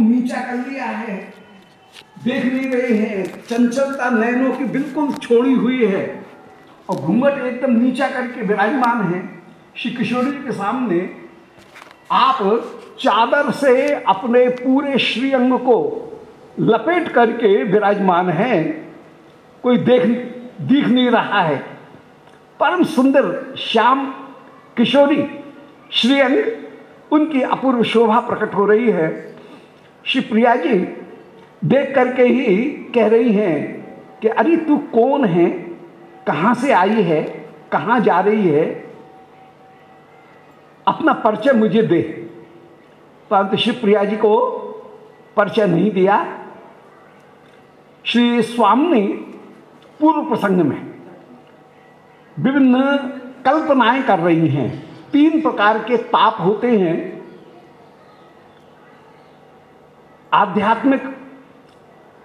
नीचा कर लिया है। देख नहीं रहे हैं। चंचलता नैनों की बिल्कुल छोड़ी हुई है। और घूंघट एकदम नीचा करके विराजमान है। श्री किशोरी के सामने आप चादर से अपने पूरे श्रीअंग को लपेट करके विराजमान हैं। कोई देख, दिख नहीं रहा है। परम सुंदर श्याम किशोरी श्रीअंग उनकी अपूर्व शोभा प्रकट हो रही है। श्री प्रिया जी, देख करके ही कह रही हैं कि अरे तू कौन है? कहाँ से आई है? कहाँ जा रही है? अपना परिचय मुझे दे। परंतु श्री प्रिया जी को परिचय नहीं दिया। श्री स्वामी पूर्व प्रसंग में विभिन्न कल्पनाएँ कर रही हैं। तीन प्रकार के ताप होते हैं। आध्यात्मिक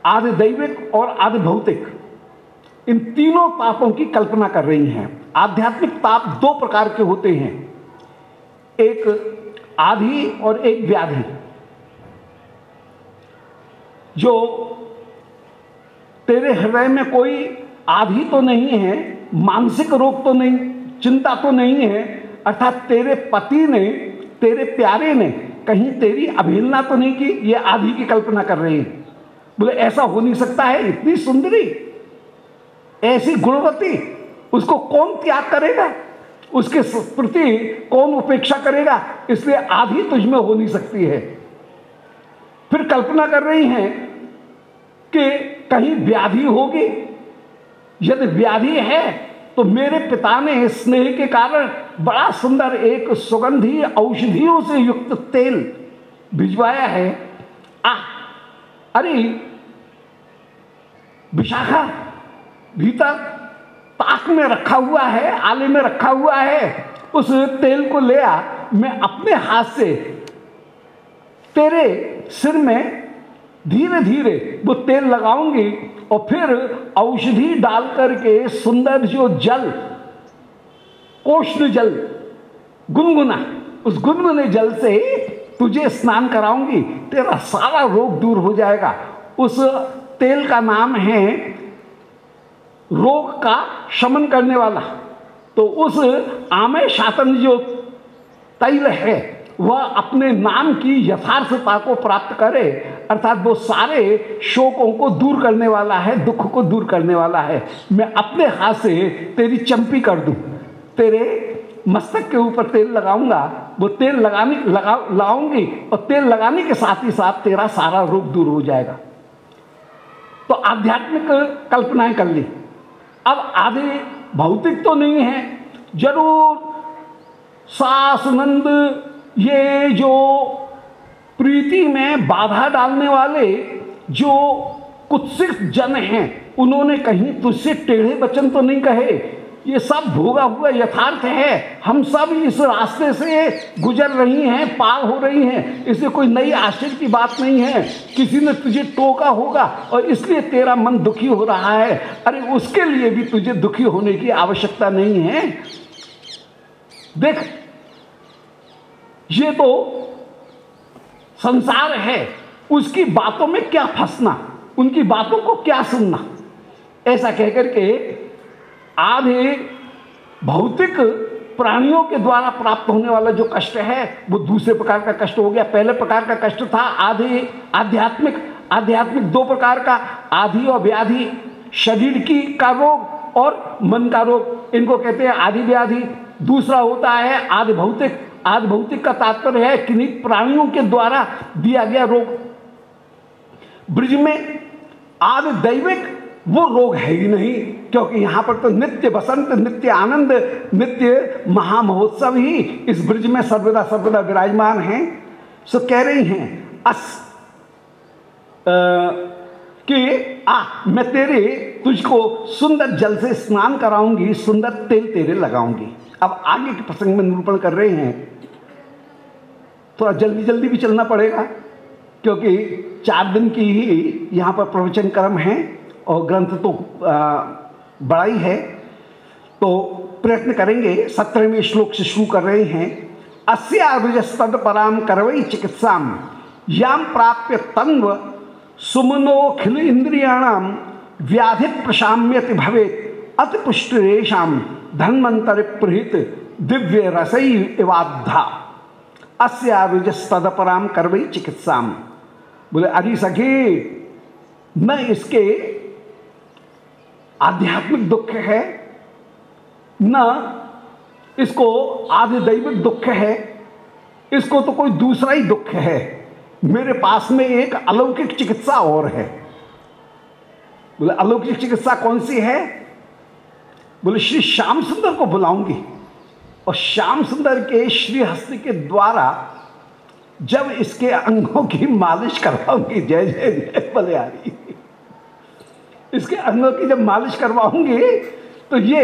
आदि दैविक और आदि भौतिक इन तीनों तापों की कल्पना कर रही हैं। आध्यात्मिक ताप दो प्रकार के होते हैं। एक आधि और एक व्याधि, जो तेरे हृदय में कोई आधि तो नहीं है, मानसिक रोग तो नहीं, चिंता तो नहीं है, अर्थात तेरे पति ने, तेरे प्यारे ने कहीं तेरी अवहेलना तो नहीं की, ये आधि की कल्पना कर रहे हैं। बोले, ऐसा हो नहीं सकता है, इतनी सुंदरी, ऐसी गुणवती, उसको कौन त्याग करेगा? उसके प्रति कौन उपेक्षा करेगा? इसलिए आधी तुझमें हो नहीं सकती है। फिर कल्पना कर रही हैं कि कहीं व्याधि होगी। यदि व्याधि है तो मेरे पिता ने स्नेह के कारण बड़ा सुंदर एक सुगंधी औषधियों से युक्त तेल भिजवाया है। आ, अरे, विशाखा, भीतर ताक में रखा हुआ है, आले में रखा हुआ है। उस तेल को ले आ, मैं अपने हाथ से तेरे सिर में धीरे धीरे वो तेल लगाऊँगी और फिर औषधि डाल करके सुंदर जो जल कोष्ण जल, गुनगुना, उस गुनगुने जल से तुझे स्नान कराऊँगी, तेरा सारा रोग दूर हो जाएगा। उस तेल का नाम है रोग का शमन करने वाला। तो उस आमे शातन जो तैल है वह अपने नाम की यथार्थता को प्राप्त करे, अर्थात वो सारे शोकों को दूर करने वाला है, दुख को दूर करने वाला है। मैं अपने हाथ से तेरी चंपी कर दूँ, तेरे मस्तक के ऊपर तेल लगाऊँगा, वो तेल लगाने, लगा, लाऊँगी और तेल लगाने के साथ ही साथ तेरा सारा रोग दूर हो जाएगा। तो आध्यात्मिक कल्पनाएँ कर ली। अब आधे भौतिक तो नहीं है, ज़रूर सास नंद ये जो प्रीति में बाधा डालने वाले जो कुत्सित जन हैं, उन्होंने कहीं तुझसे टेढ़े वचन तो नहीं कहे। ये सब भोगा हुआ यथार्थ है। हम सब इस रास्ते से गुजर रही हैं, पार हो रही हैं। इसलिए कोई नई आश्चर्य की बात नहीं है। किसी ने तुझे टोका होगा और इसलिए तेरा मन दुखी हो रहा है। अरे उसके लिए भी तुझे दुखी होने की आवश्यकता नहीं है। देख ये तो संसार है। उसकी बातों में क्या फंसना? उनकी बातों को क्या सुनना? ऐसा कहकर के आधे भौतिक प्राणियों के द्वारा प्राप्त होने वाला जो कष्ट है, वो दूसरे प्रकार का कष्ट हो गया। पहले प्रकार का कष्ट था आधे आध्यात्मिक आध्यात्मिक दो प्रकार का, आधि और व्याधि, शरीर की का रोग और मन का रोग। इनको कहते हैं आदि व्याधि। दूसरा होता है आधि भौतिक आदि भौतिक का तात्पर्य है किन्हीं प्राणियों के द्वारा दिया गया रोग। ब्रिज में आदि दैविक वो रोग है ही नहीं क्योंकि यहाँ पर तो नित्य बसंत नित्य आनंद नित्य महामहोत्सव ही इस ब्रिज में सर्वदा सर्वदा विराजमान हैं। सो कह रही हैं अस आ, कि आ मैं तेरे तुझको सुंदर जल से स्नान कराऊँगी सुंदर तेल तेरे लगाऊँगी। अब आगे के प्रसंग में निरूपण कर रहे हैं। थोड़ा जल्दी जल्दी भी चलना पड़ेगा, क्योंकि चार दिन की ही यहाँ पर प्रवचन क्रम है और ग्रंथ तो बड़ा ही है। तो प्रयत्न करेंगे, सत्रहवें श्लोक से शुरू कर रहे हैं अस्यारुजस्तद पराम करवई चिकित्सा याम प्राप्य तन्व सुमनोखिल इंद्रियाणाम व्याधि प्रशाम्यति भवे अति पुष्टिरेशम धन्वंतरि प्रहित दिव्य रसई इवाधा अस्यारुजस्तदपराम करवई चिकित्सा बोले अरे सखी, न इसके आध्यात्मिक दुख है, न इसको आदि दैविक दुख है, इसको तो कोई दूसरा ही दुख है। मेरे पास में एक अलौकिक चिकित्सा और है। बोले, अलौकिक चिकित्सा कौन सी है? बोले, श्री श्याम सुंदर को बुलाऊँगी। और श्याम सुंदर के श्री हस्त के द्वारा जब इसके अंगों की मालिश करवाऊँगी, जय जय जय बलियारी इसके अंगों की जब मालिश करवाऊँगी तो ये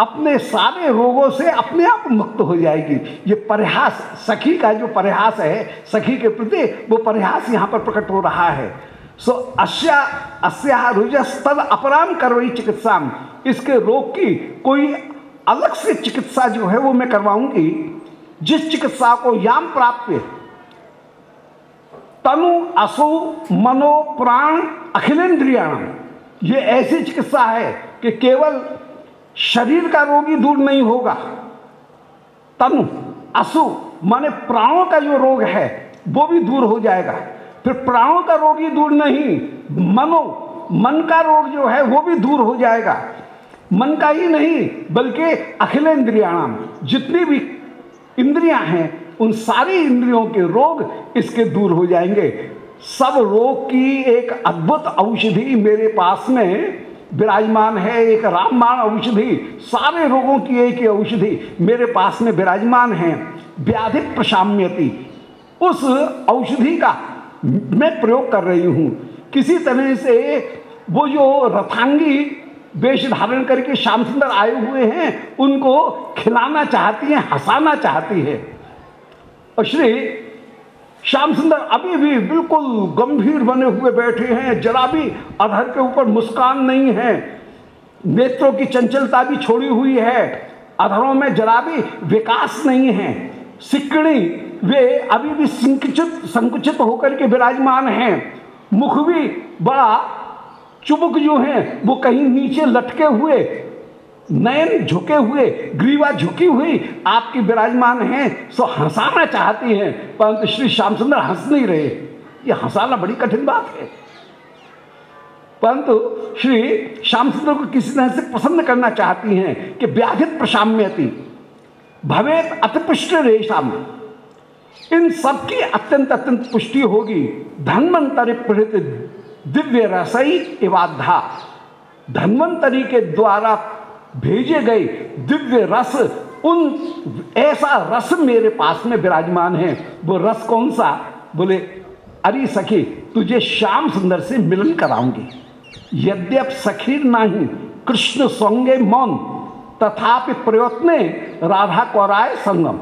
अपने सारे रोगों से अपने आप मुक्त हो जाएगी। ये परिहास, सखी का जो प्रयास है, सखी के प्रति, वो परिहास यहाँ पर प्रकट हो रहा है। सो अश्या अस्या रुजस तद अपराम करवई चिकित्सा। इसके रोग की कोई अलग से चिकित्सा जो है वो मैं करवाऊँगी, जिस चिकित्सा को याम प्राप्त तनु, असु, मनो, प्राण अखिलेंद्रियाण ये ऐसी चिकित्सा है कि केवल शरीर का रोगी दूर नहीं होगा। तनु, असु, माने प्राणों का जो रोग है, वो भी दूर हो जाएगा। फिर प्राणों का रोगी दूर नहीं, मनो, मन का रोग जो है, वो भी दूर हो जाएगा। मन का ही नहीं, बल्कि अखिल इंद्रियाणाम। जितनी भी इंद्रियाँ हैं, उन सारी इंद्रियों के रोग इसके दूर हो जाएँगे। सब रोग की एक अद्भुत औषधि मेरे पास में विराजमान है, एक रामबाण औषधि। सारे रोगों की एक ही औषधि मेरे पास में विराजमान है। व्याधि प्रशाम्यति। उस औषधि का मैं प्रयोग कर रही हूँ। किसी तरह से वो जो रथांगी वेश धारण करके श्याम सुंदर आए हुए हैं, उनको खिलाना चाहती हैं, हंसाना चाहती है। और श्री श्याम सुंदर अभी भी बिल्कुल गंभीर बने हुए बैठे हैं, जरा भी अधर के ऊपर मुस्कान नहीं है। नेत्रों की चंचलता भी छोड़ी हुई है, अधरों में जरा भी विकास नहीं है। सिकड़ी वे अभी भी संकुचित संकुचित होकर के विराजमान हैं। मुख भी बड़ा चुबुक जो है, वो कहीं नीचे लटके हुए, नयन झुके हुए, ग्रीवा झुकी हुई, आपकी विराजमान हैं, सो हंसाना चाहती हैं, परंतु श्री श्याम सुंदर हंस नहीं रहे। ये हंसाना बड़ी कठिन बात है। परंतु श्री श्याम सुंदर को किसी तरह से पसंद करना चाहती हैं कि व्याधित प्रशाम्यति, भवेत अतिपुष्ट रेशम, इन सबकी अत्यंत अत्यंत पुष्टि होगी धन्वंतरि प्रहित दिव्य रसई इवाधा धन्वंतरी के द्वारा भेजे गए दिव्य रस, उन ऐसा रस मेरे पास में विराजमान है। वो रस कौन सा? बोले, अरे सखी, तुझे श्याम सुंदर से मिलन कराऊँगी। यद्यप सखी नहीं, कृष्ण सोंगे मौन, तथापि प्रयत्न राधा कौराय संगम।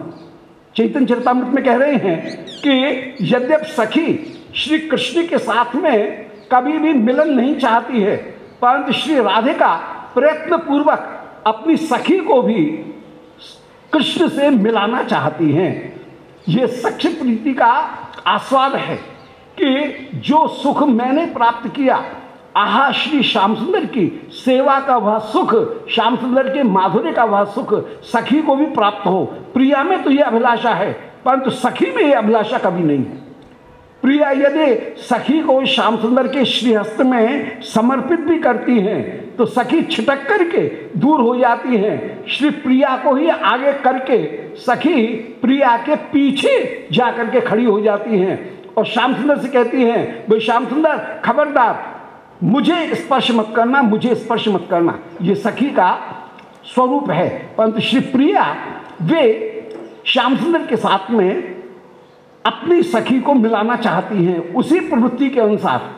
चैतन्य चरितमृत में कह रहे हैं कि यद्यप सखी श्री कृष्ण के साथ में कभी भी मिलन नहीं चाहती है। परंतु श्री राधिका प्रयत्न पूर्वक अपनी सखी को भी कृष्ण से मिलाना चाहती हैं। ये सख्य प्रीति का आस्वाद है कि जो सुख मैंने प्राप्त किया, आहा श्री श्याम सुंदर की सेवा का वह सुख, श्याम सुंदर के माधुर्य का वह सुख सखी को भी प्राप्त हो। प्रिया में तो यह अभिलाषा है, परंतु सखी में यह अभिलाषा कभी नहीं है। प्रिया यदि सखी को श्याम सुंदर के श्रीहस्त में समर्पित भी करती हैं तो सखी छिटक करके दूर हो जाती हैं। श्री प्रिया को ही आगे करके सखी प्रिया के पीछे जा करके खड़ी हो जाती हैं। और श्याम सुंदर से कहती हैं, भाई श्याम सुंदर, खबरदार, मुझे स्पर्श मत करना, मुझे स्पर्श मत करना। ये सखी का स्वरूप है। परंतु श्री प्रिया, वे श्याम सुंदर के साथ में अपनी सखी को मिलाना चाहती हैं, उसी प्रवृत्ति के अनुसार।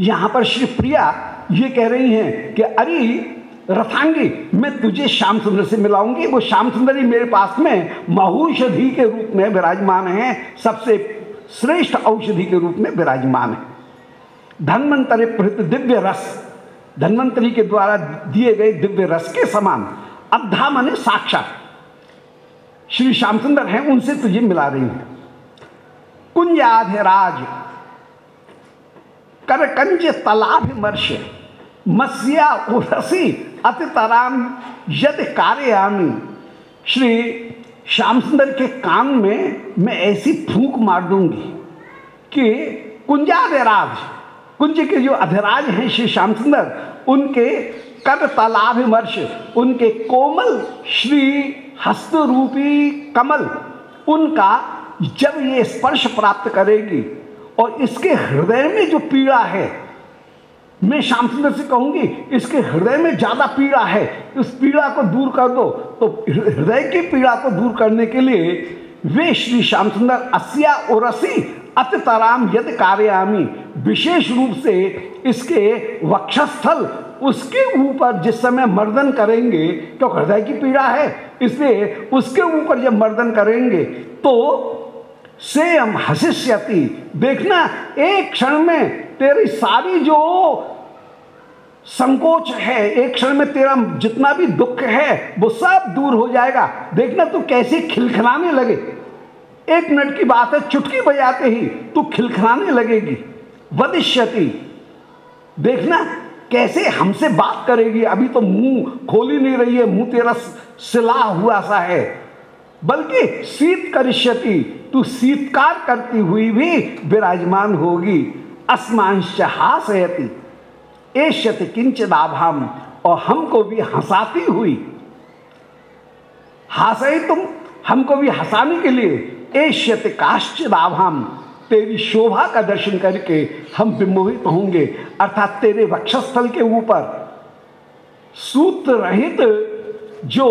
यहाँ पर श्री प्रिया ये कह रही हैं कि, अरे, रथांगी, मैं तुझे श्याम सुंदर से मिलाऊँगी। वो श्याम सुंदर ही मेरे पास में महौषधि के रूप में विराजमान है, सबसे श्रेष्ठ औषधि के रूप में विराजमान है। धन्वंतरी प्रत दिव्य रस, धन्वंतरी के द्वारा दिए गए दिव्य रस के समान अद्धा माने साक्षात श्री श्याम सुंदर हैं, उनसे तुझे मिला रही हूँ। कुंजाधिराज कर कंज तलाभ मर्श, मस्या उसी अतितराम यद कार्यामी। श्री श्याम सुंदर के कान में मैं ऐसी फूंक मार दूँगी कि कुंजाधिराज कुंज के जो अधिराज हैं श्री श्याम सुंदर उनके कर तालाभ मर्श, उनके कोमल श्री हस्त रूपी कमल उनका जब ये स्पर्श प्राप्त करेगी और इसके हृदय में जो पीड़ा है, मैं श्याम सुंदर से कहूँगी, इसके हृदय में ज़्यादा पीड़ा है उस पीड़ा को दूर कर दो। तो हृदय की पीड़ा को दूर करने के लिए वे श्री श्याम सुंदर अस्या और असी अतराम यद कार्यामी। विशेष रूप से इसके वक्षस्थल उसके ऊपर जिस समय मर्दन करेंगे तो हृदय की पीड़ा है। इसलिए उसके ऊपर जब मर्दन करेंगे तो से हम हसिष्यति। देखना, एक क्षण में तेरी सारी जो संकोच है, एक क्षण में तेरा जितना भी दुख है, वो सब दूर हो जाएगा। देखना, तू कैसे खिलखिलाने लगे। एक मिनट की बात है, चुटकी बजाते ही तू खिलखिलाने लगेगी। वदिष्यति। देखना कैसे हमसे बात करेगी? अभी तो मुँह खोली नहीं रही है। मुँह तेरा सिला हुआ सा है। बल्कि शीत करिष्यति, तू शीतकार करती हुई भी विराजमान होगी। अस्मांश हासयति एष्यति किंचदाभाम और हमको भी हंसाती हुई। हासई तुम हमको भी हंसाने के लिए एष्यति काश्चिदाभाम तेरी शोभा का दर्शन करके हम विमोहित होंगे। अर्थात तेरे वक्षस्थल के ऊपर सूत्र रहित जो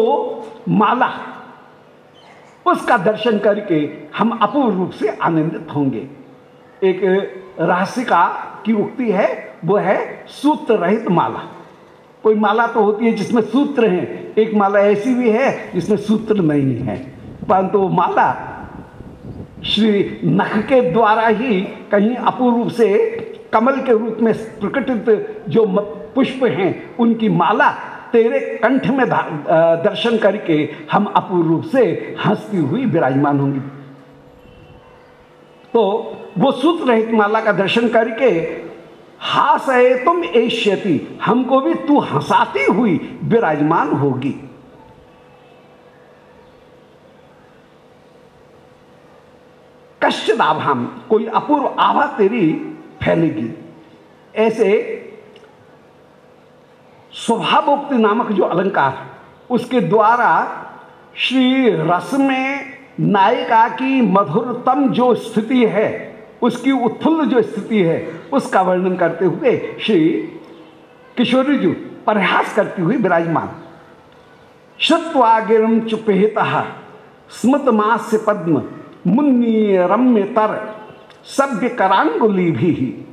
माला, उसका दर्शन करके हम अपूर्व रूप से आनंदित होंगे। एक रहस्यिका की उक्ति है, वो है सूत्र रहित माला। कोई माला तो होती है जिसमें सूत्र हैं, एक माला ऐसी भी है जिसमें सूत्र नहीं है। परंतु माला श्री नख के द्वारा ही कहीं अपूर्व से कमल के रूप में प्रकटित जो पुष्प हैं, उनकी माला तेरे कंठ में दर्शन करके हम अपूर्व रूप से हंसती हुई विराजमान होंगी। तो वो सूत्र रहित माला का दर्शन करके, हास तुम एष्यति, हमको भी तू हंसाती हुई विराजमान होगी। कश्चित आभाम कोई अपूर्व आभा तेरी फैलेगी। ऐसे स्वभावोक्ति नामक जो अलंकार, उसके द्वारा श्री रस में नायिका की मधुरतम जो स्थिति है, उसकी उत्फुल्ल जो स्थिति है, उसका वर्णन करते हुए श्री किशोरी जी प्रयास करती हुई विराजमान। श्रुत्वा गिरम चुपेत स्मृत मास पद्म मुन्नी रम्य तर, सभ्य करांगुली भी।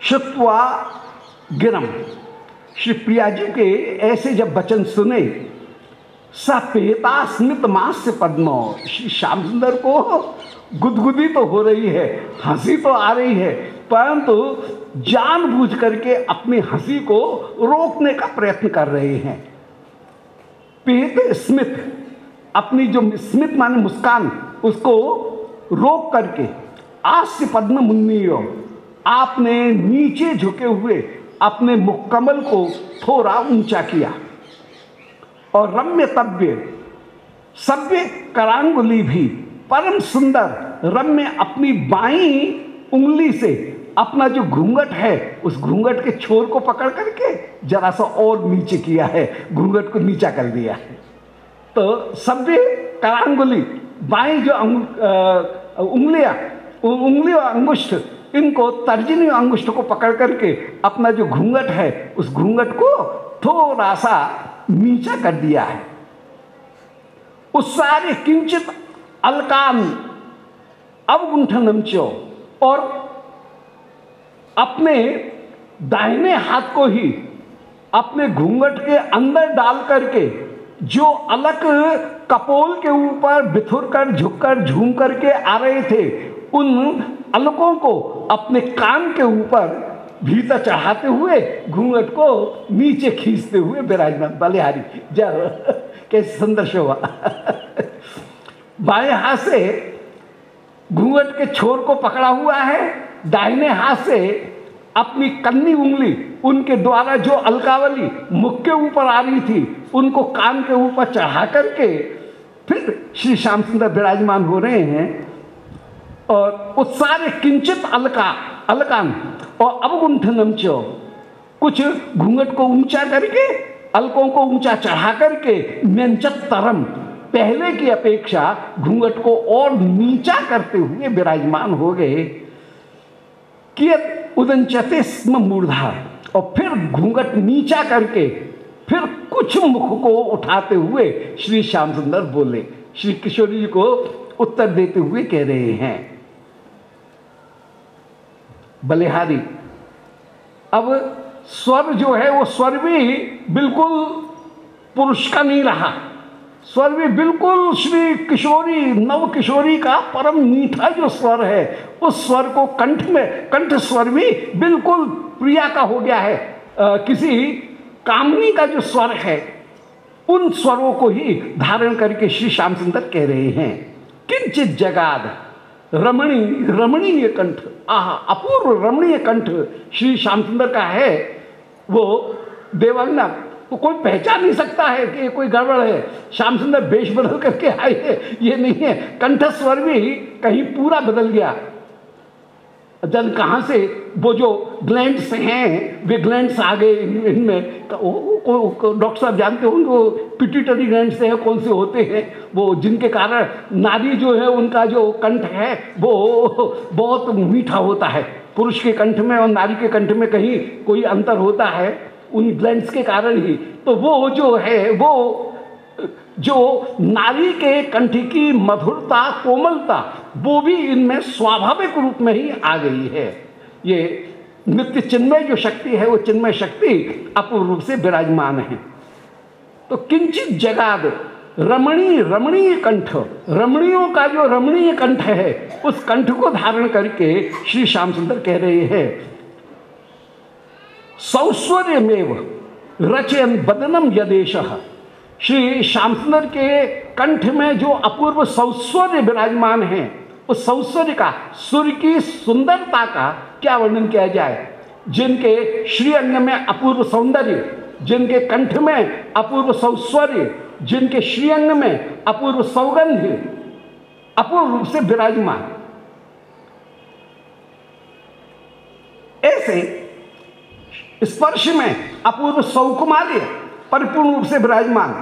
श्रुत्वा गिरम। श्री प्रिया जी के ऐसे जब वचन सुने, सपेता स्मित मास्य पद्म। श्री श्याम सुंदर को गुदगुदी तो हो रही है, हँसी तो आ रही है, परंतु जानबूझ करके अपनी हँसी को रोकने का प्रयत्न कर रहे हैं। पेत स्मित अपनी जो स्मित माने मुस्कान, उसको रोक करके, आस्य पद्म मुन्नियो, आपने नीचे झुके हुए अपने मुकमल को थोड़ा ऊँचा किया। और रम्य तव्य सभ्य करांगुली भी परम सुंदर, रम्य अपनी बाई उंगली से अपना जो घूंघट है, उस घूंघट के छोर को पकड़ करके जरा सा और नीचे किया है, घूंघट को नीचा कर दिया है। तो सभ्य करांगुली बाई जो उंगलियाँ उंगली और अंगुष्ठ, इनको तर्जनी अंगुष्ठ को पकड़ करके अपना जो घूंघट है, उस घूंघट को थोड़ा सा नीचा कर दिया है। उस सारे किंचित अलकान अवगुंठनम चो और अपने दाहिने हाथ को ही अपने घूंघट के अंदर डाल करके जो अलग कपोल के ऊपर बिथुर कर झुककर झूम करके आ रहे थे, उन अलकों को अपने कान के ऊपर भीतर चढ़ाते हुए, घूंघट को नीचे खींचते हुए विराजमान, बलिहारी, जय। कैसे संदर्श हुआ बाएँ हाथ से घूंघट के छोर को पकड़ा हुआ है, दाहिने हाथ से अपनी कन्नी उंगली, उनके द्वारा जो अलकावली मुख के ऊपर आ रही थी, उनको कान के ऊपर चढ़ा करके फिर श्री श्याम सुंदर विराजमान हो रहे हैं और उत्साह किंचित अलका, अलकान और अवगुंठनम चो, कुछ घूंघट को ऊँचा करके, अलकों को ऊँचा चढ़ा करके व्यंचत तरम पहले की अपेक्षा घूंघट को और नीचा करते हुए विराजमान हो गए। कियत उदंचते स्म मूर्धा और फिर घूंघट नीचा करके फिर कुछ मुख को उठाते हुए श्री श्याम सुंदर बोले, श्री किशोरी जी को उत्तर देते हुए कह रहे हैं। बलिहारी, अब स्वर जो है वो स्वर भी बिल्कुल पुरुष का नहीं रहा। स्वर भी बिल्कुल श्री किशोरी नव किशोरी का परम मीठा जो स्वर है उस स्वर को कंठ में कंठ स्वर भी बिल्कुल प्रिया का हो गया है। आ, किसी कामनी का जो स्वर है उन स्वरों को ही धारण करके श्री श्याम सुंदर कह रहे हैं। किंचित जगाद रमणी रमणीय कंठ आह अपूर्व रमणीय कंठ श्री श्याम सुंदर का है वो देवांगना तो कोई पहचान नहीं सकता है कि कोई गड़बड़ है। श्याम सुंदर बेश बदल करके आए है। ये नहीं है। कंठ स्वर भी कहीं पूरा बदल गया। जन कहाँ से? वो जो ग्लैंड्स हैं, वे ग्लैंड्स आ गए इनमें। डॉक्टर साहब जानते होंगे, वो पिट्यूटरी ग्लैंड्स हैं, कौन से होते हैं? वो जिनके कारण नारी जो है, उनका जो कंठ है, वो बहुत मीठा होता है। पुरुष के कंठ में और नारी के कंठ में कहीं कोई अंतर होता है? उन ग्लैंड्स के कारण ही। तो वो जो है, वो, जो नारी के कंठ की मधुरता, कोमलता, वो भी इनमें स्वाभाविक रूप में ही आ गई है। ये नित्य चिन्मय जो शक्ति है, वो चिन्मय शक्ति अपूर्व रूप से विराजमान है। तो किंचित जगाद, रमणीय रमणीय कंठ, रमणियों का जो रमणीय कंठ है, उस कंठ को धारण करके श्री श्याम सुंदर कह रहे हैं सौस्वर्य में रचयन बदनम यदेश। श्री श्याम सुंदर के कंठ में जो अपूर्व सौस्वर्य विराजमान है, उस सौस्वर्य का सूर्य की सुंदरता का क्या वर्णन किया जाए? जिनके श्री अंग में अपूर्व सौंदर्य, जिनके कंठ में अपूर्व सौस्वर्य जिनके श्रीअंग में अपूर्व सौगंध अपूर्व रूप से विराजमान। ऐसे स्पर्श में अपूर्व सौकुमार्य, परिपूर्ण रूप से विराजमान।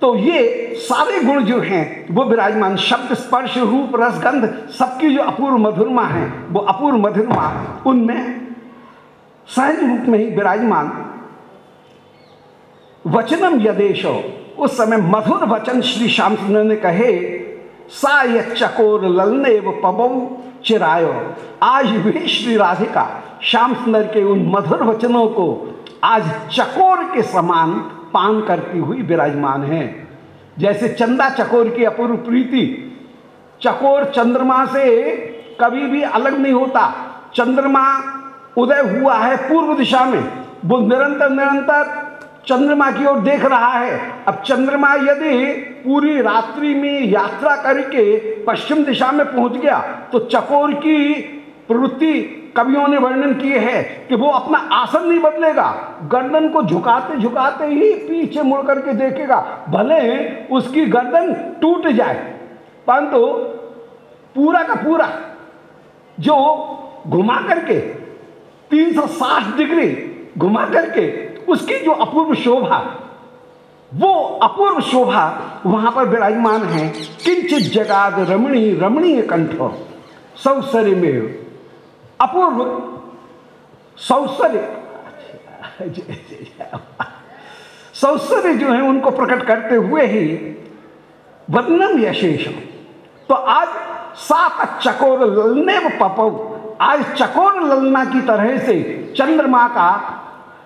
तो ये सारे गुण जो हैं, वो विराजमान। शब्द, स्पर्श, रूप रसगंध सबकी जो अपूर्व मधुरमा है, वो अपूर्व मधुरमा उनमें सहज रूप में ही विराजमान। वचनम यदेश। उस समय मधुर वचन श्री श्याम सुंदर ने कहे, सा चकोर ललने व पबौ चिरायो। आज भी श्री राधिका श्याम सुंदर के उन मधुर वचनों को आज चकोर के समान पान करती हुई विराजमान है। जैसे चंदा चकोर की अपूर्व प्रीति, चकोर चंद्रमा से कभी भी अलग नहीं होता। चंद्रमा उदय हुआ है पूर्व दिशा में। वो निरंतर निरंतर चंद्रमा की ओर देख रहा है। अब चंद्रमा यदि पूरी रात्रि में यात्रा करके पश्चिम दिशा में पहुँच गया तो चकोर की प्रवृत्ति कवियों ने वर्णन किए है कि वो अपना आसन नहीं बदलेगा, गर्दन को झुकाते झुकाते ही पीछे मुड़ करके देखेगा, भले उसकी गर्दन टूट जाए। परंतु पूरा का पूरा जो घुमा करके 360 डिग्री घुमा करके उसकी जो अपूर्व शोभा, वो अपूर्व शोभा वहाँ पर विराजमान है। किंचित जगाद रमणी, रमणीय कंठ, सौसरी में अपूर्व, सौसर्य। सौसर्य जो है उनको प्रकट करते हुए ही वर्णन यशेष तो आज सात चकोर ललने पपौ आज चकोर ललना की तरह से चंद्रमा का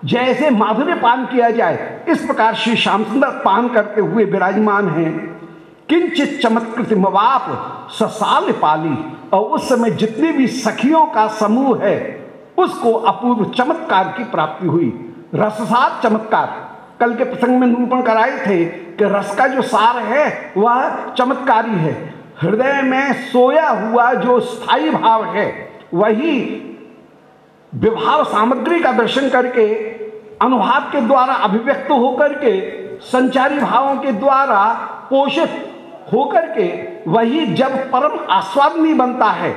जैसे माधुर्य पान किया जाए, इस प्रकार श्री श्याम सुंदर पान करते हुए विराजमान हैं। किंचित चमत्कृत मवाप ससाल पाली। और उस समय जितने भी सखियों का समूह है, उसको अपूर्व चमत्कार की प्राप्ति हुई। रससार चमत्कार। कल के प्रसंग में निरूपण कराए थे कि रस का जो सार है, वह चमत्कारी है। हृदय में सोया हुआ जो स्थायी भाव है, वही विभाव सामग्री का दर्शन करके अनुभाव के द्वारा अभिव्यक्त होकर के, संचारी भावों के द्वारा पोषित होकर के वही जब परम आस्वादनी बनता है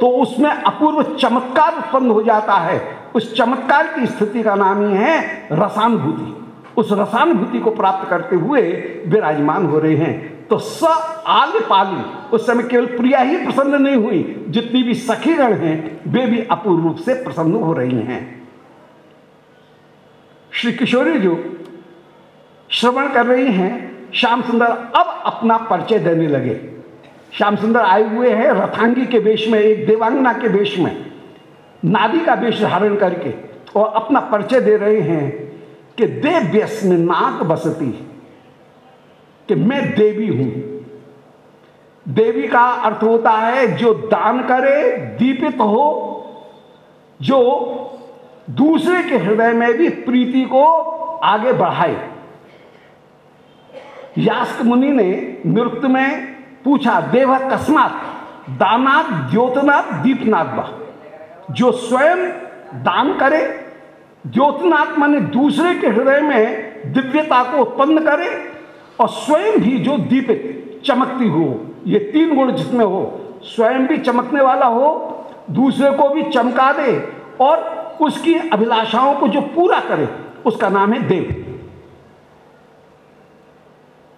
तो उसमें अपूर्व चमत्कार उत्पन्न हो जाता है। उस चमत्कार की स्थिति का नाम ही है रसानुभूति। उस रसानुभूति को प्राप्त करते हुए विराजमान हो रहे हैं। तो स आल पाली, उस समय केवल प्रिया ही प्रसन्न नहीं हुई, जितनी भी सखीगण हैं, वे भी अपूर्व रूप से प्रसन्न हो रही हैं। श्री किशोरी जो श्रवण कर रही हैं, श्याम सुंदर अब अपना परिचय देने लगे। श्याम सुंदर आए हुए हैं रथांगी के वेश में, एक देवांगना के वेश में नादी का वेश धारण करके और अपना परिचय दे रहे हैं कि देव में नाक बसती कि मैं देवी हूँ। देवी का अर्थ होता है जो दान करे, दीपित हो, जो दूसरे के हृदय में भी प्रीति को आगे बढ़ाए। यास्क मुनि ने नृत्य में पूछा, देव कस्मात दानात द्योतनाथ दीपनाथ बा। जो स्वयं दान करे द्योतनाथ माने दूसरे के हृदय में दिव्यता को उत्पन्न करे, और स्वयं भी जो दीपित चमकती हो, ये तीन गुण जिसमें हो, स्वयं भी चमकने वाला हो, दूसरे को भी चमका दे, और उसकी अभिलाषाओं को जो पूरा करे, उसका नाम है देव।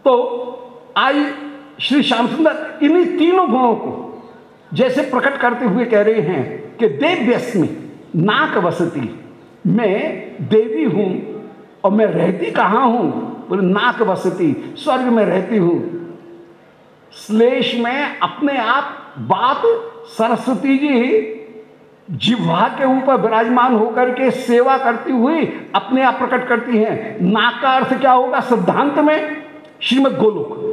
तो आई श्री श्याम सुंदर, इन्हीं तीनों गुणों को जैसे प्रकट करते हुए कह रहे हैं कि देव व्यस्मी नाक वसती। मैं देवी हूँ और मैं रहती कहाँ हूँ? बोले, नाक बसती स्वर्ग में रहती हूँ। श्लेष में अपने आप बात सरस्वती जी, जिह्वा के ऊपर विराजमान होकर के सेवा करती हुई अपने आप प्रकट करती हैं। नाक का अर्थ क्या होगा? सिद्धांत में श्रीमद गोलोक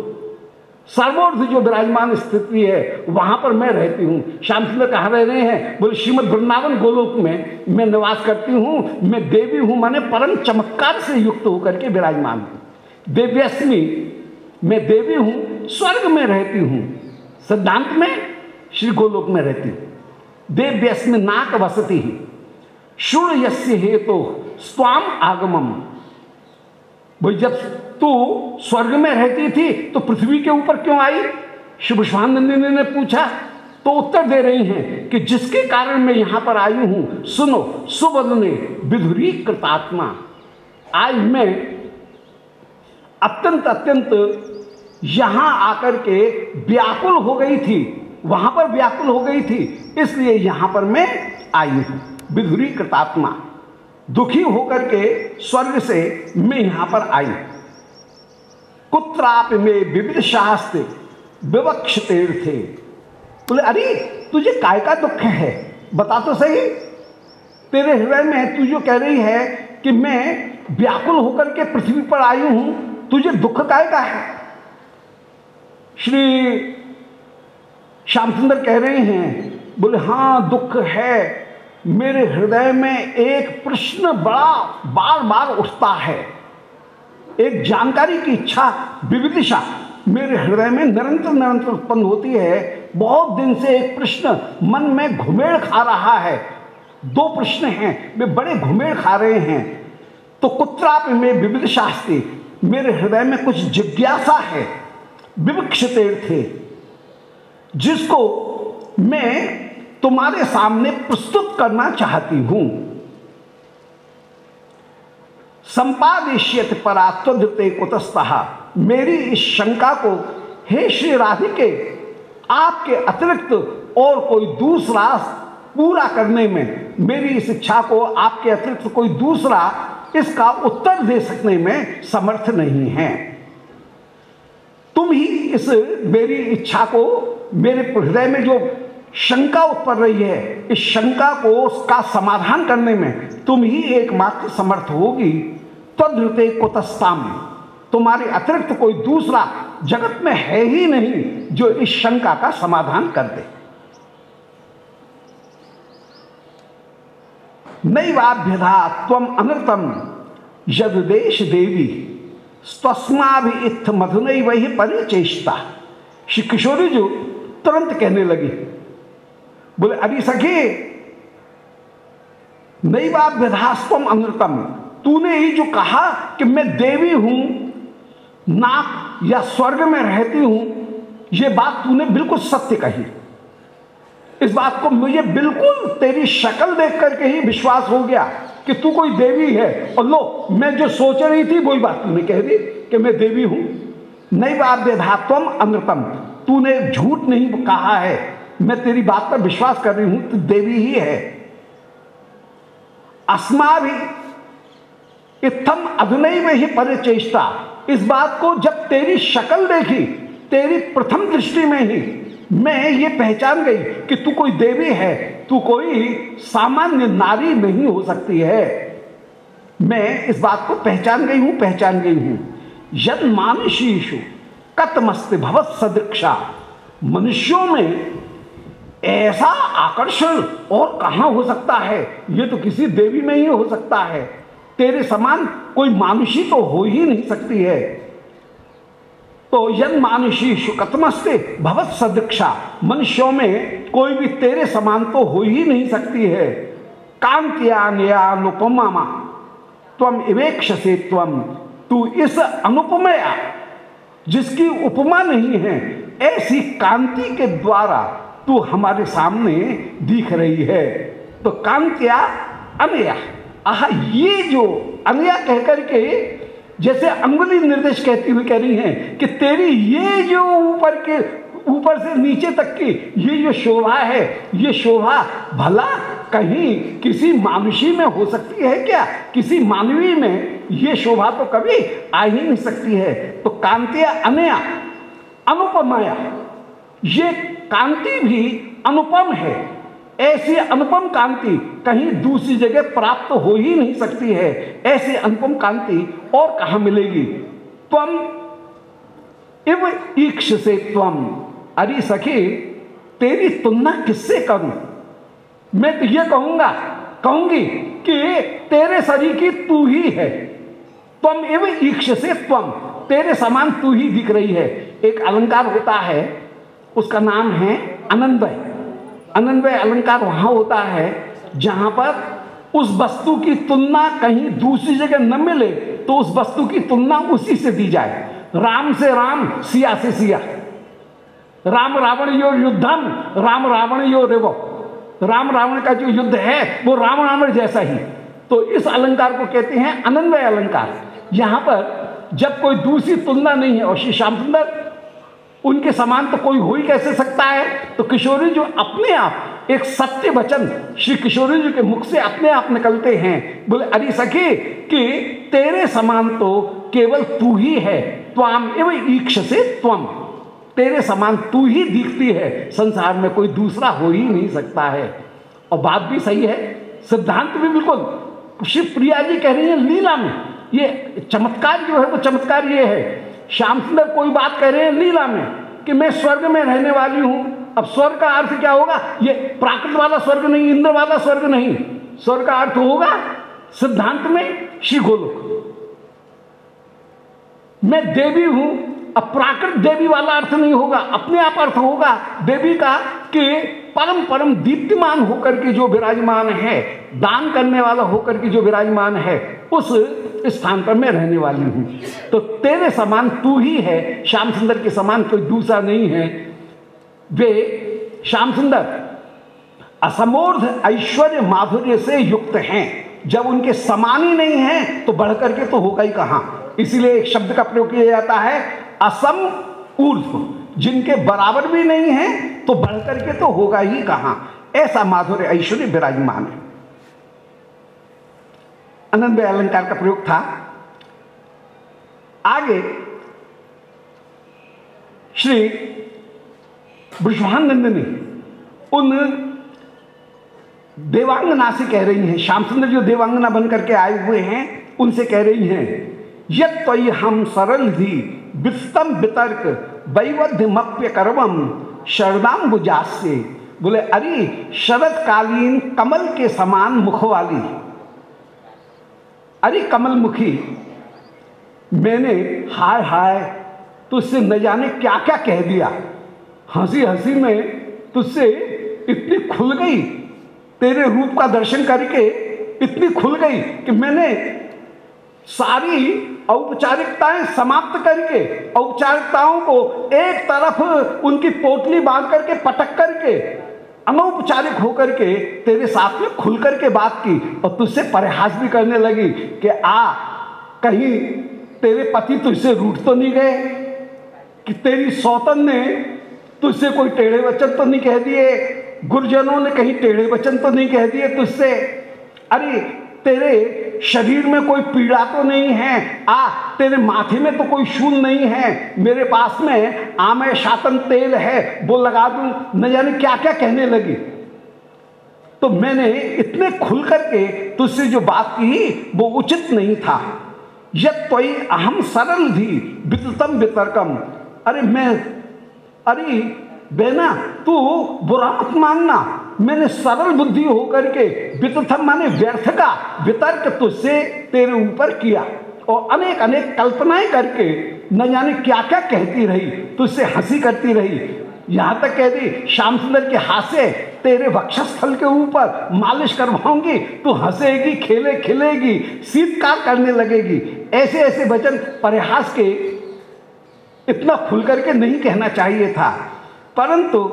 सर्वोर्ध जो विराजमान स्थिति है, वहाँ पर मैं रहती हूँ। श्याम सुंदर कहा रह रहे हैं? बोले, श्रीमद वृंदावन गोलोक में मैं निवास करती हूँ, मैं देवी हूँ, माने परम चमत्कार से युक्त होकर के विराजमान हूँ। देव्यस्मी मैं देवी हूँ, स्वर्ग में रहती हूँ, सिद्धांत में श्री गोलोक में रहती हूँ। देव्यस्मी नाक वसती ही। शुण यस्य हे तो स्वाम आगमम। भाई, जब तू स्वर्ग में रहती थी तो पृथ्वी के ऊपर क्यों आई? शुभ स्वानंदिनी ने पूछा। तो उत्तर दे रही हैं कि जिसके कारण मैं यहाँ पर आई हूँ, सुनो, सुबदने विधुरी कृतात्मा आज मैं अत्यंत अत्यंत यहाँ आकर के व्याकुल हो गई थी। वहाँ पर व्याकुल हो गई थी, इसलिए यहाँ पर मैं आई हूँ। विधुरी कृतात्मा दुखी होकर के स्वर्ग से मैं यहाँ पर आई। कुत्राप में विविध शास्त्र विवक्ष थे। बोले, अरे, तुझे काय का दुख है? बता तो सही। तेरे हृदय में तू जो कह रही है कि मैं व्याकुल होकर के पृथ्वी पर आई हूँ, तुझे दुख काय का है? श्री श्याम सुंदर कह रहे हैं, बोले हाँ दुख है। मेरे हृदय में एक प्रश्न बड़ा बार बार उठता है। एक जानकारी की इच्छा विविदिशा मेरे हृदय में निरंतर निरंतर उत्पन्न होती है। बहुत दिन से एक प्रश्न मन में घुमेड़ खा रहा है। दो प्रश्न हैं, वे बड़े घुमेड़ खा रहे हैं। तो कुत्राप में विविध शास्त्री मेरे हृदय में कुछ जिज्ञासा है। विवक्षित थे, जिसको मैं तुम्हारे सामने प्रस्तुत करना चाहती हूँ। संपादिश्यत परात्वते कुतस्तः मेरी इस शंका को हे श्री राधिके, आपके अतिरिक्त और कोई दूसरा पूरा करने में मेरी इस इच्छा को आपके अतिरिक्त कोई दूसरा इसका उत्तर दे सकने में समर्थ नहीं है। तुम ही इस मेरी इच्छा को मेरे हृदय में जो शंका उत्पन्न रही है। इस शंका को उसका समाधान करने में तुम ही एकमात्र समर्थ होगी। तद्रते कुतस्ताम। तुम्हारे अतिरिक्त कोई दूसरा जगत में है ही नहीं जो इस शंका का समाधान कर दे। नैवाभ्यधा तम अनृतम। यदेश देवी स्वस्मा भी इत्थ मधुनई वही परिचेष्टा। श्री किशोरी जो तुरंत कहने लगी बोले, अभी सखी नई बात विधास्तम अमृतम। तूने ही जो कहा कि मैं देवी हूँ, नाक या स्वर्ग में रहती हूँ यह बात तूने बिल्कुल सत्य कही। इस बात को मुझे बिल्कुल तेरी शक्ल देख करके ही विश्वास हो गया कि तू कोई देवी है। और लो, मैं जो सोच रही थी, वही बात तूने कह दी कि मैं देवी हूँ। नई बात वेधात्वम अमृतम, तूने झूठ नहीं कहा है। मैं तेरी बात पर विश्वास कर रही हूँ, तू देवी ही है। अस्मा भी इतम अभिनय में ही परिचेष्टा। इस बात को जब तेरी शक्ल देखी, तेरी प्रथम दृष्टि में ही, मैं ये पहचान गई कि तू कोई देवी है, तू कोई सामान्य नारी नहीं हो सकती है। मैं इस बात को पहचान गई हूँ, पहचान गई हूँ। यद मानुषीशु कतमस्त भवत सदृक्षा। मनुष्यों में ऐसा आकर्षण और कहाँ हो सकता है? ये तो किसी देवी में ही हो सकता है। तेरे समान कोई मानुषी तो हो ही नहीं सकती है। तो यद मानुषी शुकतमस्ते भवत सदृक्षा। मनुष्यों में कोई भी तेरे समान तो हो ही नहीं सकती है। कांत्यानुपमा तम इवेक्ष से तम तू इस अनुपमया, जिसकी उपमा नहीं है, ऐसी कांति के द्वारा तू हमारे सामने दिख रही है। तो कांत्या अनया। आह, ये जो अनया कहकर के जैसे अंगुली निर्देश कहती हुई कह रही हैं कि तेरी ये जो ऊपर के, ऊपर से नीचे तक की ये जो शोभा है, ये शोभा भला कहीं किसी मानुषी में हो सकती है क्या? किसी मानवी में ये शोभा तो कभी आ ही नहीं सकती है। तो कांतिया अनया, अनुपमाया, ये कांति भी अनुपम है। ऐसी अनुपम कांति कहीं दूसरी जगह प्राप्त हो ही नहीं सकती है। ऐसी अनुपम कांति और कहा मिलेगी? तम इव ईक्ष से तम अरे सखी, तेरी तुलना किससे करूँ? मैं तो ये कहूँगा, कहूँगी कि तेरे शरीर की तू ही है। तम इव ईक्ष से तम तेरे समान तू ही दिख रही है। एक अलंकार होता है उसका नाम है अनंदय अनन्वय अलंकार वहाँ होता है जहाँ पर उस वस्तु की तुलना कहीं दूसरी जगह न मिले तो उस वस्तु की तुलना उसी से दी जाए। राम से राम, सिया से सिया। राम रावण यो युद्धम, राम रावण यो रेवो। राम रावण का जो युद्ध है, वो राम रावण जैसा ही। तो इस अलंकार को कहते हैं अनन्वय अलंकार। यहाँ पर जब कोई दूसरी तुलना नहीं है, और श्री श्याम सुंदर उनके समान तो कोई हो ही कैसे सकता है? तो किशोरी जो अपने आप, एक सत्य वचन श्री किशोरी जी के मुख से अपने आप निकलते हैं। बोले, अरे सखी, कि तेरे समान तो केवल तू ही है। त्वाम एवं ईक्ष से त्वम। तेरे समान तू ही दिखती है। संसार में कोई दूसरा हो ही नहीं सकता है। और बात भी सही है। सिद्धांत भी बिल्कुल शिव प्रिया जी कह रही है लीला में। ये चमत्कार जो है, वो चमत्कार ये है श्याम सुंदर कोई बात कह रहे हैं लीला में कि मैं स्वर्ग में रहने वाली हूँ। अब स्वर्ग का अर्थ क्या होगा? ये प्राकृत वाला स्वर्ग नहीं, इंद्र वाला स्वर्ग नहीं। स्वर्ग का अर्थ होगा सिद्धांत में श्री गोलोक। मैं देवी हूँ, अब प्राकृत देवी वाला अर्थ नहीं होगा, अपने आप अर्थ होगा। देवी का कि परम परम दीप्तिमान होकर के जो विराजमान है, दान करने वाला होकर के जो विराजमान है, उस स्थान पर मैं रहने वाली हूँ। तो तेरे समान तू ही है, श्याम सुंदर के समान कोई दूसरा नहीं है। वे, श्याम सुंदर, असमोर्ध ऐश्वर्य माधुर्य से युक्त हैं। जब उनके समान ही नहीं है तो बढ़ करके तो होगा ही कहाँ? इसीलिए एक शब्द का प्रयोग किया जाता है, असम ऊर्ध जिनके बराबर भी नहीं है तो बढ़ करके तो होगा ही कहाँ? ऐसा माधुर्य ऐश्वर्य विराजमान है। अनंत अलंकार का प्रयोग था। आगे, श्री ब्रजवानंदनी उन देवांगना से कह रही हैं। श्याम सुंदर जो देवांगना बन करके आए हुए हैं, उनसे कह रही हैं यद तो हम सरल भी विस्तम वितर्क वैवध्यमप्य करवम शरदाम से बोले, अरे शरदकालीन कमल के समान मुख वाली अरे कमल मुखी मैंने हाय हाय तुझसे न जाने क्या क्या कह दिया। हँसी हँसी में तुझसे इतनी खुल गई। तेरे रूप का दर्शन करके इतनी खुल गई कि मैंने सारी औपचारिकताएँ समाप्त करके, औपचारिकताओं को एक तरफ़ उनकी पोटली बाँध करके, पटक करके अनौपचारिक होकर के, तेरे साथ में खुल करके बात की और तुझसे परहास भी करने लगी कि आ, कहीं तेरे पति तुझसे रूठ तो नहीं गए, कि तेरी सौतन ने तुझसे कोई टेढ़े वचन तो नहीं कह दिए, गुरुजनों ने कहीं टेढ़े वचन तो नहीं कह दिए तुझसे। अरे, तेरे शरीर में कोई पीड़ा तो नहीं है? आ, तेरे माथे में तो कोई शूल नहीं है। मेरे पास में आमे शातन तेल है। वो लगा दूँ। न जाने क्या क्या कहने लगी? तो मैंने इतने खुल करके तुझसे जो बात की, वो उचित नहीं था। यद तो अहम सरल थी वितम वितर्कम। अरे मैं, अरे बेना, तू बुरा मानना। मैंने सरल बुद्धि होकर के वितथम माने व्यर्थ का वितर्क तुझसे तेरे ऊपर किया और अनेक अनेक कल्पनाएँ करके न जाने क्या क्या कहती रही, तुझसे हँसी करती रही। यहाँ तक कह दी, श्याम सुंदर के हासे तेरे वक्षस्थल के ऊपर मालिश करवाऊँगी, तू हंसेगी, खेले खिलेगी, शीतकार करने लगेगी। ऐसे ऐसे वचन परिहास के इतना खुल करके नहीं कहना चाहिए था। परंतु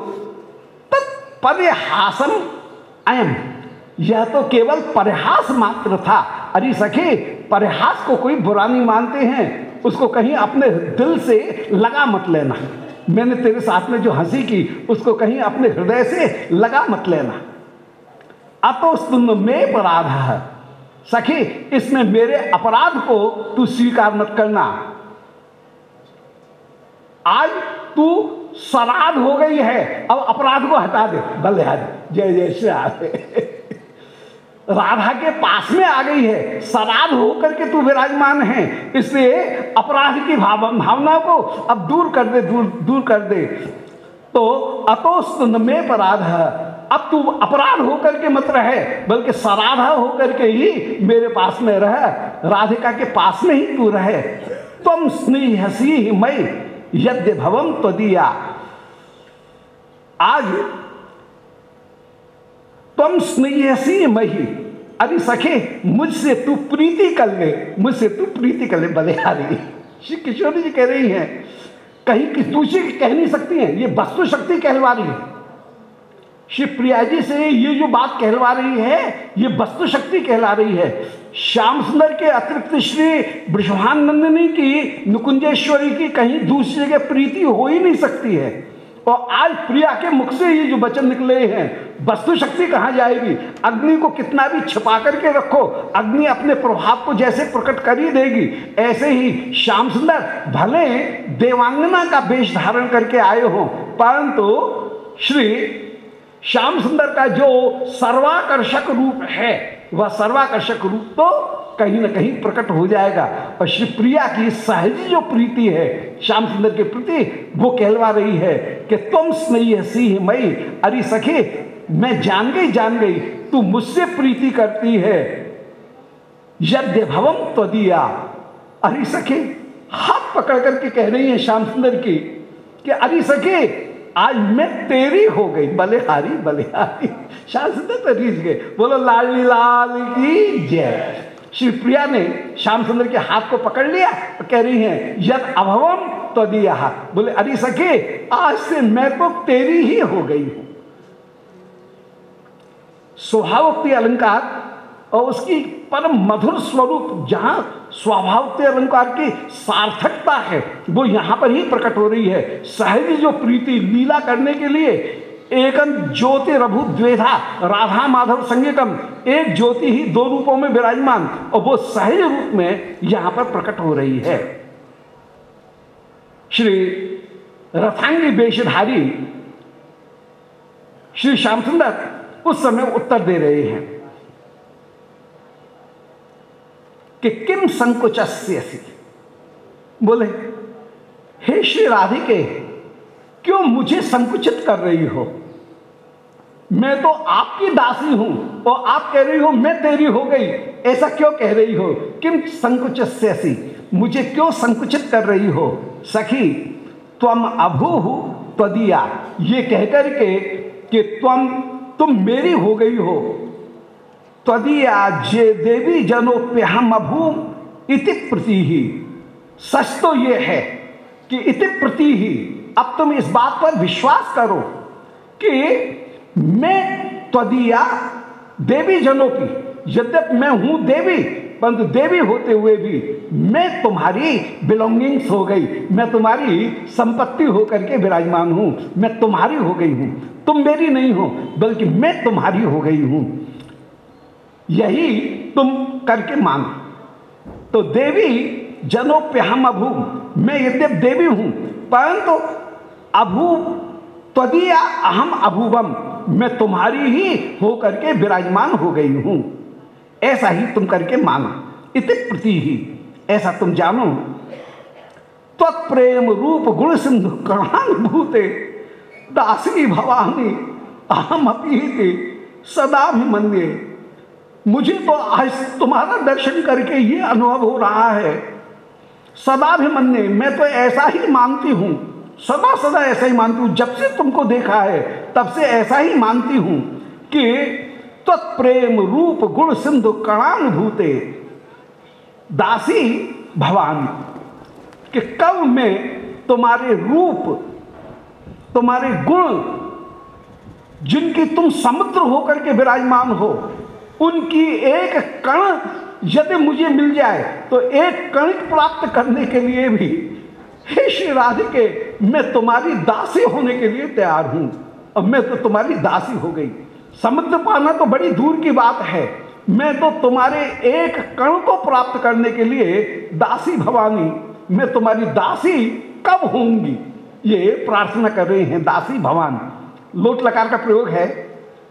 परिहासम अयम। यह तो केवल परिहास मात्र था। अरे सखी, परिहास को कोई बुरा नहीं मानते हैं? उसको कहीं अपने दिल से लगा मत लेना। मैंने तेरे साथ में जो हँसी की, उसको कहीं अपने हृदय से लगा मत लेना। अतो में अपराध है। सखी, इसमें मेरे अपराध को तू स्वीकार मत करना। आज तू सराध हो गई है। अब अपराध को हटा दे। बल्ले जय जय श्री राधे राधा के पास में आ गई है। सराध होकर के तू विराजमान है। इसलिए अपराध की भाव भावना को अब दूर कर दे, दूर दूर कर दे। तो अतोस्त में अपराध अब तू अपराध होकर के मत रहे। बल्कि सराधा होकर के ही मेरे पास में रह। राधिका के पास में ही तू रहे। तुम स्नेह सी मई यद्य भवम तो दिया आज तुम स्नेहसी मही। अरे सखे, मुझसे तू प्रीति कर ले, मुझसे तू प्रीति कर ले, बलिहारी। श्री किशोरी जी कह रही हैं, कहीं किस दूसरे कह नहीं सकती हैं? ये वस्तु शक्ति कहलवा रही है। श्री प्रिया जी से ये जो बात कहलवा रही है, ये वस्तु शक्ति कहला रही है। श्याम सुंदर के अतिरिक्त श्री ब्रषभानंदिनी की नुकुंजेश्वरी की कहीं दूसरी जगह प्रीति हो ही नहीं सकती है। और आज प्रिया के मुख से ये जो वचन निकले हैं वस्तु शक्ति कहाँ जाएगी? अग्नि को कितना भी छिपा करके रखो, अग्नि अपने प्रभाव को जैसे प्रकट कर ही देगी, ऐसे ही श्याम सुंदर भले देवांगना का वेश धारण करके आए हो, परंतु श्री श्याम सुंदर का जो सर्वाकर्षक रूप है, वह सर्वाकर्षक रूप तो कहीं ना कहीं प्रकट हो जाएगा। और श्री प्रिया की सहज जो प्रीति है, श्याम सुंदर के प्रति, वो कहलवा रही है कि तुम स्नेह सिंह मई अरे सखे, मैं जान गई जान गई तू मुझसे प्रीति करती है। यद्य भवम तो दिया। अरे सखी, हाथ पकड़ करके कह रही है श्याम सुंदर की कि अरे सखे आज मैं तेरी हो गई, बलिहारी बलिहारी। शांत तो रीझ गए बोलो, लाली लाल की जय। श्री प्रिया ने श्याम सुंदर के हाथ को पकड़ लिया तो कह रही हैं, यद अभवम तो दिया बोले, अरे सके आज से मैं तो तेरी ही हो गई हूँ। स्वभावोक्ति अलंकार और उसकी परम मधुर स्वरूप जहाँ स्वभाव अलंकार की सार्थकता है, वो यहाँ पर ही प्रकट हो रही है। सहज जो प्रीति लीला करने के लिए एकम ज्योति रभु द्वेधा राधा माधव संगीतम, एक ज्योति ही दो रूपों में विराजमान, और वो सहज रूप में यहाँ पर प्रकट हो रही है। श्री रथांगी वेशधारी, श्री श्याम सुंदर उस समय उत्तर दे रहे हैं। कि किम संकुच बोले, हे श्री राधिके, क्यों मुझे संकुचित कर रही हो? मैं तो आपकी दासी हूँ और आप कह रही हो, मैं तेरी हो गई। ऐसा क्यों कह रही हो? किम संकुच मुझे क्यों संकुचित कर रही हो? सखी तुम अभू त्वदिया ये कहकर के कि तुम तुम मेरी हो गई हो। जे देवी जनोप्य हम अभूम इति प्रति ही सच तो ये है कि इति प्रति ही अब तुम इस बात पर विश्वास करो कि मैं त्वदिया देवी जनों की, यद्यप मैं हूँ देवी, परंतु देवी होते हुए भी मैं तुम्हारी बिलोंगिंग्स हो गई, मैं तुम्हारी संपत्ति होकर के विराजमान हूँ, मैं तुम्हारी हो गई हूँ। तुम मेरी नहीं हो, बल्कि मैं तुम्हारी हो गई हूँ। यही तुम करके मानो तो देवी जनोप्यहम अभू। मैं यद्यप देवी हूँ, परंतु अभू त्वदीया अहम अभूवम। मैं तुम्हारी ही होकर के विराजमान हो गई हूँ। ऐसा ही तुम करके मानो इत प्रति ही ऐसा तुम जानो, त्वत्प्रेम रूप गुण सिंधु कणानुभूते दासी भवानी अहम अपीते सदा भी मंदिर मुझे तो आज तुम्हारा दर्शन करके ये अनुभव हो रहा है। सदा भी मंदिर मैं तो ऐसा ही मानती हूँ। सदा सदा ऐसा ही मानती हूँ। जब से तुमको देखा है, तब से ऐसा ही मानती हूँ कि तत्प्रेम रूप गुण सिंधु कणानुभूते। दासी भवानी, कि कब मैं तुम्हारे रूप, तुम्हारे गुण, जिनकी तुम समुद्र होकर के विराजमान हो उनकी एक कण यदि मुझे मिल जाए तो एक कण प्राप्त करने के लिए भी, हे श्री राधिके, मैं तुम्हारी दासी होने के लिए तैयार हूँ। और मैं तो तुम्हारी दासी हो गई। समुद्र पाना तो बड़ी दूर की बात है। मैं तो तुम्हारे एक कण को प्राप्त करने के लिए दासी भवानी। मैं तुम्हारी दासी कब होंगी ये प्रार्थना कर रहे हैं दासी भवान। लोट लकार का प्रयोग है।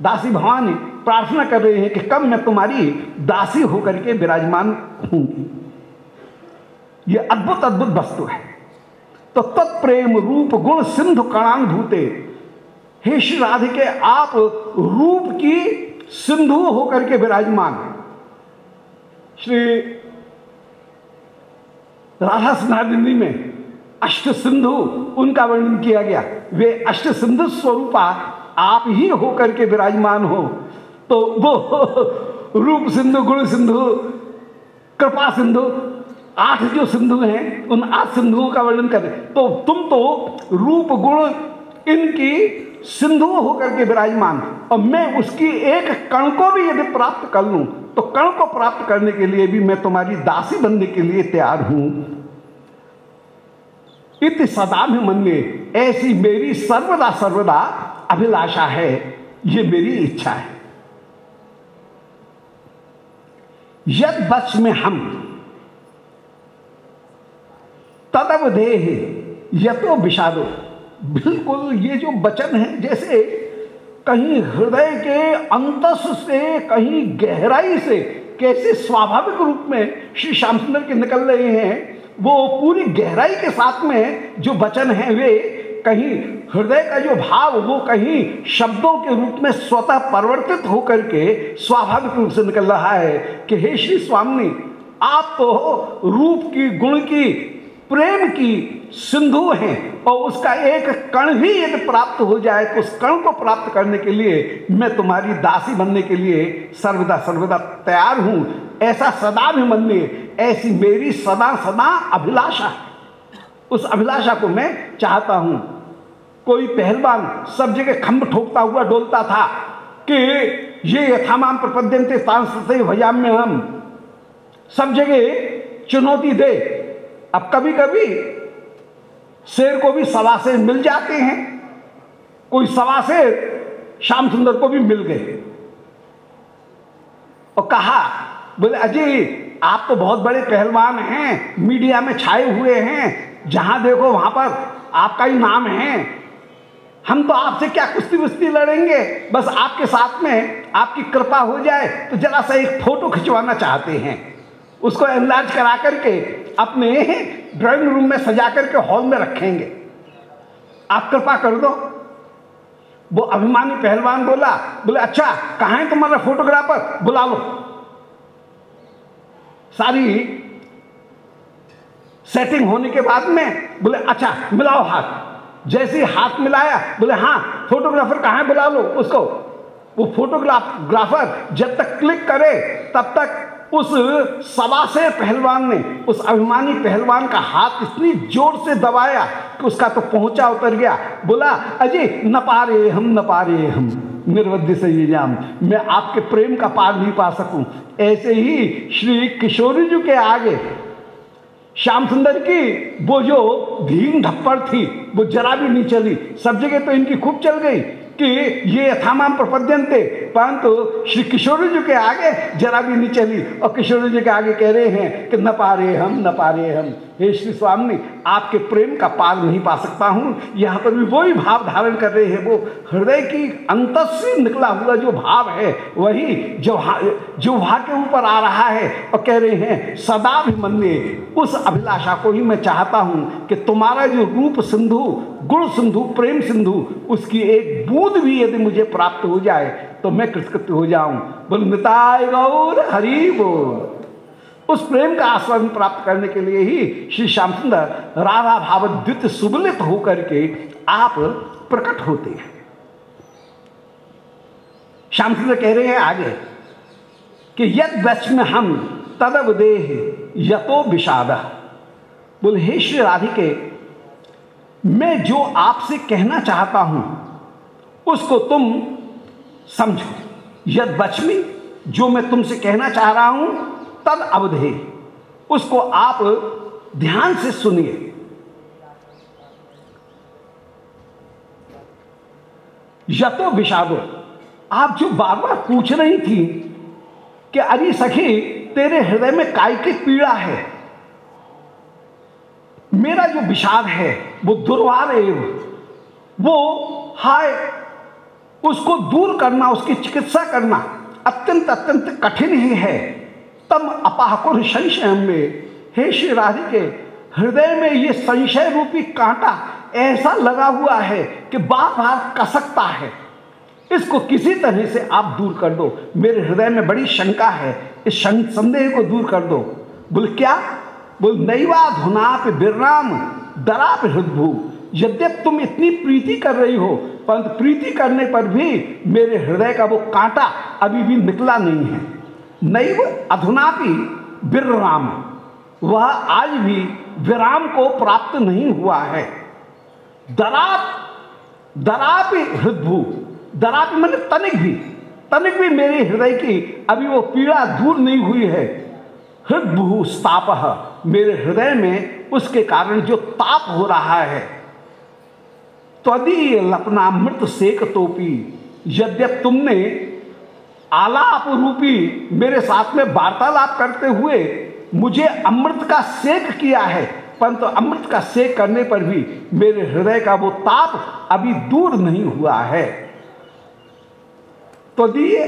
दासी भवानी प्रार्थना कर रहे हैं कि कब मैं तुम्हारी दासी होकर के विराजमान होंगी ये अद्भुत अद्भुत वस्तु है। तो तत्प्रेम रूप गुण सिंधु कणानुभूते हे श्री राधिके, आप रूप की सिंधु होकर के विराजमान श्री राधा सिंहादिनी में अष्ट सिंधु, उनका वर्णन किया गया। वे अष्ट सिंधु स्वरूपा आप ही होकर के विराजमान हो। तो वो रूप सिंधु, गुण सिंधु, कृपा सिंधु, आठ जो सिंधु हैं, उन आठ सिंधुओं का वर्णन करें तो तुम तो रूप, गुण, इनकी सिंधु होकर के विराजमान और मैं उसकी एक कण को भी यदि प्राप्त कर लूँ तो कण को प्राप्त करने के लिए भी मैं तुम्हारी दासी बनने के लिए तैयार हूँ। इत सदा में मन में ऐसी मेरी सर्वदा सर्वदा अभिलाषा है। ये मेरी इच्छा है। यद बच में हम। तदव देह, यतो विषादो। बिल्कुल ये जो वचन है, जैसे कहीं हृदय के अंतस से, कहीं गहराई से, कैसे स्वाभाविक रूप में श्री श्याम सुंदर के निकल रहे हैं, वो पूरी गहराई के साथ में जो वचन है वे कहीं हृदय का जो भाव, वो कहीं शब्दों के रूप में स्वतः परिवर्तित होकर के स्वाभाविक रूप से निकल रहा है कि हे श्री स्वामी, आप तो रूप की, गुण की, प्रेम की सिंधु हैं और उसका एक कण भी यदि प्राप्त हो जाए तो उस कण को प्राप्त करने के लिए मैं तुम्हारी दासी बनने के लिए सर्वदा सर्वदा तैयार हूँ। ऐसा सदा भी मन में ऐसी मेरी सदा सदा अभिलाषा उस अभिलाषा को मैं चाहता हूँ कोई पहलवान सब जगह खंभ ठोकता हुआ डोलता था कि ये यथामान प्रपद्यंते तांस भयाम्य हम। सब जगह चुनौती दे। अब कभी कभी शेर को भी सवा शेर मिल जाते हैं। कोई सवा शेर श्याम सुंदर को भी मिल गए। और कहा, बोले अजय आप तो बहुत बड़े पहलवान हैं, मीडिया में छाए हुए हैं। जहाँ देखो वहाँ पर आपका ही नाम है। हम तो आपसे क्या कुश्ती वुस्ती लड़ेंगे? बस आपके साथ में आपकी कृपा हो जाए तो जरा सा एक फ़ोटो खिंचवाना चाहते हैं। उसको एनलार्ज करा करके अपने ड्राइंग रूम में सजा करके हॉल में रखेंगे। आप कृपा कर दो। वो अभिमानी पहलवान बोला, बोले अच्छा कहाँ है तुम्हारा फोटोग्राफर बुला लो। सारी सेटिंग होने के बाद में बोले अच्छा मिलाओ हाथ। जैसे ही हाथ मिलाया, बोले हाँ फोटोग्राफर कहाँ बुला लो उसको। वो फोटोग्राफर जब तक क्लिक करे, तब तक उस सवा से पहलवान ने, उस अभिमानी पहलवान का हाथ इतनी ज़ोर से दबाया कि उसका तो पहुँचा उतर गया। बोला अजय न पारे हम न पारे हम निर्वध्य से ये जाम, मैं आपके प्रेम का पार नहीं पा सकूँ। ऐसे ही श्री किशोरी जी के आगे श्याम सुंदर की, वो जो भीम धप्पड़ थी, वो जरा भी नहीं चली। सब जगह तो इनकी खूब चल गई कि ये यथामाम प्रपद्यंते। परंतु श्री किशोर जी के आगे जरा भी नहीं। चली और किशोर जी के आगे कह रहे हैं कि न पा रहे हम, न पा रहे हम। हे श्री स्वामी, आपके प्रेम का पार नहीं पा सकता हूँ। यहाँ पर भी वही भाव धारण कर रहे हैं वो। हृदय की अंत से निकला हुआ जो भाव है, वही जो जो के ऊपर आ रहा है। और कह रहे हैं, सदा भी मन उस अभिलाषा को ही मैं चाहता हूँ कि तुम्हारा जो रूप सिंधु, गुण सिंधु, प्रेम सिंधु, उसकी एक बूंद भी यदि मुझे प्राप्त हो जाए तो मैं कृतकृत्य हो जाऊँ। बोल मिताय गौर, हरि बोल। उस प्रेम का आस्वादन प्राप्त करने के लिए ही श्री श्याम सुंदर राधा भाव द्वित सुबलित होकर के आप प्रकट होते हैं। श्याम सुंदर कह रहे हैं आगे कि यद वच में हम तदव देह यतो विषाद। बोले, हे श्री राधिके, मैं जो आपसे कहना चाहता हूँ, उसको तुम समझो, यद बचमी, जो मैं तुमसे कहना चाह रहा हूँ, तद अवधे उसको आप ध्यान से सुनिए। यतो विषादो, आप जो बार बार पूछ रही थी कि अरे सखी, तेरे हृदय में काय की पीड़ा है, मेरा जो विषाद है, वो दुर्वार वो हाय उसको दूर करना, उसकी चिकित्सा करना अत्यंत अत्यंत कठिन ही है। तम अपाकुर संशय में, हे श्री राधिके हृदय में ये संशय रूपी कांटा ऐसा लगा हुआ है कि बार बार कसकता है। इसको किसी तरह से आप दूर कर दो। मेरे हृदय में बड़ी शंका है। इस संदेह को दूर कर दो। बोल, क्या? बोल नैवा धुनाप बिराम दराप हृदभू यद्यप तुम इतनी प्रीति कर रही हो, परंतु प्रीति करने पर भी मेरे हृदय का वो कांटा अभी भी निकला नहीं है। नैव अधुनापि विराम। वह आज भी विराम को प्राप्त नहीं हुआ है। दराप दराप हृदभू, दराप मैंने तनिक भी तनिक भी मेरे हृदय की अभी वो पीड़ा दूर नहीं हुई है। हृदभू स्ताप मेरे हृदय में उसके कारण जो ताप हो रहा है। त्वदीय लपना मृत सेक तोपी यद्यप तुमने आलाप रूपी मेरे साथ में वार्तालाप करते हुए मुझे अमृत का सेक किया है, परंतु अमृत का सेक करने पर भी मेरे हृदय का वो ताप अभी दूर नहीं हुआ है। तो दिए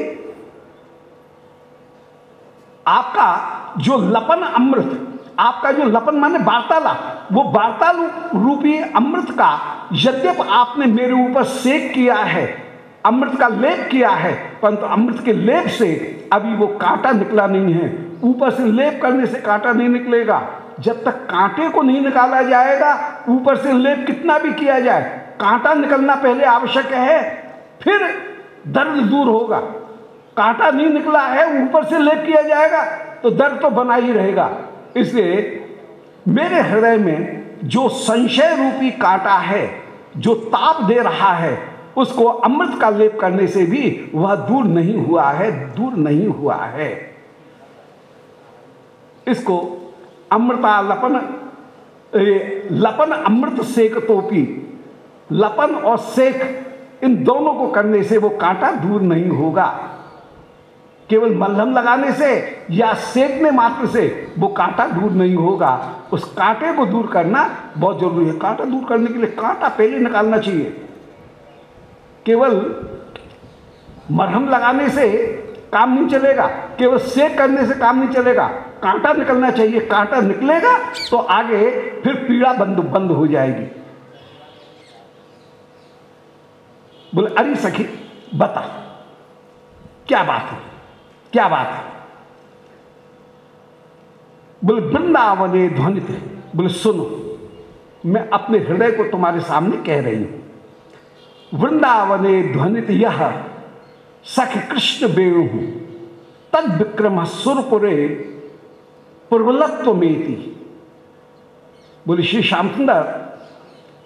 आपका जो लपन अमृत आपका जो लपन माने वार्तालाप वो वार्तालाप रूपी अमृत का यद्यप आपने मेरे ऊपर सेक किया है, अमृत का लेप किया है, परंतु अमृत के लेप से अभी वो कांटा निकला नहीं है। ऊपर से लेप करने से कांटा नहीं निकलेगा। जब तक कांटे को नहीं निकाला जाएगा, ऊपर से लेप कितना भी किया जाए, कांटा निकलना पहले आवश्यक है, फिर दर्द दूर होगा। कांटा नहीं निकला है, ऊपर से लेप किया जाएगा तो दर्द तो बना ही रहेगा। इसलिए मेरे हृदय में जो संशय रूपी कांटा है, जो ताप दे रहा है, उसको अमृत का लेप करने से भी वह दूर नहीं हुआ है, दूर नहीं हुआ है। इसको अमृता लपन लपन अमृत सेक तोपी, लपन और सेक इन दोनों को करने से वो कांटा दूर नहीं होगा। केवल मलहम लगाने से या सेकने मात्र से वो कांटा दूर नहीं होगा। उस कांटे को दूर करना बहुत ज़रूरी है। कांटा दूर करने के लिए कांटा पहले निकालना चाहिए। केवल मरहम लगाने से काम नहीं चलेगा। केवल सेक करने से काम नहीं चलेगा। कांटा निकलना चाहिए। कांटा निकलेगा तो आगे फिर पीड़ा बंद बंद हो जाएगी। बोले, अरे सखी, बता, क्या बात है? क्या बात है? बोले, वृंदावने ध्वनित बोले, सुनो, मैं अपने हृदय को तुम्हारे सामने कह रही हूँ। वृंदावन ध्वनित यह, सख कृष्ण बेणु तद विक्रम सुरपुरे पूर्वलत्व में थी बोले, श्री श्याम सुंदर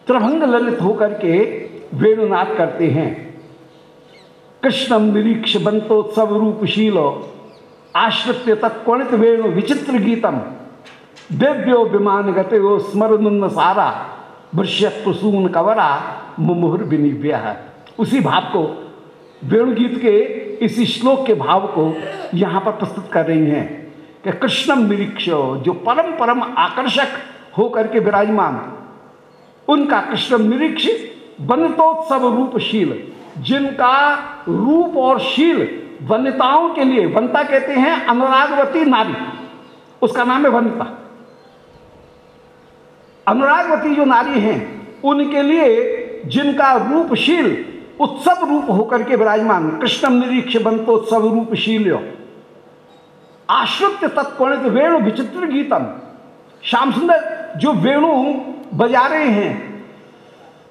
त्रिभंग ललित होकर के वेणुनाथ करते हैं। कृष्णम निरीक्ष बंतोत्सव रूपशील आश्रित्य तत्णित वेणु विचित्र गीतम दिव्यो विमान गते स्मरण सारा। वृष्यत्व सून कवरा मुमुहुर विनिव्य उसी भाव को, वेणुगीत के इसी श्लोक के भाव को यहाँ पर प्रस्तुत कर रही हैं कि कृष्णम निरीक्ष जो परम परम आकर्षक होकर के विराजमान, उनका कृष्ण निरीक्ष बनतोत्सव रूपशील जिनका रूप और शील वनिताओं के लिए, वनता कहते हैं अनुरागवती नारी। उसका नाम है वनिता। अनुरागवती जो नारी हैं, उनके लिए जिनका रूपशील उत्सव रूप होकर के विराजमान कृष्णम निरीक्ष बंतोत्सव रूपशील आश्रित तत्कोणित वेणु विचित्र गीतम। श्याम सुंदर, जो वेणु बजा रहे हैं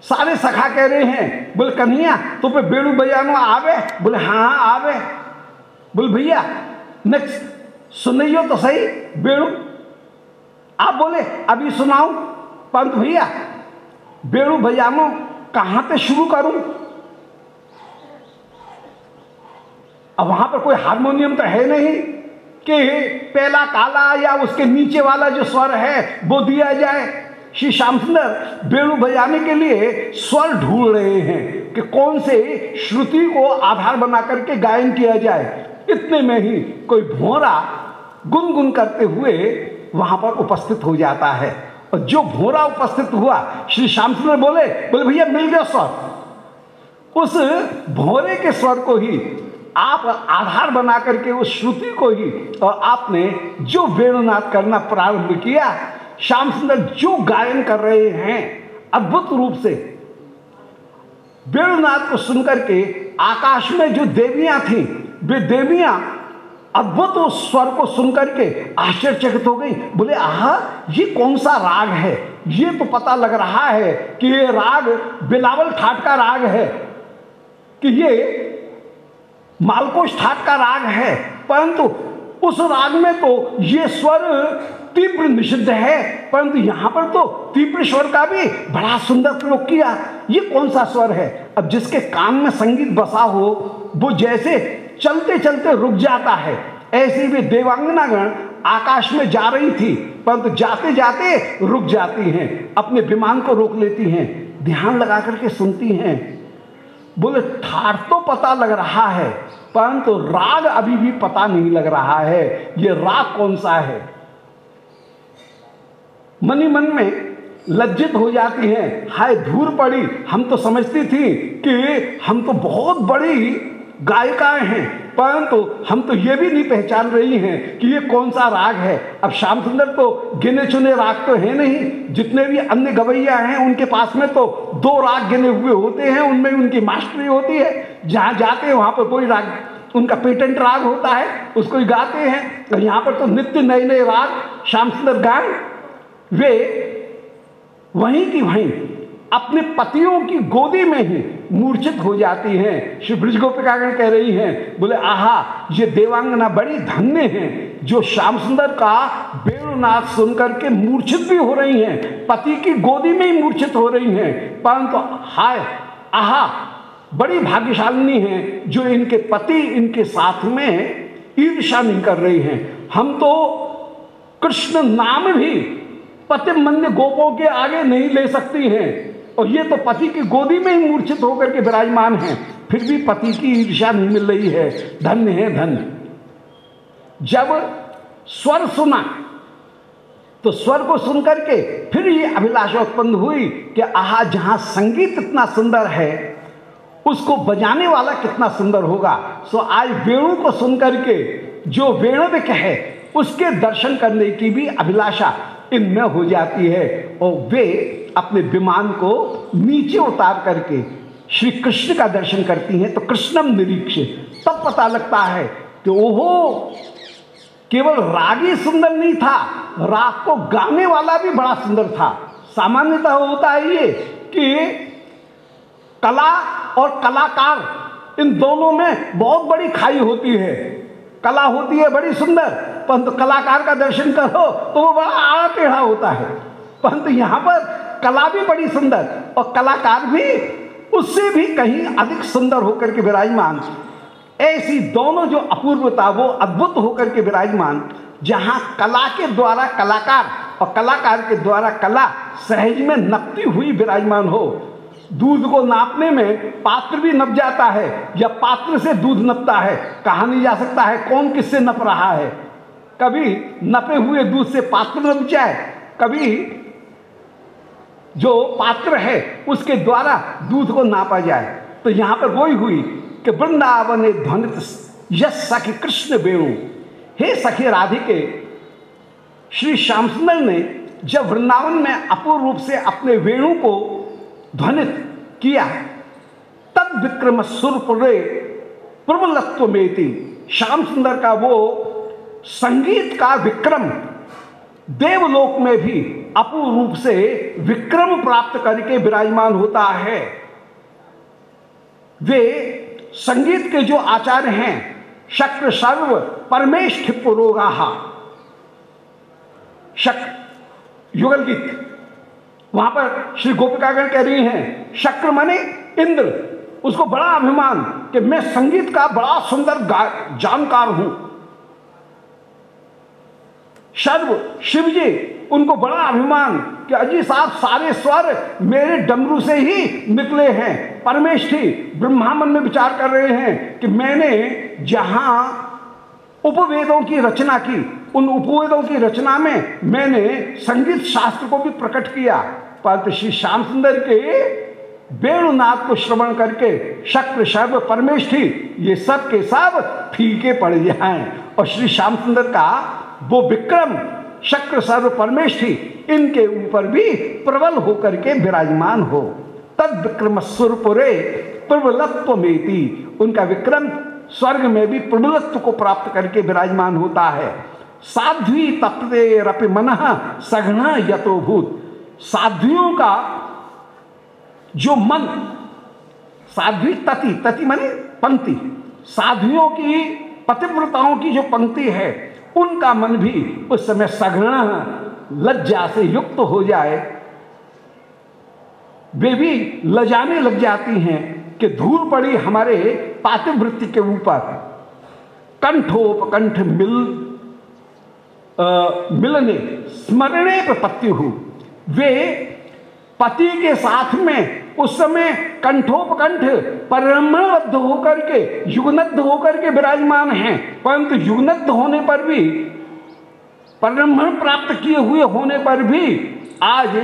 सारे सखा कह रहे हैं, बोले, कन्हैया तो पे बेड़ू बजानो आवे? बोले हाँ आवे। बोले, भैया नेक्स्ट सुनियो तो सही, बेड़ू। आप बोले, अभी सुनाऊ पंत भैया, बेड़ू बजानो कहाँ पे शुरू करूँ? अब वहाँ पर कोई हारमोनियम तो है नहीं कि पहला काला या उसके नीचे वाला जो स्वर है, वो दिया जाए। श्री श्याम सुंदर बेणु बजाने के लिए स्वर ढूंढ रहे हैं कि कौन से श्रुति को आधार बना करके गायन किया जाए। इतने में ही कोई भोरा गुनगुन करते हुए वहाँ पर उपस्थित हो जाता है। और जो भोरा उपस्थित हुआ, श्री श्याम सुंदर बोले बोले, भैया, मिल गया स्वर। उस भोरे के स्वर को ही आप आधार बना करके उस श्रुति को ही और आपने जो वेणुनाथ करना प्रारंभ किया श्याम सुंदर जो गायन कर रहे हैं, अद्भुत रूप से। वेणुनाथ को सुनकर के आकाश में जो देवियाँ थी, वे देवियाँ अद्भुत उस स्वर को सुनकर के आश्चर्यचकित हो गई। बोले, आह, ये कौन सा राग है? ये तो पता लग रहा है कि ये राग बिलावल ठाट का राग है, कि ये मालकोश ठाट का राग है। परंतु उस राग में तो ये स्वर तीव्र निषिद्ध है, परंतु यहाँ पर तो तीव्र स्वर का भी बड़ा सुंदर प्रयोग किया। ये कौन सा स्वर है? अब जिसके कान में संगीत बसा हो, वो जैसे चलते चलते रुक जाता है। ऐसे भी देवांगनागण आकाश में जा रही थी, परंतु जाते जाते रुक जाती हैं, अपने विमान को रोक लेती हैं, ध्यान लगा करके सुनती हैं। बोले ठार तो पता लग रहा है, परंतु राग अभी भी पता नहीं लग रहा है, ये राग कौन सा है? मनी मन में लज्जित हो जाती हैं। हाय, धूर पड़ी। हम तो समझती थी कि हम तो बहुत बड़ी गायिकाएँ हैं, परंतु तो हम तो ये भी नहीं पहचान रही हैं कि ये कौन सा राग है। अब श्याम सुंदर तो गिने चुने राग तो है नहीं। जितने भी अन्य गवैया हैं, उनके पास में तो दो राग गिने हुए होते हैं। उनमें उनकी मास्टरी होती है। जहाँ जाते हैं, वहाँ पर कोई राग, उनका पेटेंट राग होता है, उसको ही गाते हैं। और यहाँ पर तो नित्य नए नए राग, श्याम सुंदर गान वे वहीं की वहीं अपने पतियों की गोदी में ही मूर्छित हो जाती हैं। श्री ब्रज गोपिकागण कह रही हैं, बोले, आहा, ये देवांगना बड़ी धन्य हैं, जो श्याम सुंदर का वेणुनाथ सुनकर के मूर्छित भी हो रही हैं, पति की गोदी में ही मूर्छित हो रही हैं। परंतु तो हाय, आहा, बड़ी भाग्यशालिनी हैं, जो इनके पति, इनके साथ में ईर्षा नहीं कर रही हैं। हम तो कृष्ण नाम भी पति मंद गोपों के आगे नहीं ले सकती हैं। और ये तो पति की गोदी में ही मूर्छित होकर के विराजमान हैं। फिर भी पति की ईर्षा नहीं मिल रही है। धन्य है, धन्य। जब स्वर सुना तो स्वर को सुन करके फिर ये अभिलाषा उत्पन्न हुई कि आहा, जहाँ संगीत इतना सुंदर है, उसको बजाने वाला कितना सुंदर होगा। सो आज वेणु को सुन करके, जो वेणुविक है उसके दर्शन करने की भी अभिलाषा इनमें हो जाती है और वे अपने विमान को नीचे उतार करके श्री कृष्ण का दर्शन करती हैं तो कृष्णम निरीक्ष। तब पता लगता है कि ओहो, केवल राग ही सुंदर नहीं था, राग को गाने वाला भी बड़ा सुंदर था। सामान्यतः होता है ये कि कला और कलाकार इन दोनों में बहुत बड़ी खाई होती है। कला होती है बड़ी सुंदर परंतु कलाकार का दर्शन करो तो वो बड़ा आड़ा टेढ़ा होता है। परंतु यहाँ पर कला भी बड़ी सुंदर और कलाकार भी उससे भी कहीं अधिक सुंदर होकर के विराजमान। ऐसी दोनों जो अपूर्वता, वो अद्भुत होकर के विराजमान, जहाँ कला के द्वारा कलाकार और कलाकार के द्वारा कला सहज में नपती हुई विराजमान हो। दूध को नापने में पात्र भी नप जाता है या पात्र से दूध नपता है। कहा नहीं जा सकता है कौन किससे नप रहा है। कभी नपे हुए दूध से पात्र नप जाए, कभी जो पात्र है उसके द्वारा दूध को नापा जाए। तो यहाँ पर वही हुई कि वृंदावन ध्वनित यश सखी कृष्ण वेणु। हे सखी राधिके, श्री श्याम सुंदर ने जब वृंदावन में अपूर्व रूप से अपने वेणु को ध्वनित किया तब विक्रम सुरपुरे प्रबलत्व में श्याम सुंदर का वो संगीत का विक्रम देवलोक में भी अपूर्ण रूप से विक्रम प्राप्त करके विराजमान होता है। वे संगीत के जो आचार्य हैं, शक्र सर्व परमेश पुरोगा शक युगल गीत वहाँ पर श्री गोपिकागण कह रही हैं, शक्र मने इंद्र। उसको बड़ा अभिमान कि मैं संगीत का बड़ा सुंदर जानकार हूँ। सर्व शिव जी उनको बड़ा अभिमान कि अजी साहब सारे स्वर मेरे डमरू से ही निकले हैं। परमेश थी ब्रह्मा मन में विचार कर रहे हैं कि मैंने जहाँ उपवेदों की रचना की, उन उपवेदों की रचना में मैंने संगीत शास्त्र को भी प्रकट किया। परंतु श्री श्याम सुंदर के वेणुनाथ को श्रवण करके शक्र, शर्व परमेश थी ये सब के सब फीके पड़ जाए। और श्री श्याम सुंदर का वो विक्रम शक्र सर्व परमेश थी इनके ऊपर भी प्रबल होकर के विराजमान हो। तद विक्रम सुरपुरे प्रबलत्व में उनका विक्रम स्वर्ग में भी प्रबलत्व को प्राप्त करके विराजमान होता है। साध्वी तपते रप मन सघन यथोभूत साध्वियों का जो मन, साध्वी तति तति माने पंक्ति। साध्वियों की पतिव्रताओं की जो पंक्ति है उनका मन भी उस समय सघन लज्जा से युक्त हो जाए। वे भी लजाने लग जाती हैं कि धूल पड़ी हमारे पातिवृत्ति के ऊपर। कंठोपकंठ मिल आ, मिलने स्मरणे पर पत्ती हु। वे पति के साथ में उस समय कंठोपकंठ परम्भबद्ध होकर के, युगनद्ध होकर के विराजमान हैं। परंतु युगनद्ध होने पर भी परम्भण प्राप्त किए हुए होने पर भी आज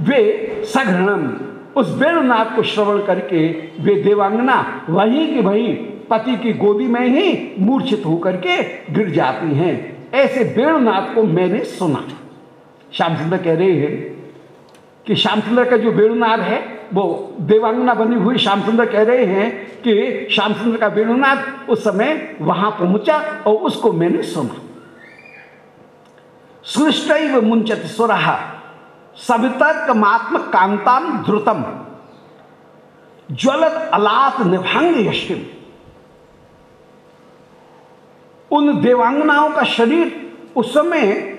वे सघृणम उस वेणुनाथ को श्रवण करके वे देवांगना, वहीं की वहीं पति की गोदी में ही मूर्छित होकर के गिर जाती हैं। ऐसे वेणुनाथ को मैंने सुना। श्याम सुंदर कह रहे हैं कि श्याम सुंदर का जो वेणुनाथ है, वो देवांगना बनी हुई श्याम सुंदर कह रहे हैं कि श्याम सुंदर का वेणुनाद उस समय वहाँ पहुँचा और उसको मैंने सुना। सृष्ट मुंचत सुर सवितर्क मात्म कांताम ध्रुतम ज्वलत अलात निभांग यशिम उन देवांगनाओं का शरीर उस समय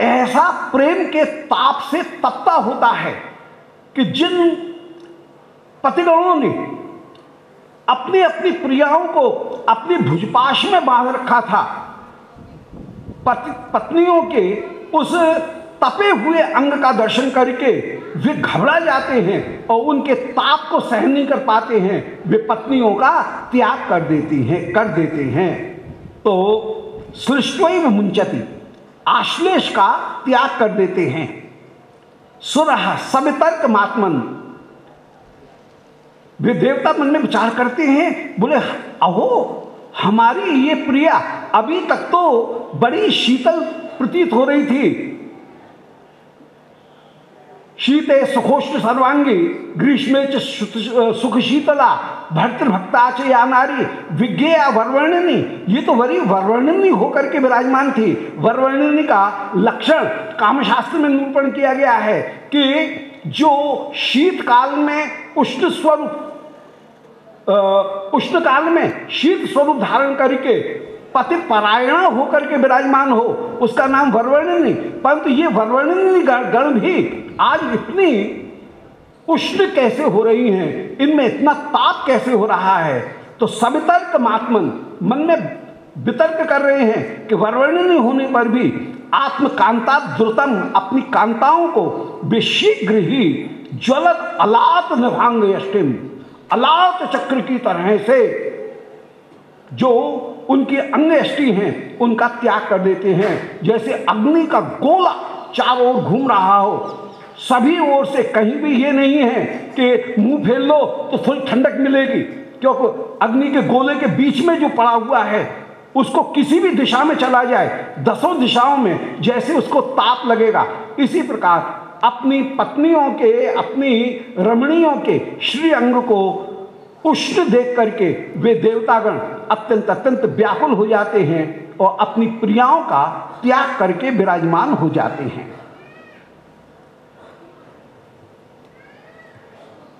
ऐसा प्रेम के ताप से तपता होता है कि जिन पतिगणों ने अपनी अपनी प्रियाओं को अपनी भुजपाश में बाँध रखा था, पति, पत्नियों के उस तपे हुए अंग का दर्शन करके वे घबरा जाते हैं और उनके ताप को सहन नहीं कर पाते हैं। वे पत्नियों का त्याग कर देती हैं, कर देते हैं। तो सृष्टि मुंचती। आश्लेष का त्याग कर देते हैं। सुरह सवितर्क मात्मन। वे देवता मन में विचार करते हैं, बोले, अहो, हमारी ये प्रिया अभी तक तो बड़ी शीतल प्रतीत हो रही थी। शीते सुखोष्ट सर्वांगी, ग्रीष्मे सुख शीतला भक्ताच या नारी। विज्ञ या वरवर्णिनी। ये तो वरी वरवर्णिनी होकर के विराजमान थी। वरवर्णिनी का लक्षण कामशास्त्र में निरूपण किया गया है कि जो शीत काल में उष्ण स्वरूप उष्ण काल में शीत स्वरूप धारण करके पति परायण होकर के विराजमान हो, उसका नाम वरवर्णिनी। परंतु ये वरवर्णिनी गण भी आज इतनी उष्ण कैसे हो रही हैं? इनमें इतना ताप कैसे हो रहा है? तो सवितर्क महात्मन मन में वितर्क कर रहे हैं कि वरवर्णिनी होने पर भी आत्मकांता, द्रुतम अपनी कांताओं को बेशीघ्र ही ज्वलत अलात निभांग अष्टिम अलात चक्र की तरह से जो उनकी अन्य अष्टि हैं, उनका त्याग कर देते हैं। जैसे अग्नि का गोला चारों ओर घूम रहा हो सभी ओर से कहीं भी ये नहीं है कि मुँह फेर लो तो थोड़ी ठंडक मिलेगी। क्योंकि अग्नि के गोले के बीच में जो पड़ा हुआ है, उसको किसी भी दिशा में चला जाए, दसों दिशाओं में जैसे उसको ताप लगेगा। इसी प्रकार अपनी पत्नियों के, अपनी रमणियों के श्री अंग को उष्ण देख करके वे देवतागण अत्यंत अत्यंत व्याकुल हो जाते हैं और अपनी प्रियाओं का त्याग करके विराजमान हो जाते हैं।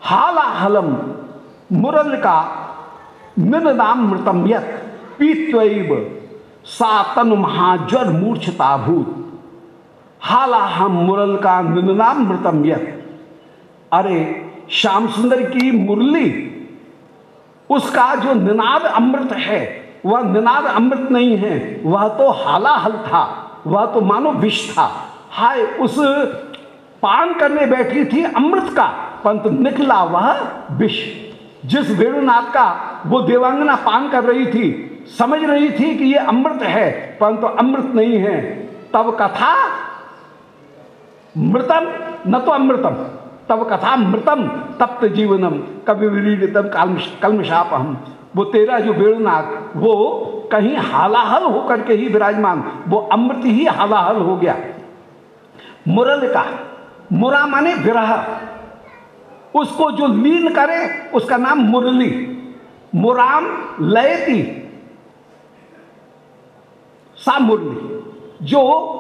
हालाहलम मुरल का निनाम मृतम यत पीत्व सा तन महाज्वर मूर्छता भूत। हाला हम मुरल का निनाम मृतम यत। अरे, श्याम सुंदर की मुरली, उसका जो निनाद अमृत है, वह निनाद अमृत नहीं है, वह तो हालाहल था, वह तो मानो विष था। हाय, उस पान करने बैठी थी अमृत का पंत निकला वह विष। जिस वेणुनाथ का वो देवांगना पान कर रही थी, समझ रही थी कि ये अमृत है, परंतु तो अमृत नहीं है। तब कथा मृतम, न तो अमृतम, तब कथा मृतम, तप्त जीवनम, कभी विरीडितम कलमशाप हम वो तेरा जो वेणुनाथ, वो कहीं हालाहल होकर के ही विराजमान, वो अमृत ही हालाहल हो गया। मुरल का, मुरा माने विरह। उसको जो लीन करे, उसका नाम मुरली। मुराम लयती। सा मुरली। जो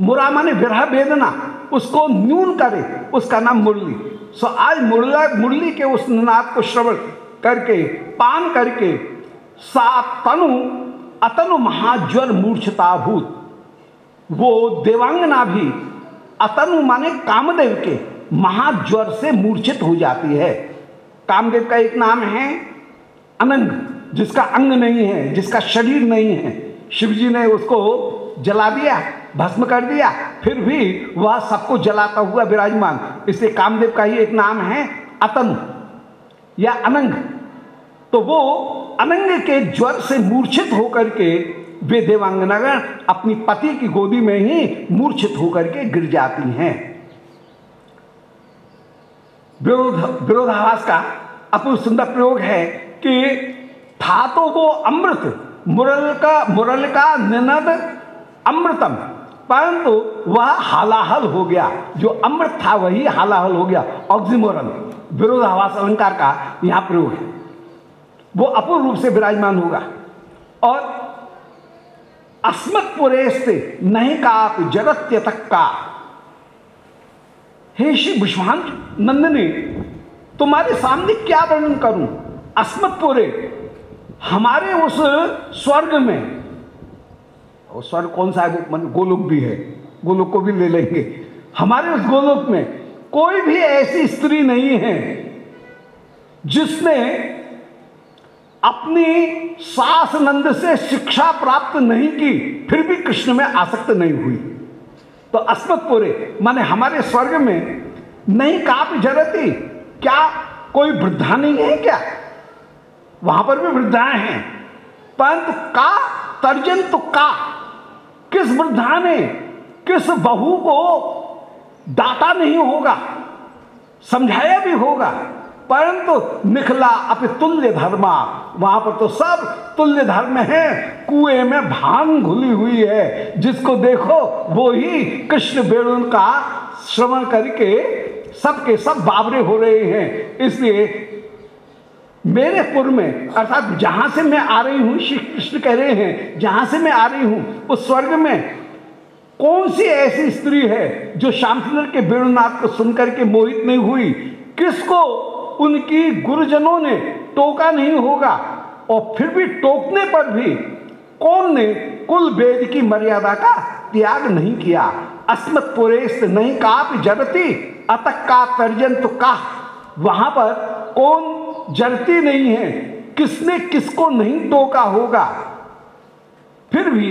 मुरा माने विरह वेदना उसको न्यून करे, उसका नाम मुरली। सो आज मुरला, मुरली के उस नाद को श्रवण करके, पान करके, सा तनु, अतनु महाज्वर मूर्छताभूत वो देवांगना भी, अतनु माने कामदेव के। महाज्वर से मूर्छित हो जाती है। कामदेव का एक नाम है अनंग, जिसका अंग नहीं है, जिसका शरीर नहीं है। शिव जी ने उसको जला दिया, भस्म कर दिया, फिर भी वह सबको जलाता हुआ विराजमान। इसलिए कामदेव का ही एक नाम है अतन या अनंग। तो वो अनंग के ज्वर से मूर्छित होकर के वे देवांगनागण अपनी पति की गोदी में ही मूर्छित होकर के गिर जाती हैं। विरोध, विरोधाभास का अपूर्व सुंदर प्रयोग है कि था तो वो अमृत, मुरल का मुरल का निनद अमृतम। परंतु वह हालाहल हो गया। जो अमृत था वही हालाहल हो गया। ऑक्सीमोरन विरोधाभास अलंकार का यहाँ प्रयोग है। वो अपूर्ण रूप से विराजमान होगा। और अस्मत् पुरेस्ते नहीं का जगत्य तक का हे श्री विश्वान नंदनी, तुम्हारे सामने क्या वर्णन करूँ? अस्मत् पुरे, हमारे उस स्वर्ग में और स्वर्ग कौन सा है? मन गोलोक भी है। गोलोक को भी ले लेंगे। हमारे उस गोलोक में कोई भी ऐसी स्त्री नहीं है जिसने अपनी सास नंद से शिक्षा प्राप्त नहीं की, फिर भी कृष्ण में आसक्त नहीं हुई। तो अस्मत्पुरे, माने हमारे स्वर्ग में नहीं काप जरती, क्या कोई वृद्धा नहीं है क्या? वहाँ पर भी वृद्धाएँ हैं। परंतु का तर्जन तो का? किस वृद्धा ने, किस बहू को डाटा नहीं होगा, समझाया भी होगा? परंतु निखला अपने तुल्य धर्मा। वहाँ पर तो सब तुल्य धर्म है। कुएँ में भाँग घुली हुई है। जिसको देखो, वो ही कृष्ण बेड़ुन का श्रवण करके सबके सब बाबरे हो रहे हैं। इसलिए मेरे पुर में, अर्थात जहाँ से मैं आ रही हूँ, श्री कृष्ण कह रहे हैं, जहाँ से मैं आ रही हूँ, उस स्वर्ग में कौन सी ऐसी स्त्री है जो श्याम सुंदर के वेणुनाथ को सुनकर के मोहित नहीं हुई? किसको उनकी गुरुजनों ने टोका नहीं होगा और फिर भी टोकने पर भी कौन ने कुल वेद की मर्यादा का त्याग नहीं किया? अस्मत पुरेश नहीं काप जड़ती अतक का तर्जन तो का। वहाँ पर कौन जड़ती नहीं है? किसने किसको नहीं टोका होगा? फिर भी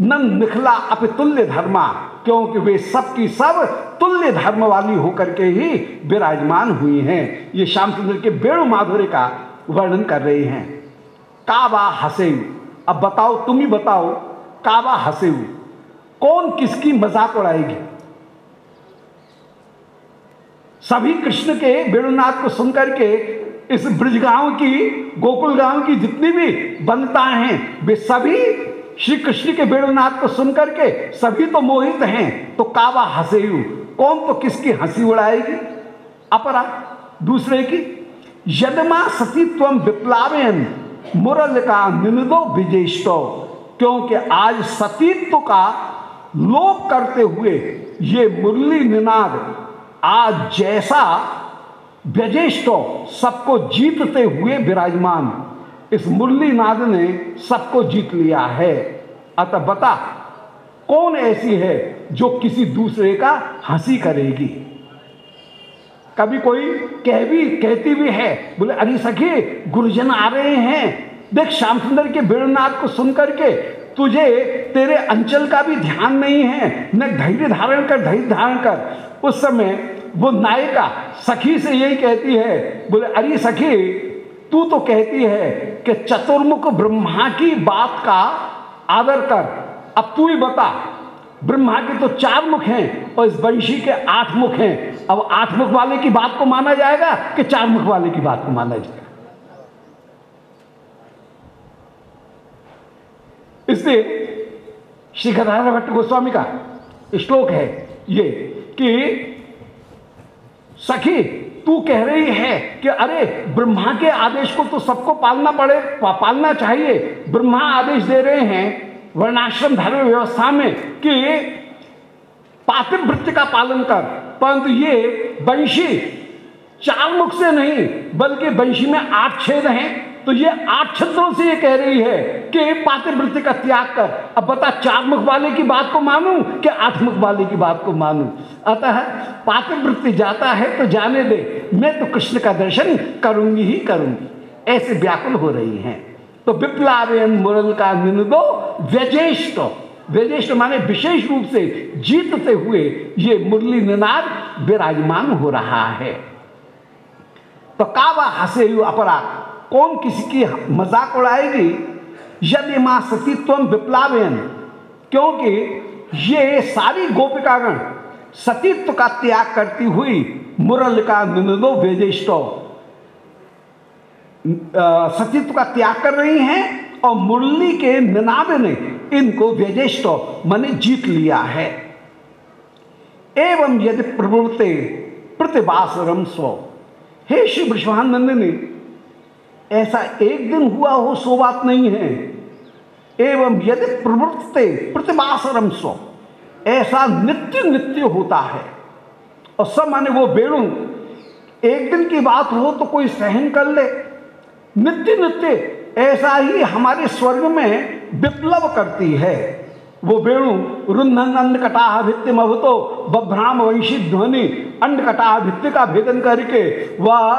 नन निखला अपितुल्य धर्मा। क्योंकि वे सब की सब तुल्य धर्म वाली होकर के ही विराजमान हुई हैं। ये श्याम सुंदर के बेणु माधुर्य का वर्णन कर रहे हैं। काबा हसे अब बताओ, तुम ही बताओ काबा हसे कौन किसकी मज़ाक उड़ाएगी? सभी कृष्ण के वेणुनाथ को सुनकर के इस ब्रज गाँव की गोकुल गाँव की जितनी भी बनता हैं, वे सभी श्री कृष्ण के वेणुनाथ को सुनकर के सभी तो मोहित हैं तो कावा हंसे कौन तो किसकी हँसी उड़ाएगी? अपरा दूसरे की, यदमा सतीत्व विप्लावेन मुरल का निंदो विजेष्टो। क्योंकि आज सतीत्व का लोप करते हुए ये मुरली निनाद, आज जैसा व्यजेष्टो, सबको जीतते हुए विराजमान। इस मुरली नाद ने सबको जीत लिया है। अतः बता, कौन ऐसी है जो किसी दूसरे का हँसी करेगी? कभी कोई कह भी, कहती भी है, बोले, अरे सखी, गुरुजन आ रहे हैं। देख, श्याम सुंदर के वेणुनाथ को सुन करके तुझे, तेरे अंचल का भी ध्यान नहीं है। न धैर्य धारण कर, धैर्य धारण कर। उस समय वो नायिका सखी से यही कहती है, बोले, अरे सखी तू तो कहती है कि चतुर्मुख ब्रह्मा की बात का आदर कर। अब तू ही बता, ब्रह्मा के तो चार मुख हैं और इस वंशी के आठ मुख हैं। अब आठ मुख वाले की बात को माना जाएगा कि चार मुख वाले की बात को माना जाएगा? इसलिए श्री गदाधर भट्ट गोस्वामी का श्लोक है ये कि सखी तू कह रही है कि अरे, ब्रह्मा के आदेश को तो सबको पालना पड़े पालना चाहिए। ब्रह्मा आदेश दे रहे हैं वर्णाश्रम धर्म व्यवस्था में कि पातिवृत्ति का पालन कर। परंतु ये वंशी चार मुख से नहीं, बल्कि वंशी में आठ छेद हैं। तो ये आठ छत्रों से ये कह रही है कि पातिवृत्ति का त्याग कर। अब बता, चार मुख वाले की बात को मानूं कि आठ मुख वाले की बात को मानूं? अतः पातिवृत्ति जाता है तो जाने दे। मैं तो कृष्ण का दर्शन करूँगी ही करूँगी। ऐसे व्याकुल हो रही हैं। तो विप्लावेन मुरल का निंदो व्यजेष्ट। व्यजेष्ट माने विशेष रूप से जीतते हुए ये मुरली निनाद विराजमान हो रहा है। तो कावा हसे अपरा कौन किसी की मज़ाक उड़ाएगी? यदि माँ सतीत्व विप्लावेन, क्योंकि ये सारी गोपिकागण सतीत्व का त्याग करती हुई मुरल का निंदो वेजेष्टो सतीत्व का त्याग कर रही हैं और मुरली के निनाद ने इनको व्यजेष्टो मने जीत लिया है। एवं यदि प्रवृत्ते स्व। हे श्री विश्वानंद ने ऐसा एक दिन हुआ हो, सो बात नहीं है। एवं यदि प्रवृत्ते प्रतिमासरम स्व ऐसा नित्य नित्य होता है। और सब माने वो बेणु, एक दिन की बात हो तो कोई सहन कर ले। नित्य नित्य ऐसा ही हमारे स्वर्ग में विप्लव करती है। वो वेणु रुंधन अंड कटाह भित्ति मभुतो बभ्राम वंशी ध्वनि अंड कटाह भित्ति का भेदन करके, वह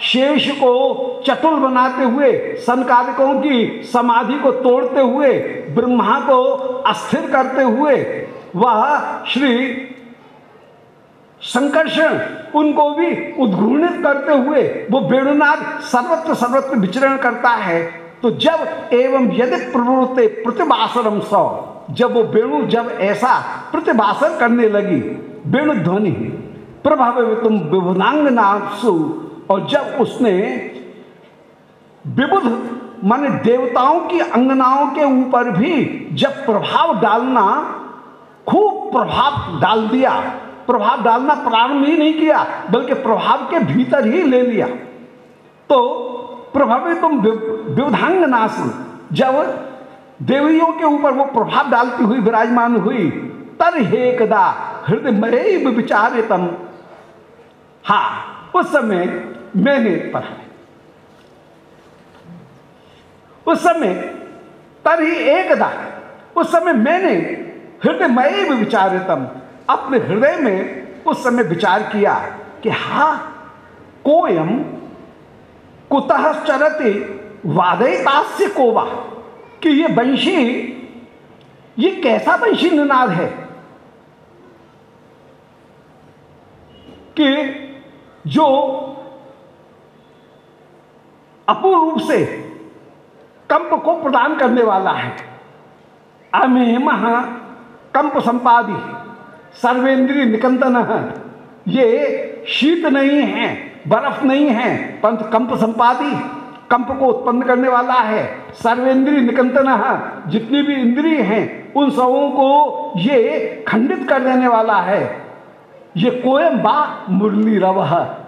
शेष को चतुल बनाते हुए सनकादिकों की समाधि को तोड़ते हुए, ब्रह्मा को अस्थिर करते हुए, वह श्री संकर्षण उनको भी उद्घूर्णित करते हुए, वो वेणुनाद सर्वत्र सर्वत्र विचरण करता है। तो जब एवं यदि प्रवृत्ति प्रतिभाषरम सौ, जब वो वेणु जब ऐसा प्रतिभाषण करने लगी वेणु ध्वनि प्रभाव तुम विभुदांग नासु और जब उसने विबुध, मान देवताओं की अंगनाओं के ऊपर भी जब प्रभाव डालना, खूब प्रभाव डाल दिया। प्रभाव डालना प्रारंभ ही नहीं किया, बल्कि प्रभाव के भीतर ही ले लिया। तो प्रभावित तुम विवधांग नाश जब देवियों के ऊपर वो प्रभाव डालती हुई, विराजमान हुई तर हेकदा हृदय विचारे तम हा उस समय मैंने पढ़ा। उस समय तरी एकदा उस समय मैंने हृदय मय विचारितम, अपने हृदय में उस समय विचार किया कि हा, कोयम कुतः चरते वादयतास्य कोवा कि ये वंशी, ये कैसा वंशी निनाद है? कि जो अपूर्ण रूप से कंप को प्रदान करने वाला है। अमेम कंप संपादी सर्वेंद्रीय निकंदन ये शीत नहीं है, बर्फ़ नहीं है, परंतु कंप संपादी कंप को उत्पन्न करने वाला है, सर्वेंद्रीय निकंतन जितनी भी इंद्रिय हैं, उन सबों को ये खंडित कर देने वाला है। ये कोयम बा मुरली रव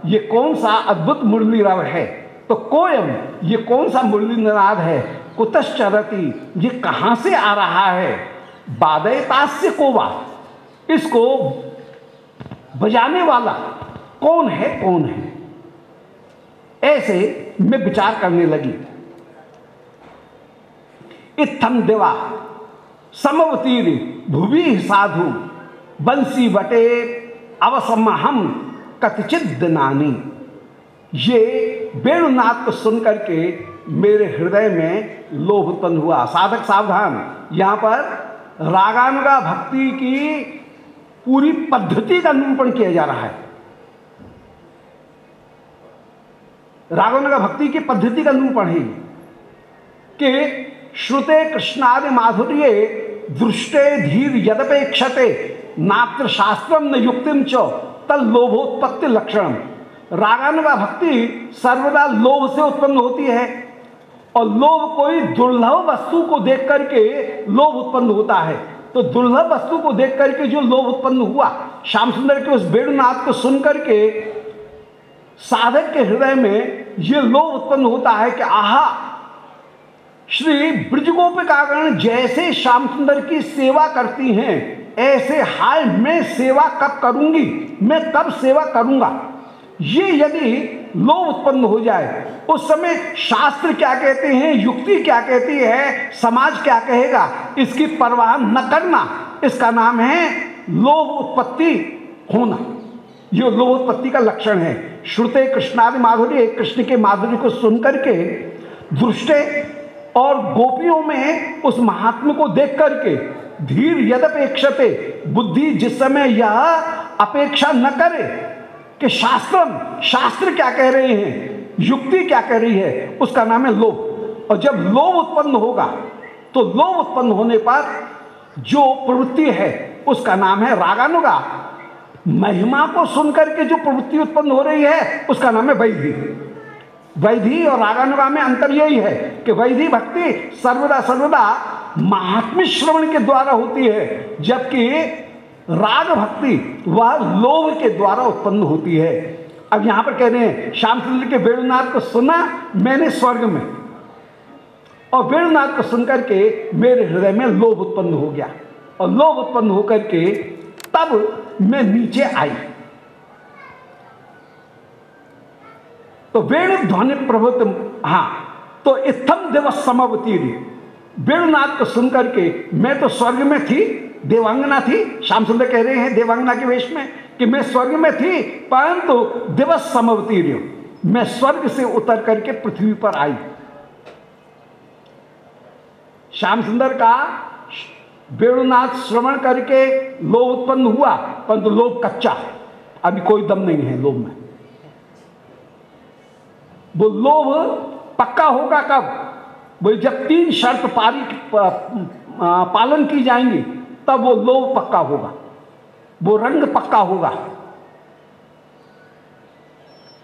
ये कौन सा अद्भुत मुरली रव है? तो कोयम, ये कौन सा मुरली निराद है? कुतश्चरती, ये कहाँ से आ रहा है? बादयतास्य कोवा। इसको बजाने वाला कौन है? कौन है? ऐसे मैं विचार करने लगी। इत्थम देवा, समवतीर, भुवि साधु, बंसी बटे अवसम हम कथचित नानी। ये वेणुनाथ को सुनकर के मेरे हृदय में लोभ उत्पन्न हुआ। साधक सावधान, यहाँ पर रागानुगा भक्ति की पूरी पद्धति का निरूपण किया जा रहा है। रागानुगा भक्ति की पद्धति का निरूपण है। कि श्रुते कृष्णादि माधुर्य दृष्टे धीर यदपेक्षते नात्र शास्त्रम न युक्तिम च तल लोभोत्पत्ति लक्षण। रागानुगा भक्ति सर्वदा लोभ से उत्पन्न होती है। और लोभ कोई दुर्लभ वस्तु को देख करके लोभ उत्पन्न होता है। तो दुर्लभ वस्तु को देख करके जो लोभ उत्पन्न हुआ, श्याम सुंदर के उस बेणुनाथ को सुन करके साधक के हृदय में ये लोभ उत्पन्न होता है कि आहा, श्री ब्रजगोपिकागण जैसे श्याम सुंदर की सेवा करती हैं ऐसे हाय मैं सेवा कब करूँगी? मैं कब सेवा करूँगा? ये यदि लोभ उत्पन्न हो जाए, उस समय शास्त्र क्या कहते हैं, युक्ति क्या कहती है, समाज क्या कहेगा? इसकी परवाह न करना। इसका नाम है लोभ उत्पत्ति होना। ये लोभ उत्पत्ति का लक्षण है। श्रुते कृष्णादि माधुर्य कृष्ण के माधुर्य को सुनकर के, दृष्टे और गोपियों में उस महात्मा को देख करके धीर यदपेक्षते, बुद्धि जिस समय यह अपेक्षा न करे, कि शास्त्रम, शास्त्र क्या कह रहे हैं, युक्ति क्या कह रही है, उसका नाम है लोभ। और जब लोभ उत्पन्न होगा तो लोभ उत्पन्न होने पर जो प्रवृत्ति है, उसका नाम है रागानुगा। महिमा को सुनकर के जो प्रवृत्ति उत्पन्न हो रही है, उसका नाम है वैधि। वैधि और रागानुगा में अंतर यही है, कि वैधि भक्ति सर्वदा सर्वदा महात्म्य श्रवण के द्वारा होती है, जबकि राग भक्ति वह लोभ के द्वारा उत्पन्न होती है। अब यहाँ पर कह रहे हैं श्याम सुंदर के वेणुनाथ को सुना मैंने स्वर्ग में। और वेणुनाथ को सुनकर के मेरे हृदय में लोभ उत्पन्न हो गया। और लोभ उत्पन्न होकर के तब मैं नीचे आई। तो वेणु ध्वनि प्रभुत हाँ तो इतम दिवस समवती वेणुनाथ को सुनकर के मैं तो स्वर्ग में थी, देवांगना थी। श्याम सुंदर कह रहे हैं, देवांगना के वेश में कि मैं स्वर्ग में थी, परंतु तो दिवस समवती मैं स्वर्ग से उतर करके पृथ्वी पर आई। श्याम सुंदर का वेणुनाथ श्रवण करके लोभ उत्पन्न हुआ, परंतु तो लोभ कच्चा है। अभी कोई दम नहीं है लोभ में। वो लोभ पक्का होगा कब? वो जब तीन शर्त पारी पालन की जाएँगी, तब वो लोभ पक्का होगा, वो रंग पक्का होगा।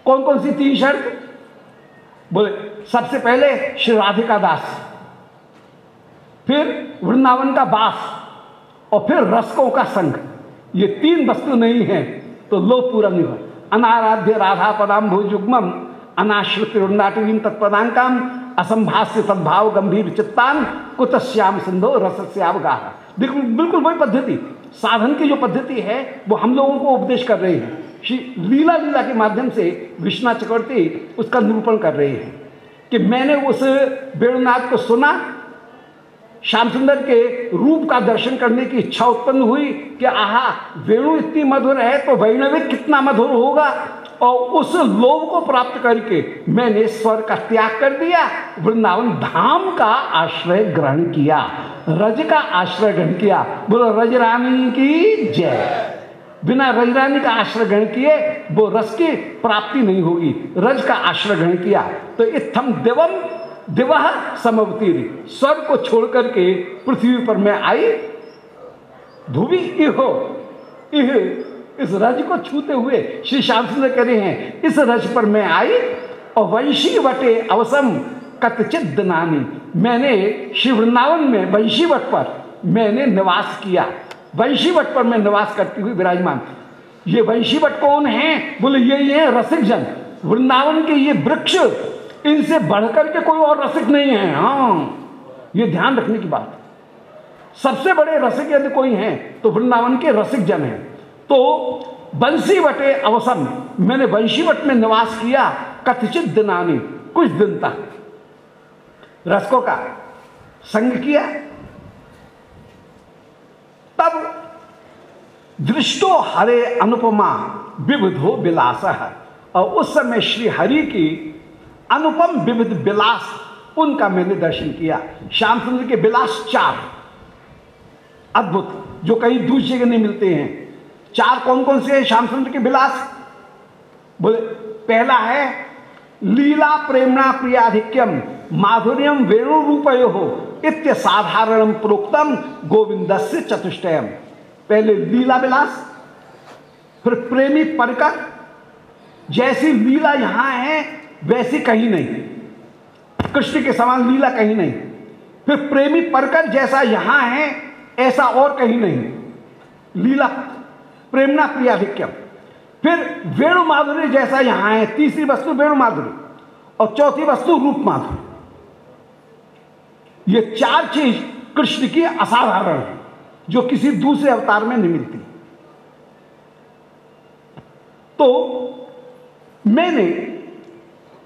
कौन कौन सी तीन शर्त? बोले, सबसे पहले श्री राधिका दास, फिर वृंदावन का बास, और फिर रसकों का संघ। ये तीन वस्तु नहीं है तो लोभ पूरा नहीं हो अनाराध्य राधा पदाम भुजुग्मम अनाश्रित उन्नाटवीम तत्पदांकाम असंभाष्य सद्भाव गंभीर चित्तान कुतश्याम सिंधो रसस्यावगाह। बिल्कुल बिल्कुल वही पद्धति। साधन की जो पद्धति है, वो हम लोगों को उपदेश कर रहे हैं। श्री लीला लीला के माध्यम से विश्वनाथ चक्रवर्ती उसका निरूपण कर रहे हैं कि मैंने उस वेणुनाथ को सुना, श्याम सुंदर के रूप का दर्शन करने की इच्छा उत्पन्न हुई कि आहा, वेणु इतनी मधुर है तो वैणविक कितना मधुर होगा? और उस लोभ को प्राप्त करके मैंने स्वर का त्याग कर दिया, वृंदावन धाम का आश्रय ग्रहण किया, रज का आश्रय ग्रहण किया। बोलो, रज रानी की जय। बिना रजरानी का आश्रय ग्रहण किए, वो रस की प्राप्ति नहीं होगी। रज का आश्रय ग्रहण किया। तो इतम देवम दिवह समवतीरी। स्वर को छोड़ करके पृथ्वी पर मैं आई। धुबी इहो, इह इस रज को छूते हुए श्री श्याम सुंदर कह रहे हैं, इस रज पर मैं आई और वंशी वटे अवसम कतचित नानी मैंने श्री वृंदावन में वंशी वट पर मैंने निवास किया। वंशी वट पर मैं निवास करती हुई विराजमान। ये वंशी वट कौन है? बोले, ये ये रसिक जन। वृंदावन के ये वृक्ष, इनसे बढ़कर के कोई और रसिक नहीं है। हाँ ये ध्यान रखने की बात। सबसे बड़े रसिक यदि कोई हैं तो वृंदावन के रसिक जन हैं। तो बंसी वटे अवसम मैंने बंशीवट में निवास किया कथित दिनानी, कुछ दिन तक। रसकों का संग किया। तब दृष्टो हरे अनुपमा विविधो विलास। और उस समय श्री हरि की अनुपम विविध विलास उनका मैंने दर्शन किया। श्याम सुंदर के विलास चार। अद्भुत, जो कहीं दूसरी जगह नहीं मिलते हैं। चार कौन कौन से हैं? श्याम सुंदर के विलास बोले, पहला है, लीला प्रेमणा प्रियाधिक्यम, माधुर्यम वेणु रूपयो हो इत्य साधारण प्रोक्तम गोविंद से चतुष्टयम। पहले लीला विलास फिर प्रेमी परकर जैसी लीला यहाँ है, वैसी कहीं नहीं। कृष्ण के समान लीला कहीं नहीं। फिर प्रेमी परकर जैसा यहाँ है, ऐसा और कहीं नहीं। लीला प्रेमना प्रियाधिक्यम फिर वेणु माधुरी जैसा यहाँ है, तीसरी वस्तु वेणु माधुरी और चौथी वस्तु रूप माधुरी। ये चार चीज़ कृष्ण की असाधारण है, जो किसी दूसरे अवतार में नहीं मिलती। तो मैंने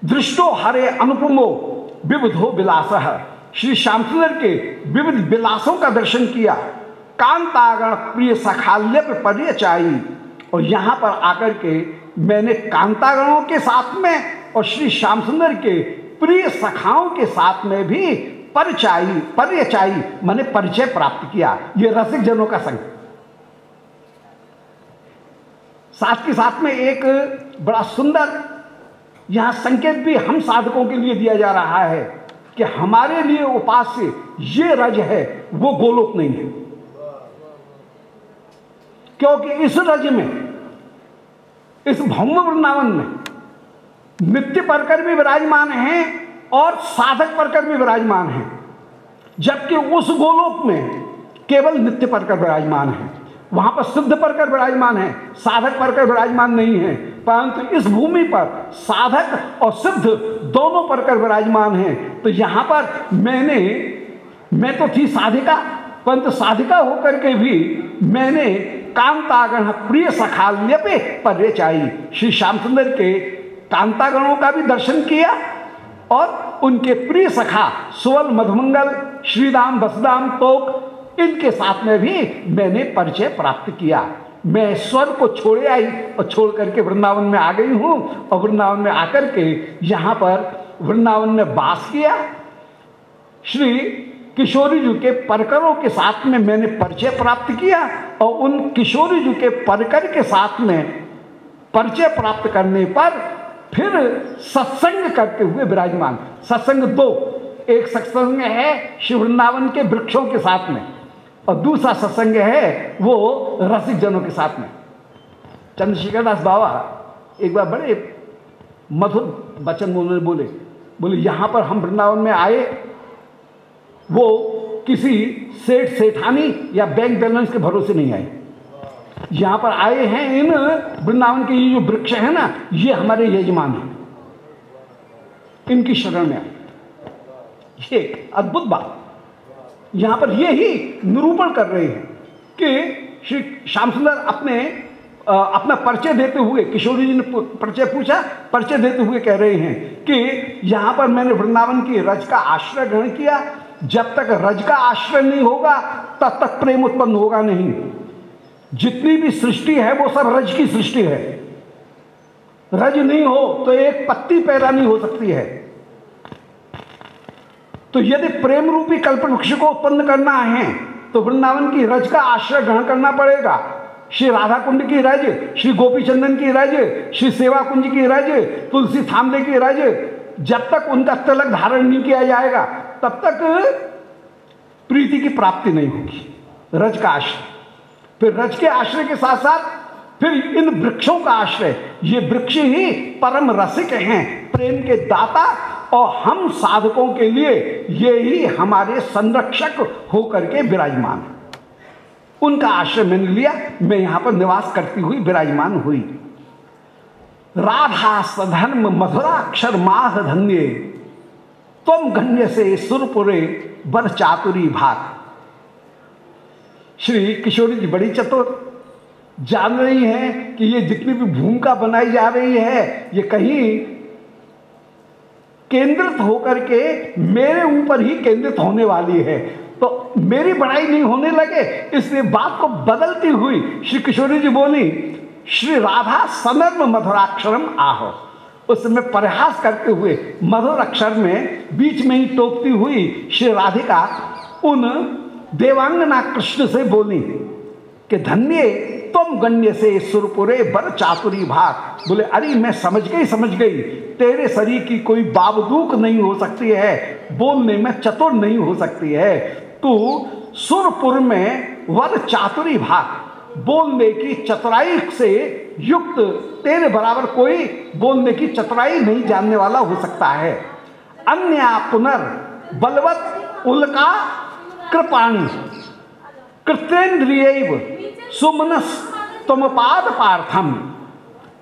दृष्टो हरे अनुपमो विविधो विलास, श्री श्यामसुंदर के विविध विलासों का दर्शन किया। कांतागण प्रिय सखाल्य पर चाहिए और यहाँ पर आकर के मैंने कांतागणों के साथ में और श्री श्याम सुंदर के प्रिय सखाओं के साथ में भी परिचाई परिचाई मैंने परिचय प्राप्त किया। ये रसिक जनों का संग। साथ के साथ में एक बड़ा सुंदर, यहाँ संकेत भी हम साधकों के लिए दिया जा रहा है कि हमारे लिए उपास्य ये रज है, वो गोलोक नहीं है। क्योंकि इस रज में, इस भौम वृंदावन में नित्य परकर भी विराजमान हैं और साधक परकर भी विराजमान हैं, जबकि उस गोलोक में केवल नित्य परकर विराजमान है, वहाँ पर सिद्ध परकर विराजमान है, साधक परकर विराजमान नहीं है, परंतु इस भूमि पर साधक और सिद्ध दोनों परकर विराजमान हैं। तो यहाँ पर मैंने, मैं तो थी साधिका, परंतु साधिका होकर के भी मैंने कांतागण प्रिय सखाल्य पे पर्यचाई श्री श्याम सुंदर के कांतागणों का भी दर्शन किया और उनके प्रिय सखा सुवल मधुमंगल, श्रीराम बसदाम तोक, इनके साथ में भी मैंने परिचय प्राप्त किया। मैं स्वर को छोड़े आई और छोड़ करके वृंदावन में आ गई हूँ और वृंदावन में आकर के यहाँ पर वृंदावन में वास किया। श्री किशोरी जी के परकरों के साथ में मैंने परिचय प्राप्त किया और उन किशोरी जी के परकर के साथ में परिचय प्राप्त करने पर फिर सत्संग करते हुए विराजमान। सत्संग दो, एक सत्संग है शिव वृंदावन के वृक्षों के साथ में और दूसरा सत्संग है वो रसिक जनों के साथ में। चंद्रशेखर दास बाबा, एक बार बड़े मधुर वचन उन्होंने बोले बोले, यहाँ पर हम वृंदावन में आए वो किसी सेठ सेठानी या बैंक बैलेंस के भरोसे नहीं आए। यहाँ पर आए हैं इन वृंदावन के ये जो वृक्ष है ना, ये हमारे यजमान हैं। इनकी शरण में आई ये अद्भुत बात। यहाँ पर ये ही निरूपण कर रहे हैं कि श्री श्याम सुंदर अपने अपना परिचय देते हुए, किशोरी जी ने परिचय पूछा, परिचय देते हुए कह रहे हैं कि यहाँ पर मैंने वृंदावन की रज का आश्रय ग्रहण किया जब तक रज का आश्रय नहीं होगा, तब तक प्रेम उत्पन्न होगा नहीं। जितनी भी सृष्टि है, वो सब रज की सृष्टि है। रज नहीं हो तो एक पत्ती पैदा नहीं हो सकती है। तो यदि प्रेम रूपी कल्प वृक्ष को उत्पन्न करना है तो वृंदावन की रज का आश्रय ग्रहण करना पड़ेगा। श्री राधा कुंड की रज, श्री गोपी चंदन की रज, श्री सेवा कुंज की रज, तुलसी थामले की रज, जब तक उनका तिलक धारण नहीं किया जाएगा तब तक प्रीति की प्राप्ति नहीं होगी। रज का आश्रय। फिर रज के आश्रय के साथ साथ फिर इन वृक्षों का आश्रय। ये वृक्ष ही परम रसिक हैं, प्रेम के दाता और हम साधकों के लिए ये ही हमारे संरक्षक होकर के विराजमान उनका आश्रय मैंने लिया, मैं यहाँ पर निवास करती हुई विराजमान हुई। राधा सधर्म मधुराक्षर माह धन्य। तुम गण्य से सुरपुरे बर चातुरी भाग। श्री किशोरी जी बड़ी चतुर, जान रही हैं कि ये जितनी भी भूमिका बनाई जा रही है, ये कहीं केंद्रित होकर के मेरे ऊपर ही केंद्रित होने वाली है। तो मेरी बड़ाई नहीं होने लगे, इसलिए बात को बदलती हुई श्री किशोरी जी बोली, श्री राधा सनर्म मधुराक्षरम आह। उसमें प्रयास करते हुए मधुर अक्षर में बीच में ही टोकती हुई श्री राधिका उन देवांगना कृष्ण से बोली, कि धन्य, तुम गण्य से सुरपुरे बर चातुरी भाग बोले, अरे, मैं समझ गई समझ गई। तेरे शरीर की कोई बाबदूक नहीं हो सकती है। बोलने में चतुर नहीं हो सकती है। तू सुरपुर में वर चातुरी भाग बोलने की चतुराई से युक्त तेरे बराबर कोई बोलने की चतुराई नहीं जानने वाला हो सकता है। अन्य पुनर् बलवत उल्का कृपाणी कृतेन्द्रिय सुमनस तुम पाद पार्थम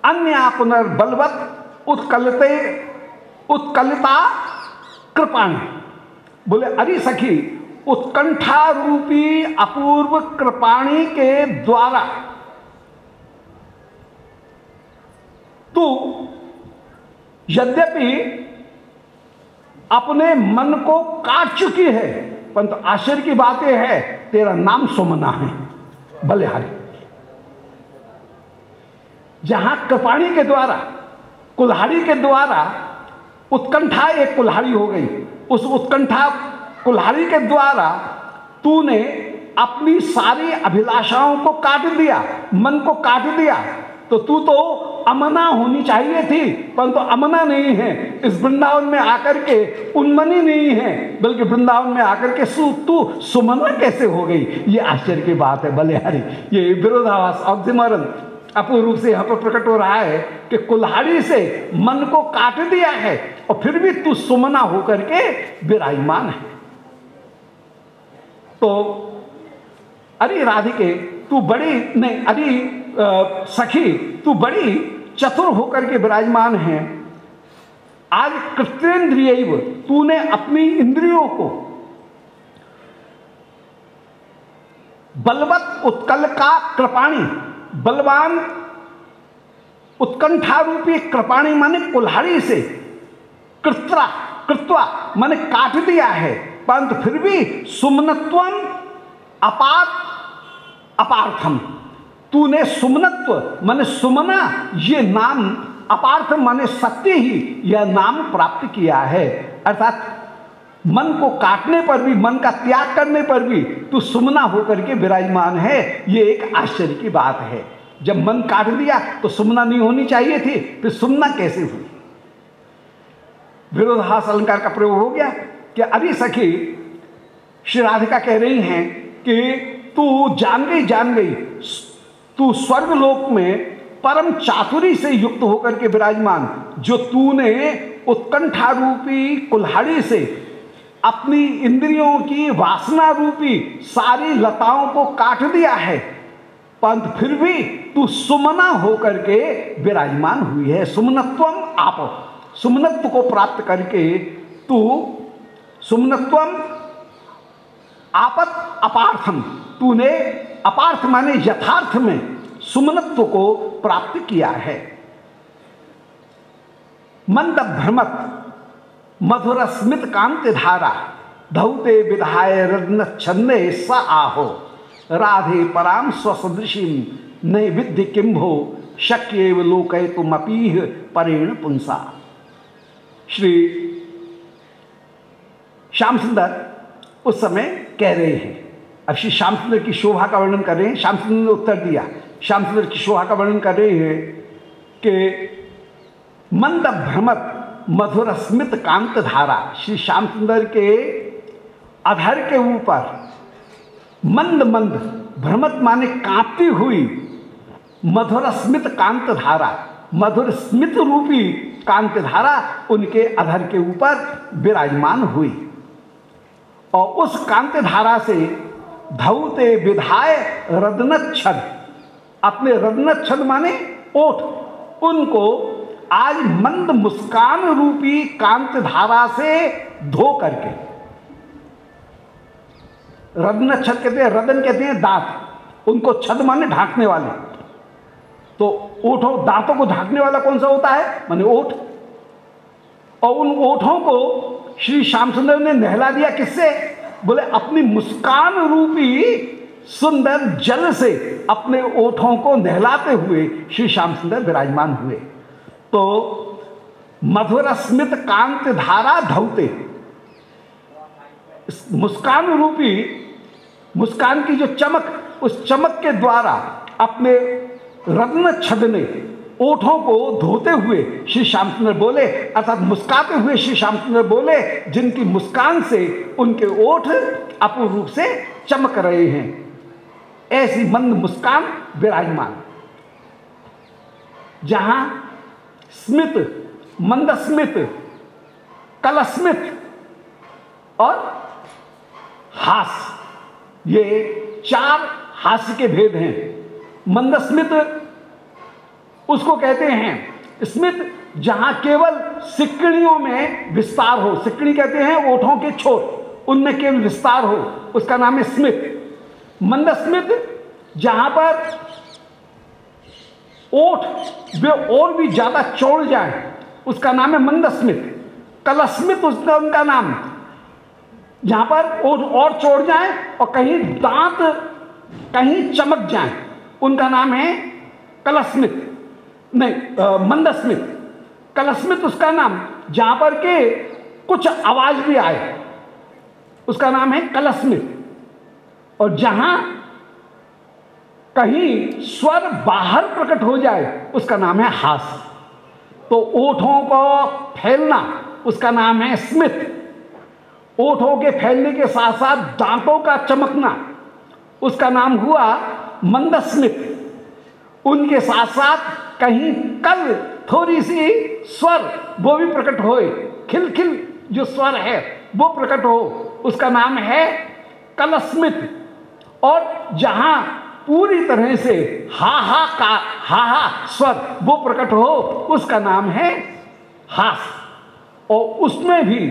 अन्य पुनर्बलवत उत्कलते उत्कलता कृपाणी। बोले, अरे सखी उत्कंठा रूपी अपूर्व कृपाणी के द्वारा। तू यद्यपि अपने मन को काट चुकी है, परंतु आश्चर्य की बात यह है, तेरा नाम सुमना है, बलिहारी। जहाँ कृपाणी के द्वारा, कुल्हाड़ी के द्वारा उत्कंठा एक कुल्हाड़ी हो गई, उस उत्कंठा कुल्हाड़ी के द्वारा तूने अपनी सारी अभिलाषाओं को काट दिया, मन को काट दिया। तो तू तो अमना होनी चाहिए थी, परंतु तो अमना नहीं है। इस वृंदावन में आकर के उन्मनी नहीं है, बल्कि वृंदावन में आकर के सु, तू सुमना कैसे हो गई? ये आश्चर्य की बात है, बलिहारी। ये विरोधावास ऑक्सीमरन अपूर्ण रूप से यहाँ पर प्रकट हो रहा है कि कुल्हाड़ी से मन को काट दिया है, और फिर भी तू सुमना होकर के विराजमान है। तो अरे राधिके, तू बड़ी, नहीं, अरे सखी, तू बड़ी चतुर होकर के विराजमान है। आज कृतेन्द्रिय तूने अपनी इंद्रियों को बलवत उत्कल का कृपाणी, बलवान उत्कंठा रूपी कृपाणी माने कुल्हाड़ी से कृत्रा, कृत्वा माने काट दिया है। परंतु फिर भी सुमनत्व अपात अपार्थम तूने सुमनत्व माने सुमना, ये नाम अपार्थ माने सत्य ही यह नाम प्राप्त किया है। अर्थात मन को काटने पर भी, मन का त्याग करने पर भी तू सुमना होकर के विराजमान है। ये एक आश्चर्य की बात है। जब मन काट दिया तो सुमना नहीं होनी चाहिए थी, फिर सुमना कैसे हुई? विरोधास अलंकार का प्रयोग हो गया। कि अरे सखी, श्री राधिका कह रही हैं कि तू जान गई जान गई तू स्वर्ग लोक में परम चातुरी से युक्त होकर के विराजमान, जो तूने उत्कंठा रूपी कुल्हाड़ी से अपनी इंद्रियों की वासना रूपी सारी लताओं को काट दिया है, परंतु फिर भी तू सुमना होकर के विराजमान हुई है। सुमनत्वम आप, सुमनत्व को प्राप्त करके तू सुमनत्वम आपत अपार्थम। तूने अपार्थ माने यथार्थ में सुमनत्व को प्राप्त किया है। मंद भ्रमत मधुर स्मित कांति धारा धौते विधाय रत्न छन्ने स आहो। राधे पराम स्वसदृशी नहीं विद्य किम्भो शक्य लोक तुम अपीह परेण पुंसा। श्री श्याम सुंदर उस समय कह रहे हैं। अब श्री श्याम सुंदर की शोभा का वर्णन कर रहे हैं। श्याम सुंदर ने उत्तर दिया। श्याम सुंदर की शोभा का वर्णन कर रहे हैं कि मंद भ्रमत मधुर स्मित कांत धारा श्री श्याम सुंदर के अधर के ऊपर मंद मंद भ्रमत माने कांपती हुई मधुर स्मित कांत धारा मधुर स्मित रूपी कांत धारा उनके अधर के ऊपर विराजमान हुई। और उस कांत धारा से धौते विधाय रदनच्छद अपने रदनच्छद माने ओठ, उनको आज मंद मुस्कान रूपी कांत धारा से धो करके। रदन छद कहते हैं रदन कहते हैं दांत, उनको छद माने ढांकने वाले। तो ओठों, दांतों को ढांकने वाला कौन सा होता है? माने ओठ। और उन ओठों को श्री श्याम सुंदर ने नहला दिया किससे? बोले, अपनी मुस्कान रूपी सुंदर जल से अपने ओठों को नहलाते हुए श्री श्याम सुंदर विराजमान हुए। तो मधुर स्मित कांत धारा धौते मुस्कान रूपी, मुस्कान की जो चमक, उस चमक के द्वारा अपने रत्न छदने ओठों को धोते हुए श्री श्याम सुंदर बोले, अर्थात मुस्काते हुए श्री श्याम सुंदर बोले, जिनकी मुस्कान से उनके ओठ अपूर्ण रूप से चमक रहे हैं। ऐसी मंद मुस्कान विराजमान। जहाँ स्मित, मंदस्मित, कलस्मित और हास, ये चार हास्य के भेद हैं। मंदस्मित उसको कहते हैं, स्मित, जहाँ केवल सिकड़ियों में विस्तार हो। सिकड़ी कहते हैं ओठों के छोर, उनमें केवल विस्तार हो। उसका नाम है स्मित। मंदस्मित, जहाँ पर ओठ वे और भी ज़्यादा चौड़ जाए, उसका नाम है मंदस्मित। कलस्मित उसका उनका नाम, जहाँ पर ओठ और चौड़ जाए और कहीं दांत कहीं चमक जाए, उनका नाम है कलस्मित। नहीं मंदस्मित। कलस्मित उसका नाम जहाँ पर के कुछ आवाज़ भी आए। उसका नाम है कलस्मित। और जहाँ कहीं स्वर बाहर प्रकट हो जाए, उसका नाम है हास। तो ओठों को फैलना, उसका नाम है स्मित। ओठों के फैलने के साथ साथ दांतों का चमकना, उसका नाम हुआ मंदस्मित। उनके साथ साथ कहीं कल थोड़ी सी स्वर, वो भी प्रकट होए। खिल खिल जो स्वर है, वो प्रकट हो। उसका नाम है कलस्मित। और जहाँ पूरी तरह से हा हा का, हा हा स्वर, वो प्रकट हो, उसका नाम है हास। और उसमें भी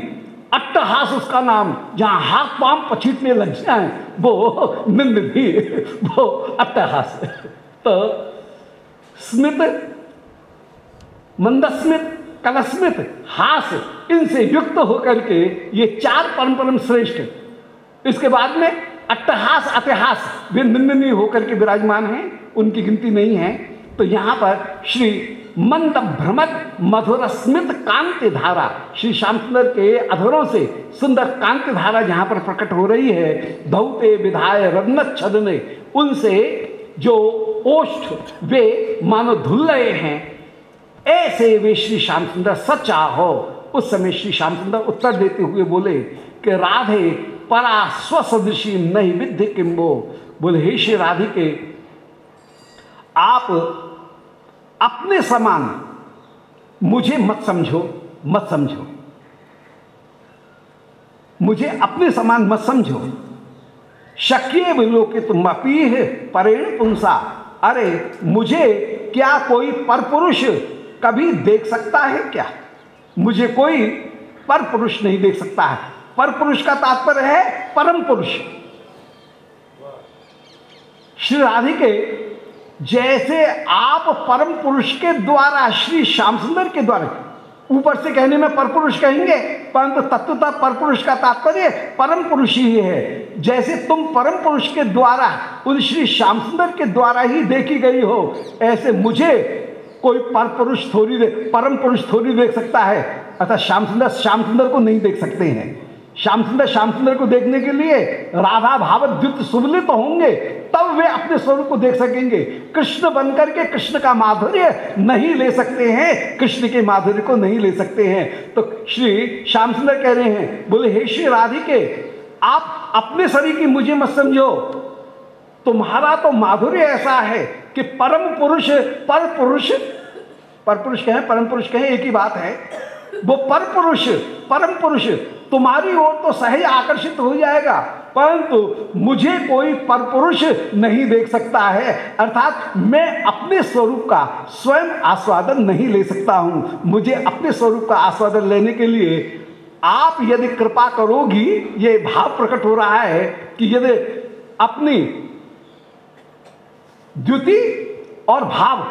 अट्टहास उसका नाम, जहाँ हाथ पाम पछीटने लग जाए, वो निंद भी, वो अट्टहास। तो स्मित, मंदस्मित, कलस्मित, हास, इनसे युक्त होकर के ये चार परम परम श्रेष्ठ इसके बाद में अट्टहास, अतिहास, वे निंदनीय होकर के विराजमान हैं, उनकी गिनती नहीं है। तो यहाँ पर श्री मंद भ्रमत मधुर स्मित कांति धारा श्री श्याम सुंदर के अधरों से सुंदर कांति धारा जहाँ पर प्रकट हो रही है, धौते विधाय रत्न छदने उनसे जो ओष्ठ वे मानो धुल रहे हैं, ऐसे वे श्री श्याम सुंदर सच्चा हो। उस समय श्री श्याम सुंदर उत्तर देते हुए बोले कि राधे परा स्वसदृशी नहीं विद्य किम्बो। बोले, हे श्री राधे के आप अपने समान मुझे मत समझो मत समझो। मुझे अपने समान मत समझो। शक्य विलोके तुम अपीह परेण पुंसा अरे, मुझे क्या कोई परपुरुष कभी देख सकता है क्या? मुझे कोई पर पुरुष नहीं देख सकता है। पर पुरुष का तात्पर्य है परम पुरुष। श्री राधिके, जैसे आप परम पुरुष के द्वारा, श्री श्याम सुंदर के द्वारा ऊपर से कहने में पर पुरुष कहेंगे, परंतु तत्वता पर पुरुष का तात्पर्य परम पुरुष ही है। जैसे तुम परम पुरुष के द्वारा, उन श्री श्याम सुंदर के द्वारा ही देखी गई हो, ऐसे मुझे कोई पर पुरुष थोड़ी परम पुरुष थोड़ी देख सकता है। अर्थात श्याम सुंदर श्याम सुंदर को नहीं देख सकते हैं। श्याम सुंदर श्याम सुंदर को देखने के लिए राधा भावत द्युत सुबलित होंगे, तब वे अपने स्वरूप को देख सकेंगे। कृष्ण बनकर के कृष्ण का माधुर्य नहीं ले सकते हैं, कृष्ण के माधुर्य को नहीं ले सकते हैं। तो श्री श्याम सुंदर कह रहे हैं, बोले, हे श्री राधिके, आप अपने शरीर की मुझे मत समझो। तुम्हारा तो माधुर्य ऐसा है कि परम पुरुष, पर पुरुष पर पुरुष कहें, परम पुरुष कहें, एक ही बात है। वो पर पुरुष, परम पुरुष तुम्हारी ओर तो सहज आकर्षित हो जाएगा, परंतु मुझे कोई परपुरुष नहीं देख सकता है। अर्थात मैं अपने स्वरूप का स्वयं आस्वादन नहीं ले सकता हूँ। मुझे अपने स्वरूप का आस्वादन लेने के लिए आप यदि कृपा करोगी, ये भाव प्रकट हो रहा है कि यदि अपनी द्युति और भाव,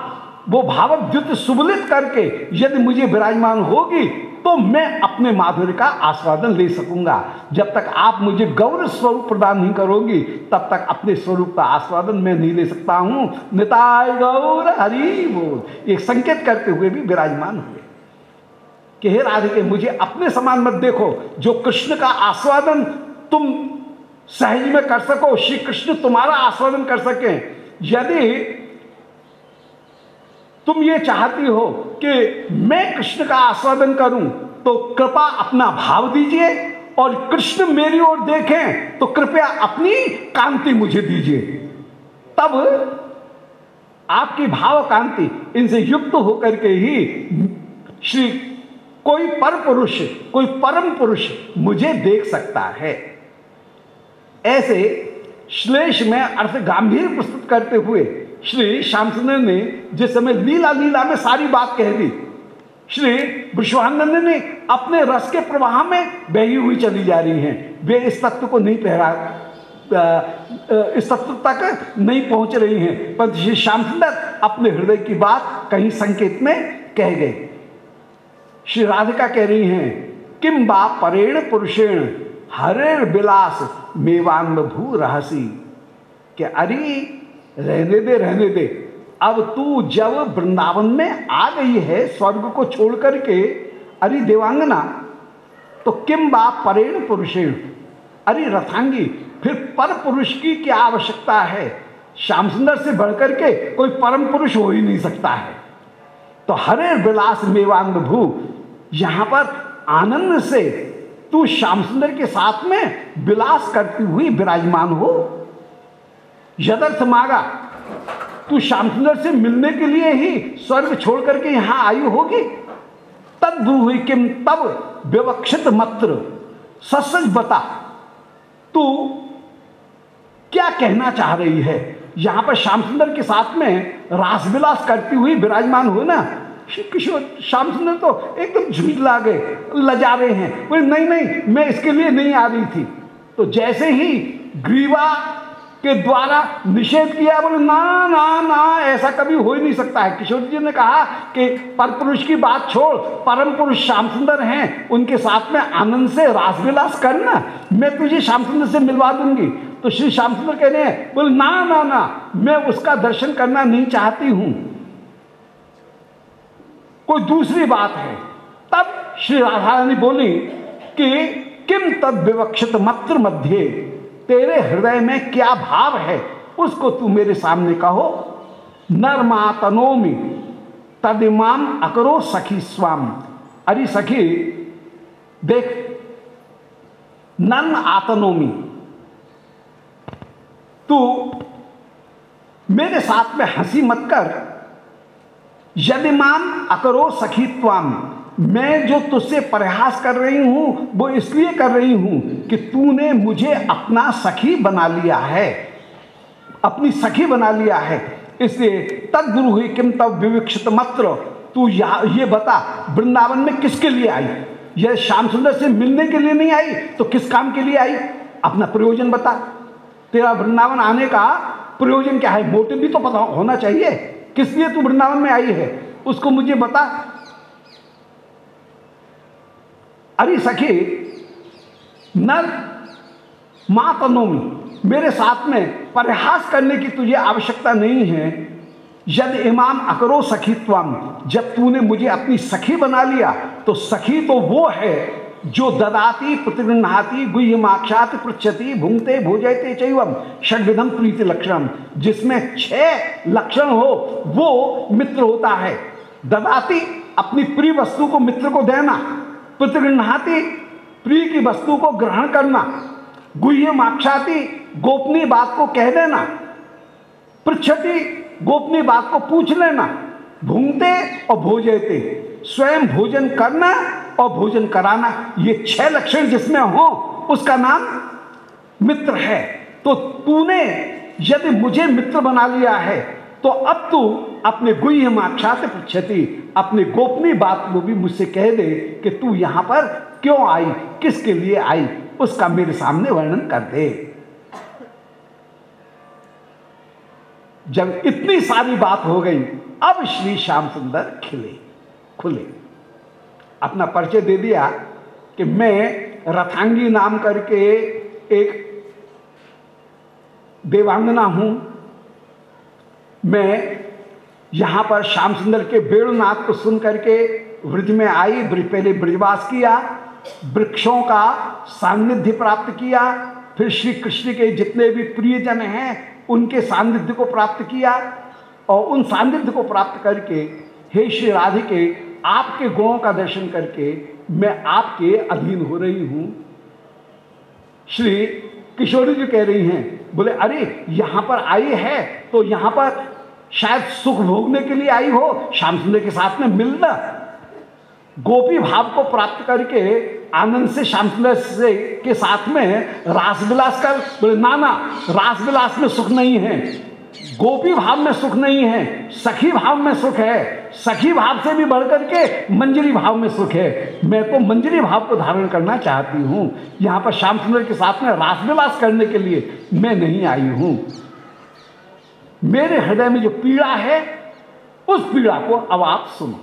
वो भावद्युत सुबलित करके यदि मुझे विराजमान होगी तो मैं अपने माधुर्य का आस्वादन ले सकूँगा। जब तक आप मुझे गौर स्वरूप प्रदान नहीं करोगी, तब तक अपने स्वरूप का आस्वादन मैं नहीं ले सकता हूँ। निताय गौर हरि बोल। एक संकेत करते हुए भी विराजमान हुए। कि हे राधिके, मुझे अपने समान मत देखो। जो कृष्ण का आस्वादन तुम सहज में कर सको, श्री कृष्ण तुम्हारा आस्वादन कर सके। यदि तुम ये चाहती हो कि मैं कृष्ण का आस्वादन करूँ तो कृपा अपना भाव दीजिए और कृष्ण मेरी ओर देखें तो कृपया अपनी कांति मुझे दीजिए। तब आपकी भाव कांति इनसे युक्त होकर के ही श्री कोई पर पुरुष, कोई परम पुरुष मुझे देख सकता है। ऐसे श्लेष में अर्थ गंभीर प्रस्तुत करते हुए श्री श्याम सुंदर ने जिस समय लीला लीला में सारी बात कह दी, श्री विश्वानंद ने अपने रस के प्रवाह में बही हुई चली जा रही हैं। वे इस तत्व को नहीं पहरा इस तत्व तक नहीं पहुँच रही हैं। पर श्री श्याम सुंदर अपने हृदय की बात कहीं संकेत में कह गए। श्री राधिका कह रही हैं किम बा परेण पुरुषेण हरेर विलास मेवान भू रहसी। के अरे रहने दे रहने दे। अब तू जब वृंदावन में आ गई है स्वर्ग को छोड़ करके, अरे देवांगना तो किम बा परेण पुरुषेण? अरे रथांगी, फिर पर पुरुष की क्या आवश्यकता है? श्याम सुंदर से बढ़कर के कोई परम पुरुष हो ही नहीं सकता है। तो हरे विलास मेवांग भू, यहाँ पर आनंद से तू श्याम सुंदर के साथ में विलास करती हुई विराजमान हो। यदर्थ मांगा, तू श्याम सुंदर से मिलने के लिए ही स्वर्ग छोड़ करके यहाँ आई होगी? तब हुई किम, तब विवक्षित मत्र, सच सच बता, तू क्या कहना चाह रही है? यहाँ पर श्याम सुंदर के साथ में रासविलास करती हुई विराजमान हो ना? किशोर, श्याम सुंदर तो एकदम झूठ ला गए लजा रहे हैं। बोले, नहीं नहीं, मैं इसके लिए नहीं आ रही थी। तो जैसे ही ग्रीवा के द्वारा निषेध किया, बोले, ना ना ना, ऐसा कभी हो ही नहीं सकता है। किशोर जी ने कहा कि पर पुरुष की बात छोड़, परम पुरुष श्याम सुंदर हैं, उनके साथ में आनंद से रासविलास करना, मैं तुझे श्याम सुंदर से मिलवा दूँगी। तो श्री श्याम सुंदर कह रहे हैं बोले, ना ना ना, मैं उसका दर्शन करना नहीं चाहती हूँ। कोई दूसरी बात है। तब श्री राधा रानी बोली कि किम तद विवक्षित मत्र मध्य? तेरे हृदय में क्या भाव है, उसको तू मेरे सामने कहो। नरमा तनोमी तदिमाम अकरो सखी स्वाम। अरे सखी, देख नन आतनोमी तू मेरे साथ में हँसी मत कर। यदि माम अकरो सखीत्वाम मैं जो तुझसे प्रयास कर रही हूँ, वो इसलिए कर रही हूँ कि तूने मुझे अपना सखी बना लिया है। अपनी सखी बना लिया है। इसलिए तद गुरु हुई किम तब विविक्षित मत्र। तू ये बता, वृंदावन में किसके लिए आई? यह श्याम सुंदर से मिलने के लिए नहीं आई? तो किस काम के लिए आई? अपना प्रयोजन बता। तेरा वृंदावन आने का प्रयोजन क्या है? मोटिव भी तो पता होना चाहिए। किस लिए तू वृंदावन में आई है? उसको मुझे बता। अरे सखी, नर तनोमी मेरे साथ में परिहास करने की तुझे आवश्यकता नहीं है। यदि इमाम अकरो सखीत्वम, जब तूने मुझे अपनी सखी बना लिया तो सखी तो वो है जो ददाती प्रतिगृहाती गुह्यमाक्षात पृछति भूंगते, भोजयते चैवम, षडविधम प्रीति लक्षण जिसमें छह लक्षण हो, वो मित्र होता है। ददाती, अपनी प्रिय वस्तु को मित्र को देना। प्रतिगृहाती प्रिय की वस्तु को ग्रहण करना, गुह्य माक्षाती गोपनीय बात को कह देना पृछति गोपनीय बात को पूछ लेना, भूंगते और भोजते स्वयं भोजन करना और भोजन कराना, ये छह लक्षण जिसमें हो, उसका नाम मित्र है। तो तूने यदि मुझे मित्र बना लिया है तो अब तू अपने गुह्य माक्षा से पृछती अपनी गोपनीय बात को भी मुझसे कह दे कि तू यहाँ पर क्यों आई, किसके लिए आई, उसका मेरे सामने वर्णन कर दे। जब इतनी सारी बात हो गई, अब श्री श्याम सुंदर खिले, खुले। अपना परिचय दे दिया कि मैं रथांगी नाम करके एक देवांगना हूँ। मैं यहाँ पर श्याम सुंदर के बेणुनाथ को सुन करके ब्रज में आई पहले ब्रजवास किया, वृक्षों का सान्निध्य प्राप्त किया, फिर श्री कृष्ण के जितने भी प्रियजन हैं, उनके सान्निध्य को प्राप्त किया और उन सान्निध्य को प्राप्त करके, हे श्री राधे के आपके गुणों का दर्शन करके मैं आपके अधीन हो रही हूँ। श्री किशोरी जी कह रही हैं, बोले, अरे, यहाँ पर आई है तो यहाँ पर शायद सुख भोगने के लिए आई हो श्याम सुंदर के साथ में मिलना गोपी भाव को प्राप्त करके आनंद से श्याम सुंदर से के साथ में रासविलास बोले नाना रासविलास में सुख नहीं है। गोपी भाव में सुख नहीं है, सखी भाव में सुख है। सखी भाव से भी बढ़कर के मंजरी भाव में सुख है। मैं तो मंजरी भाव को धारण करना चाहती हूँ। यहाँ पर श्याम सुंदर के साथ में रासविलास करने के लिए मैं नहीं आई हूँ। मेरे हृदय में जो पीड़ा है, उस पीड़ा को अब आप सुनो।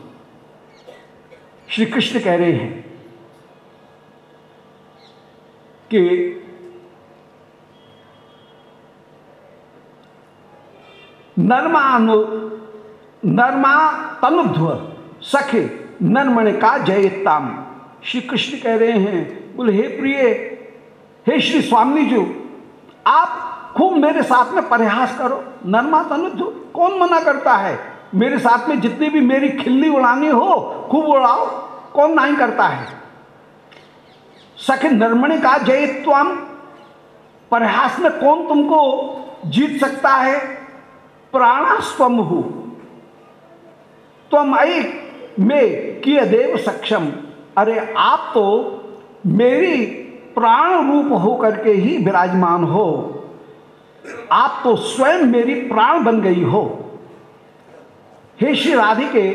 श्री कृष्ण कह रहे हैं कि नर्मा नर्मा तनुध्व सखे नर्मण का जयताम श्री कृष्ण कह रहे हैं, बोले, हे प्रिय, हे श्री स्वामी जी, आप खूब मेरे साथ में प्रयास करो। नर्मा तनुध्व कौन मना करता है? मेरे साथ में जितनी भी मेरी खिल्ली उड़ानी हो, खूब उड़ाओ। कौन नहीं करता है? सखे नर्मणि का जयत्वम प्रयास में कौन तुमको जीत सकता है? प्राणास्वम हो। तुम आई में किए देव सक्षम। अरे आप तो मेरी प्राण रूप हो करके ही विराजमान हो। आप तो स्वयं मेरी प्राण बन गई हो। हे श्री राधिके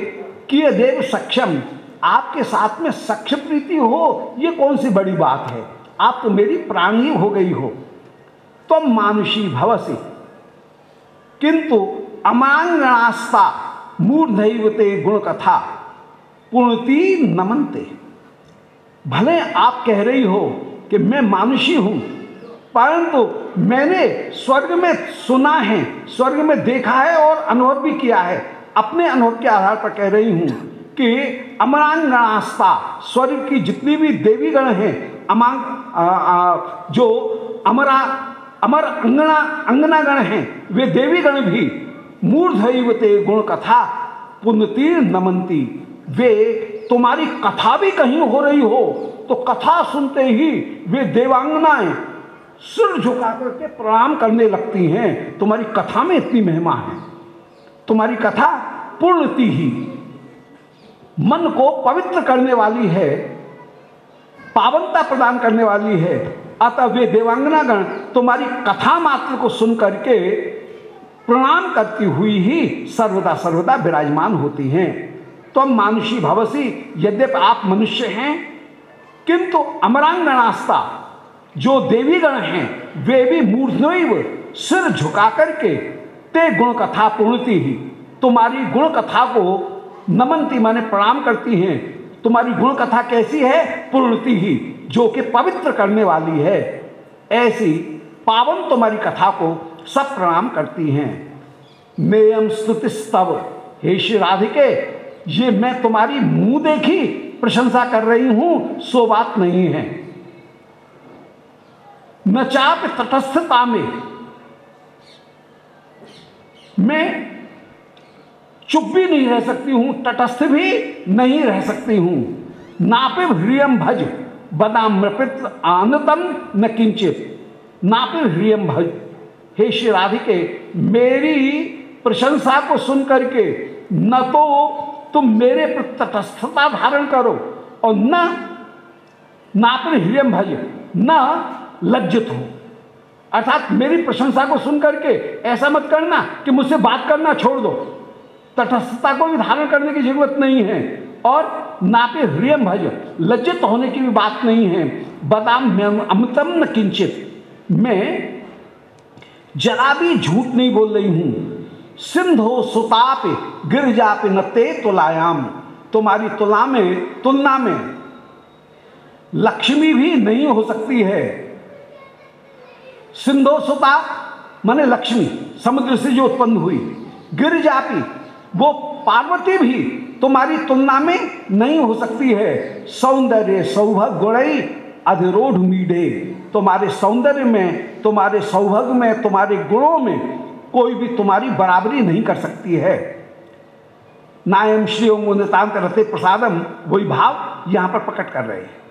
किए देव सक्षम आपके साथ में सक्ष प्रीति हो, ये कौन सी बड़ी बात है? आप तो मेरी प्राणी हो गई हो। तुम मानुषी भवसी। किंतु अमांगणास्ता मूर्धते गुण कथा पूर्णति नमनते। भले आप कह रही हो कि मैं मानुषी हूँ परंतु मैंने स्वर्ग में सुना है स्वर्ग में देखा है और अनुभव भी किया है। अपने अनुभव के आधार पर कह रही हूँ कि अमरांगणास्ता स्वर्ग की जितनी भी देवी गण हैं अमांग आ, आ, जो अमरा अमर अंगना अंगना गण हैं वे देवी गण भी मूर्धते गुण कथा पुण्यती नमंती। वे तुम्हारी कथा भी कहीं हो रही हो तो कथा सुनते ही वे देवांगनाएँ सिर झुका करके प्रणाम करने लगती हैं। तुम्हारी कथा में इतनी महिमा है। तुम्हारी कथा पूर्णति ही मन को पवित्र करने वाली है, पावनता प्रदान करने वाली है। अतः वे देवांगनागण तुम्हारी कथा मात्र को सुन करके प्रणाम करती हुई ही सर्वदा सर्वदा विराजमान होती हैं। तुम मानुषी भवसी, यद्यप आप मनुष्य हैं, किंतु अमरांगणास्ता जो देवीगण हैं, वे भी मूर्धनैव सिर झुका करके ते गुण कथा पूर्णती ही। तुम्हारी गुण कथा को नमनती माने प्रणाम करती हैं। तुम्हारी गुण कथा कैसी है? पूर्णति ही, जो कि पवित्र करने वाली है। ऐसी पावन तुम्हारी कथा को सब प्रणाम करती हैं। मेयम स्तुति स्तव हे श्री राधिके, ये मैं तुम्हारी मुँह देखी, प्रशंसा कर रही हूँ, सो बात नहीं है। न चाप तटस्थता में। मैं चुप भी नहीं रह सकती हूँ, तटस्थ भी नहीं रह सकती हूँ। नापे ह्रियम भज बदाम मृपित आनतम न किंचित। नापे ह्रियम भज। हे श्री राधिके, मेरी प्रशंसा को सुन करके न तो तुम मेरे पर तटस्थता धारण करो और न नापन हृदय भज, न लज्जित हो। अर्थात मेरी प्रशंसा को सुन करके ऐसा मत करना कि मुझसे बात करना छोड़ दो। तटस्थता को भी धारण करने की ज़रूरत नहीं है। और नापे हृदय भज, लज्जित होने की भी बात नहीं है। बदाम अमृतम न किंचित। मैं जरा भी झूठ नहीं बोल रही हूँ। सिंधो सुताप गिरजाप नते तुलायाम। तुम्हारी तुला में तुलना में लक्ष्मी भी नहीं हो सकती है। सिंधो सुता माने लक्ष्मी, समुद्र से जो उत्पन्न हुई। गिरजापी, वो पार्वती भी तुम्हारी तुलना में नहीं हो सकती है। सौंदर्य सौभग गुणई अधिरोढ़ मीडे तुम्हारे सौंदर्य में, तुम्हारे सौभग में, तुम्हारे गुणों में कोई भी तुम्हारी बराबरी नहीं कर सकती है। नायम श्री नितांत रथे प्रसादम, वही भाव यहाँ पर प्रकट कर रहे हैं।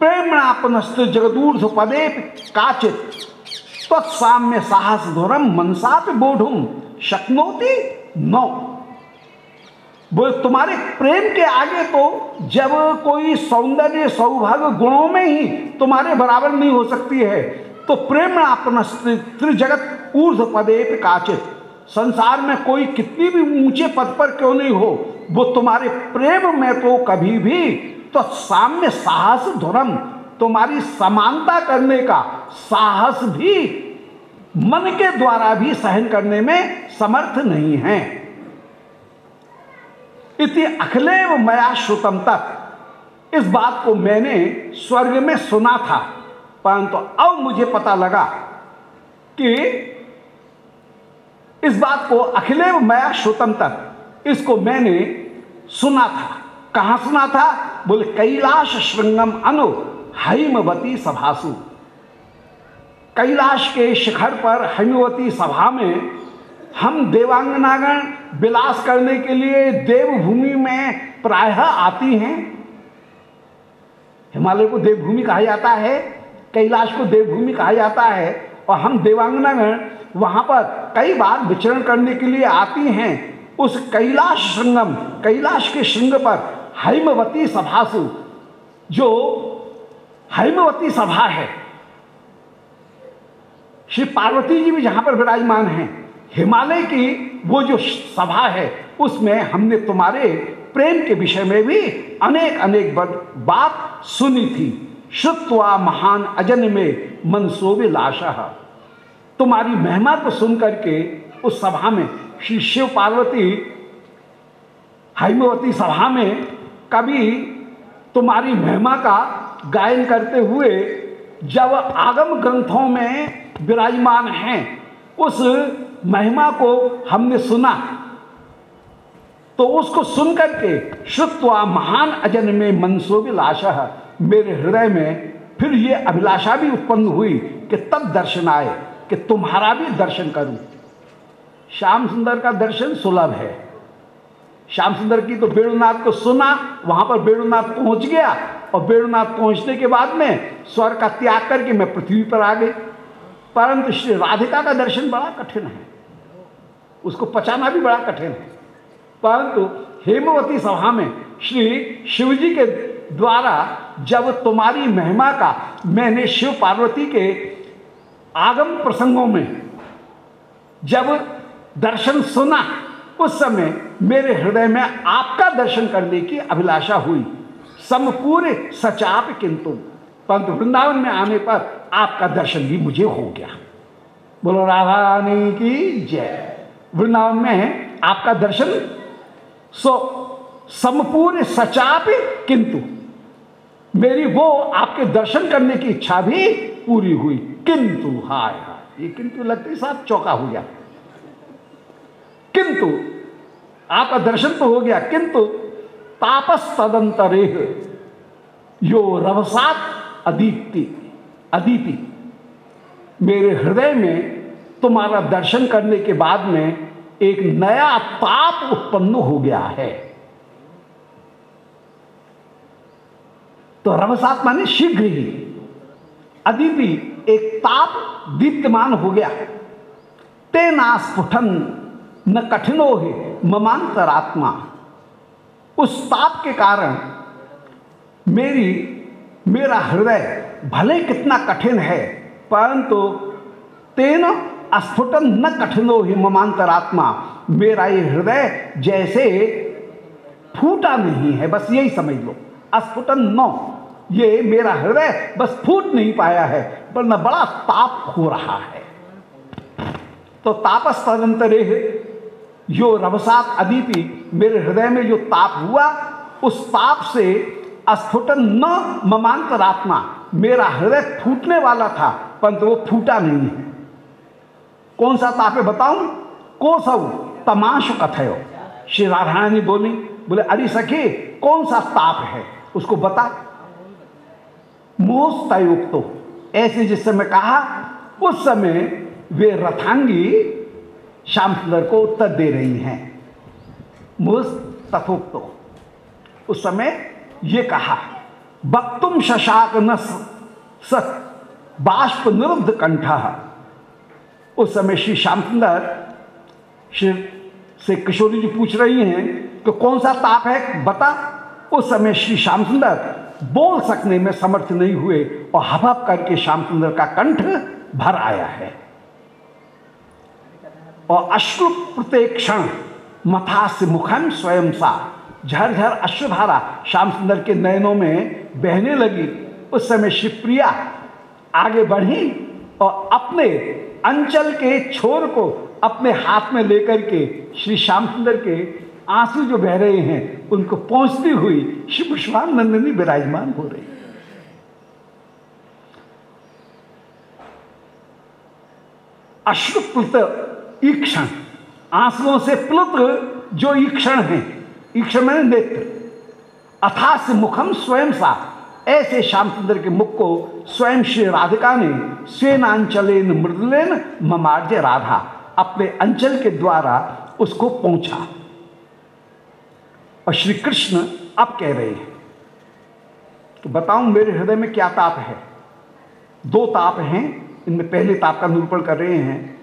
प्रेमणापनस्त जगदूर्ध पदे काचित। तत्साम्य साहस धुरम मनसा पे बोढ़ शक्नोती नौ। वो तुम्हारे प्रेम के आगे तो जब कोई सौंदर्य सौभाग्य गुणों में ही तुम्हारे बराबर नहीं हो सकती है तो प्रेम त्रिजगत ऊर्ध पदे काचित। संसार में कोई कितनी भी ऊँचे पद पर क्यों नहीं हो, वो तुम्हारे प्रेम में तो कभी भी तो साम्य साहस धर्म तुम्हारी समानता करने का साहस भी मन के द्वारा भी सहन करने में समर्थ नहीं है। इति अखिलेव मया श्रुतम तक इस बात को मैंने स्वर्ग में सुना था, परंतु तो अब मुझे पता लगा कि इस बात को अखिलेव मया श्रुतम तक इसको मैंने सुना था। कहाँ सुना था? बोले, कैलाश श्रृंगम अनु हिमवती सभासु। कैलाश के शिखर पर हिमवती सभा में हम देवांगनागण विलास करने के लिए देवभूमि में प्रायः आती हैं। हिमालय को देवभूमि कहा जाता है, कैलाश को देवभूमि कहा जाता है, और हम देवांगनागण वहाँ पर कई बार विचरण करने के लिए आती हैं। उस कैलाश श्रृंगम, कैलाश के श्रृंग पर हैमवती सभासु जो हैमवती सभा है। श्री पार्वती जी भी जहाँ पर विराजमान हैं, हिमालय की वो जो सभा है, उसमें हमने तुम्हारे प्रेम के विषय में भी अनेक अनेक बात सुनी थी। श्रुत्वा महान अजन में मनसोबे लाशा तुम्हारी महिमा को सुन करके उस सभा में श्री शिव पार्वती हैमवती सभा में कभी तुम्हारी महिमा का गायन करते हुए जब आगम ग्रंथों में विराजमान हैं, उस महिमा को हमने सुना। तो उसको सुन करके श्रुत्वा महान अजन में मनसोबिलाशा मेरे हृदय में फिर ये अभिलाषा भी उत्पन्न हुई कि तब दर्शन आए, कि तुम्हारा भी दर्शन करूँ। श्याम सुंदर का दर्शन सुलभ है। श्याम सुंदर की तो बेणुनाथ को सुना, वहाँ पर बेणुनाथ पहुँच गया और बेणुनाथ पहुँचने के बाद में स्वर का त्याग करके मैं पृथ्वी पर आ गई। परंतु श्री राधिका का दर्शन बड़ा कठिन है। उसको पचाना भी बड़ा कठिन है। परंतु हेमवती सभा में श्री शिवजी के द्वारा जब तुम्हारी महिमा का मैंने शिव पार्वती के आगम प्रसंगों में जब दर्शन सुना उस समय मेरे हृदय में आपका दर्शन करने की अभिलाषा हुई। समपूरे सचाप किंतु परंतु वृंदावन में आने पर आपका दर्शन भी मुझे हो गया। बोलो राधा रानी की जय। वृंदावन में आपका दर्शन? सो समपूर्ण सचाप किंतु मेरी वो आपके दर्शन करने की इच्छा भी पूरी हुई। किंतु, हाय हाय, ये किंतु लगते साथ चौका हो गया। किंतु, आपका दर्शन तो हो गया, किंतु तापस तदंतरे यो रवसात अदीप्ति, अदीपी। मेरे हृदय में तुम्हारा दर्शन करने के बाद में एक नया ताप उत्पन्न हो गया है। तो रवसात माने शीघ्र ही। अदीपी एक ताप दीप्तमान हो गया। तेना स्फुटन न कठिनो है ममांतरात्मा। उस ताप के कारण मेरी, मेरा हृदय भले कितना कठिन है, परंतु तेन स्फुटन न कठिनो ही ममांतरात्मा, मेरा ये हृदय जैसे फूटा नहीं है, बस यही समझ लो। अस्फुटन न, ये मेरा हृदय बस फूट नहीं पाया है पर न बड़ा ताप हो रहा है। तो तापस तदंतरे यो रवसात अदीपी मेरे हृदय में जो ताप हुआ, उस ताप से अस्फुटन न ममांतरात्मा मेरा हृदय फूटने वाला था, परंतु वो फूटा नहीं है। कौन सा ताप है बताऊँ? को सब तमाश कथयो। श्री राधारानी बोली, बोले, अरे सखी, कौन सा ताप है? उसको बता। मोस्तयुक्त तो ऐसे जिस समय कहा, उस समय वे रथांगी श्याम सुंदर को उत्तर दे रही हैं। मुस्त तथोक्त। उस समय ये कहा वक्तुम शशाक न सत बाष्प निरुद्ध कंठ उस समय श्री श्याम सुंदर श्री, से किशोरी जी पूछ रही हैं कि कौन सा ताप है, बता। उस समय श्री श्याम सुंदर बोल सकने में समर्थ नहीं हुए और हप करके श्याम सुंदर का कंठ भर आया है। और अश्रु प्रत्येक्षण मथा से मुखम स्वयं सा। झरझर अश्वधारा श्याम सुंदर के नयनों में बहने लगी। उस समय शिवप्रिया आगे बढ़ी और अपने अंचल के छोर को अपने हाथ में लेकर के श्री श्याम सुंदर के आँसू जो बह रहे हैं, उनको पहुँचती हुई शिव पुष्पान नंदिनी विराजमान हो रही। अश्रुप्लुत ईक्षण आंसुओं से प्लुत जो ईक्षण है ईक्षण में नेत्र। अथास मुखम स्वयं सा ऐसे श्याम सुंदर के मुख को स्वयं श्री राधिका ने स्वेनांचलेन मृदुलेन ममार्य राधा अपने अंचल के द्वारा उसको पहुँचा। और श्री कृष्ण अब कह रहे हैं तो बताऊँ मेरे हृदय में क्या ताप है? दो ताप हैं, इनमें पहले ताप का निरूपण कर रहे हैं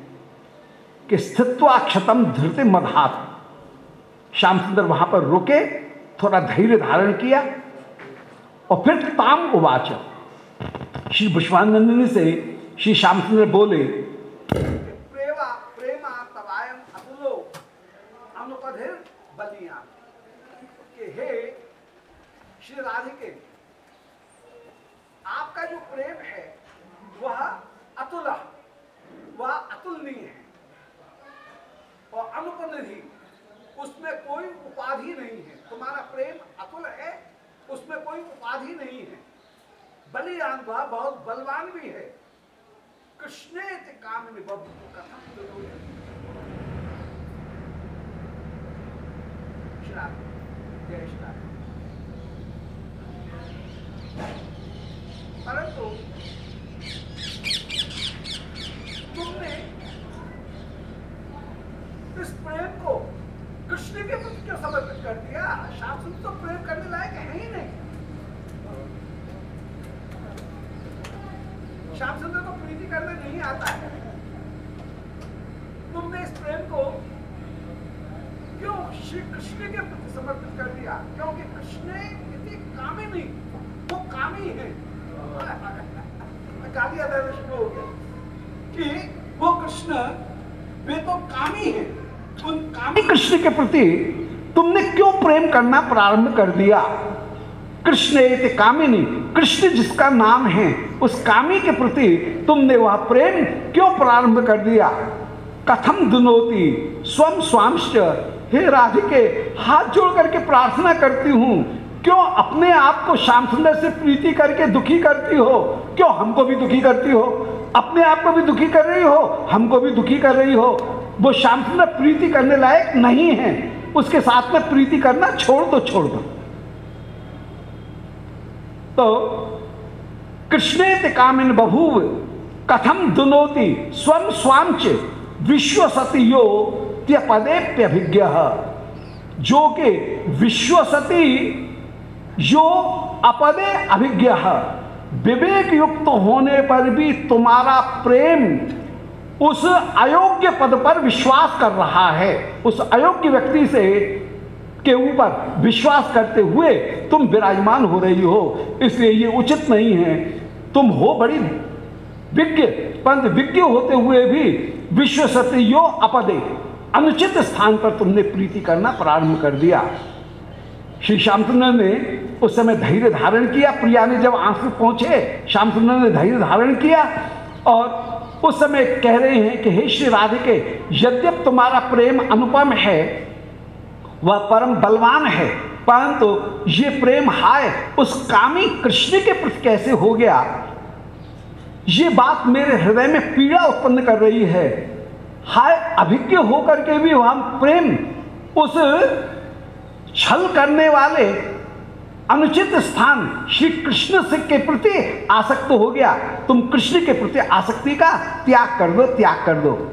कि स्थित्वाक्षतम धृति मधात श्याम सुंदर वहाँ पर रुके, थोड़ा धैर्य धारण किया, और फिर ताम उवाच। श्री पुष्पानंदिनी से श्री श्याम सुंदर बोले, प्रेमा प्रेमा आपका जो प्रेम है, वह अतुल, वह अतुलनीय है। और अनुपनिधि, उसमें कोई उपाधि नहीं है। तुम्हारा प्रेम अतुल है, उसमें कोई उपाधि नहीं है। बलियान वह बहुत बलवान भी है। कृष्ण काम कथम जय श्री परंतु तुमने इस प्रेम को कृष्ण के प्रति क्यों समर्पित कर दिया? शासन तो प्रेम करने लायक है ही नहीं। श्याम सुंदर को प्रीति करने नहीं आता है। तुमने इस प्रेम को क्यों श्री कृष्ण के प्रति समर्पित कर दिया? क्योंकि कृष्ण इतनी कामी नहीं, वो कामी है। गाली हो गया कि वो कृष्ण, वे तो कामी है। उन कामी कृष्ण के प्रति तुमने क्यों प्रेम करना प्रारंभ कर दिया? कृष्ण कामिनी कृष्ण जिसका नाम है, उस कामी के प्रति तुमने वह प्रेम क्यों प्रारंभ कर दिया? कथम दुनोती, स्वम स्वांश हे राधिके, हाथ जोड़ करके प्रार्थना करती हूँ। क्यों अपने आप को श्याम सुंदर से प्रीति करके दुखी करती हो? क्यों हमको भी दुखी करती हो? अपने आप को भी दुखी कर रही हो? हमको भी दुखी कर रही हो? वो श्याम सुंदर प्रीति करने लायक नहीं है। उसके साथ में प्रीति करना छोड़ दो छोड़ दो। तो कृष्णे कामिन बभूव, कथम दुनोति स्वम स्वांच विश्व सती यो त्यपदे त्यपदेप्यभिज्ञ जो कि विश्व सती जो अपदे अभिज्ञ। विवेक युक्त होने पर भी तुम्हारा प्रेम उस अयोग्य पद पर विश्वास कर रहा है। उस अयोग्य व्यक्ति से के ऊपर विश्वास करते हुए तुम विराजमान हो रही हो। इसलिए ये उचित नहीं है। तुम हो बड़ी विज्ञ, परंतु विज्ञ होते हुए भी विश्व सत्यो अपदे। अनुचित स्थान पर तुमने प्रीति करना प्रारंभ कर दिया। श्री श्यामचंद्र ने उस समय धैर्य धारण किया। प्रिया ने जब आँसू पहुँचे श्यामचंद्र ने धैर्य धारण किया और उस समय कह रहे हैं कि, हे श्री राधिके, यद्यप तुम्हारा प्रेम अनुपम है, वह परम बलवान है, परंतु तो ये प्रेम हाय, उस कामी कृष्ण के प्रति कैसे हो गया? ये बात मेरे हृदय में पीड़ा उत्पन्न कर रही है। हाय, अभिज्ञ होकर के भी हम प्रेम उस छल करने वाले अनुचित स्थान श्री कृष्ण से के प्रति आसक्त हो गया। तुम कृष्ण के प्रति आसक्ति का त्याग कर दो त्याग कर दो।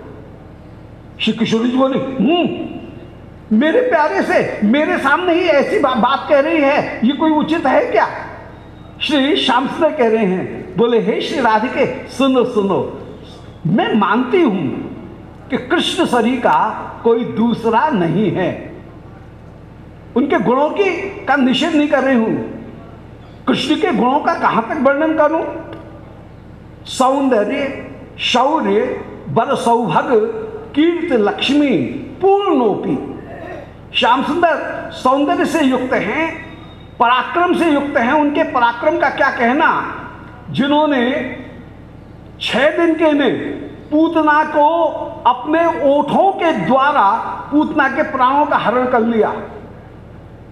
श्री किशोर जी बोले हम्म मेरे प्यारे से मेरे सामने ही ऐसी बा, बात कह रही है। ये कोई उचित है क्या? श्री श्याम कह रहे हैं बोले हे श्री राधिके सुनो सुनो। मैं मानती हूँ कि कृष्ण सरी का कोई दूसरा नहीं है। उनके गुणों की का निषेध नहीं कर रही हूँ। कृष्ण के गुणों का कहाँ तक वर्णन करूँ? सौंदर्य, शौर्य, बल सौभग, कीर्त लक्ष्मी, पूर्णोपी। श्याम सुंदर, सौंदर्य से युक्त हैं, पराक्रम से युक्त हैं, उनके पराक्रम का क्या कहना? जिन्होंने छह दिन के ने पूतना को अपने ओठों के द्वारा, पूतना के प्राणों का हरण कर लिया।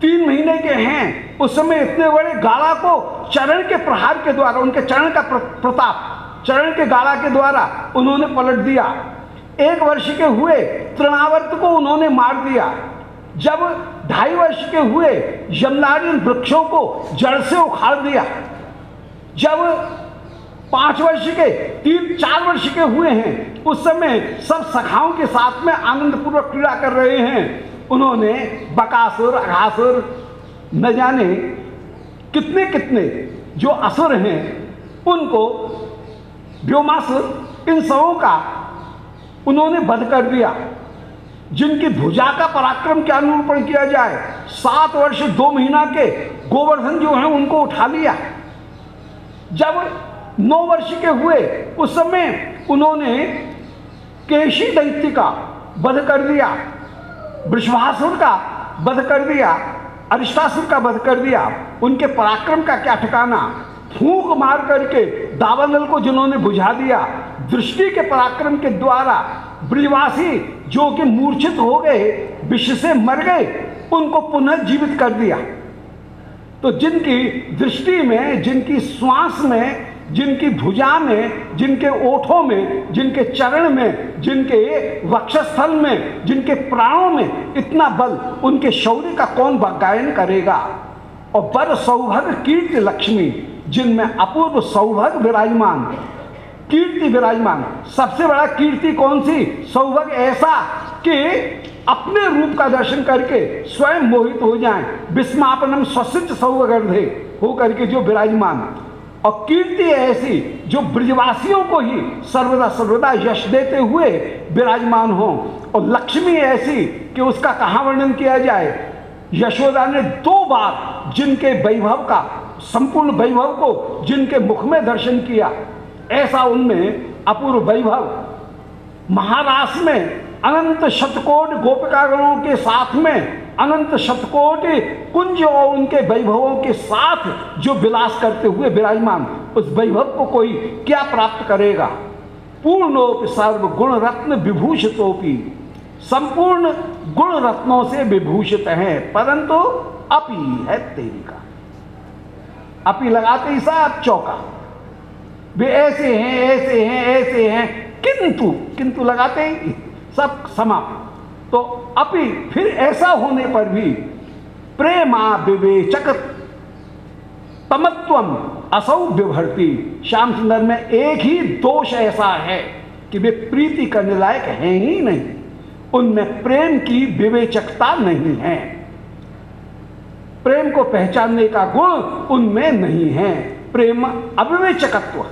तीन महीने के हैं, उस समय इतने बड़े गाला को चरण के प्रहार के द्वारा, उनके चरण का प्रताप, चरण के गाड़ा के द्वारा उन्होंने पलट दिया। एक वर्ष के हुए, तृणावर्त को उन्होंने मार दिया। जब ढाई वर्ष के हुए यमनारियन वृक्षों को जड़ से उखाड़ दिया। जब पाँच वर्ष के, तीन, चार वर्ष के हुए हैं, उस समय सब सखाओं के साथ में आनंद पूर्वक क्रीड़ा कर रहे हैं। उन्होंने बकासुर, अघासुर, न जाने कितने कितने जो असुर हैं, उनको व्योमासुर इन सबों का उन्होंने बध कर दिया, जिनकी भुजा का पराक्रम क्या अनुरूपण किया जाए। सात वर्ष, दो महीना के गोवर्धन जो हैं, उनको उठा लिया। जब नौ वर्ष के हुए, उस समय उन्होंने केशी दैत्य का वध कर दिया। वृषभासुर का वध कर दिया, अरिष्टासुर का वध कर दिया, उनके पराक्रम का क्या ठिकाना? फूक मार करके दावानल को जिन्होंने बुझा दिया, दृष्टि के पराक्रम के द्वारा ब्रिजवासी जो कि मूर्छित हो गए विश्व से मर गए, उनको पुनः जीवित कर दिया। तो जिनकी दृष्टि में, जिनकी श्वास में जिनकी भुजा में, जिनके ओठों में, जिनके चरण में, जिनके वक्षस्थल में, जिनके प्राणों में इतना बल, उनके शौर्य का कौन गायन करेगा? और बर सौभग कीर्ति लक्ष्मी, जिनमें अपूर्व सौभग विराजमान। कीर्ति विराजमान। सबसे बड़ा कीर्ति कौन सी? सौभग ऐसा कि अपने रूप का दर्शन करके स्वयं मोहित हो जाएँ। विस्मापनम स्वसित सौभगर्धे हो करके जो विराजमान। और कीर्ति ऐसी जो ब्रजवासियों को ही सर्वदा सर्वदा यश देते हुए विराजमान हो। और लक्ष्मी ऐसी कि उसका कहाँ वर्णन किया जाए? यशोदा ने दो बार जिनके वैभव का, संपूर्ण वैभव को जिनके मुख में दर्शन किया, ऐसा उनमें अपूर्व वैभव महाराष्ट्र में अनंत शतकोट गोपिकागणों के साथ में अनंत शतकोट कुंज और उनके वैभवों के साथ जो विलास करते हुए विराजमान, उस वैभव को कोई क्या प्राप्त करेगा? पूर्णोपि सर्व गुण रत्न विभूषितोपि। संपूर्ण गुण रत्नों से विभूषित हैं, परंतु अपी है तेरी का। अपी लगाते ही साहब चौका। वे ऐसे हैं ऐसे हैं ऐसे हैं, किंतु किंतु लगाते ही सब समाप्त। तो अपि फिर ऐसा होने पर भी प्रेमा विवेचक तमत्वम असौ विभरती। श्याम सुंदर में एक ही दोष ऐसा है कि वे प्रीति करने लायक हैं ही नहीं। उनमें प्रेम की विवेचकता नहीं है। प्रेम को पहचानने का गुण उनमें नहीं है। प्रेम अविवेचकत्व,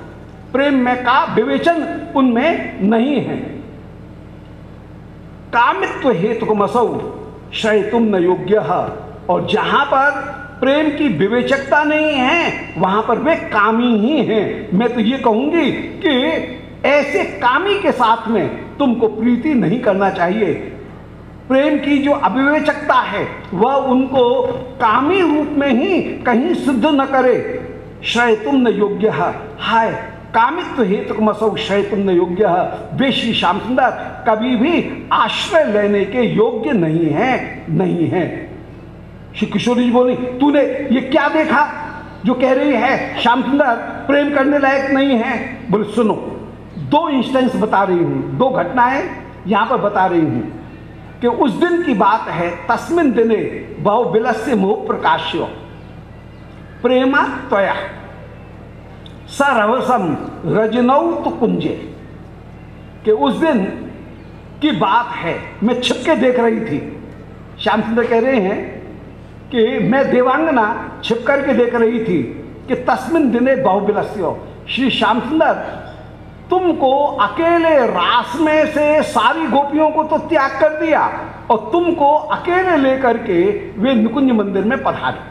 प्रेम में का विवेचन उनमें नहीं है। कामित्व हेतु को मसौ श्रय तुम न योग्य। और जहाँ पर प्रेम की विवेचकता नहीं है, वहाँ पर वे कामी ही हैं। मैं तो ये कहूँगी कि ऐसे कामी के साथ में तुमको प्रीति नहीं करना चाहिए। प्रेम की जो अविवेचकता है, वह उनको कामी रूप में ही कहीं सिद्ध न करे। श्रय तुम न योग्य। हाय कामित्व हेतु मसौ शैतन्य योग्य श्री श्याम सुंदर कभी भी आश्रय लेने के योग्य नहीं है नहीं है। श्री किशोरी जी बोली, तूने ये क्या देखा जो कह रही है? श्याम सुंदर प्रेम करने लायक नहीं है। बोले, सुनो, दो इंस्टेंस बता रही हूँ। दो घटनाएँ यहाँ पर बता रही हूँ कि उस दिन की बात है, तस्मिन दिने बहु बिलस्य मोह प्रकाश्य। प्रेमा त्वया। सरवसम रजनौत कुंजे कि उस दिन की बात है, मैं छिपके देख रही थी। श्याम सुंदर कह रहे हैं कि मैं देवांगना छिप करके देख रही थी कि तस्मिन दिने बहुबिलस्य श्री श्याम सुंदर, तुमको अकेले रास में से सारी गोपियों को तो त्याग कर दिया और तुमको अकेले लेकर के वे निकुंज मंदिर में पधारे।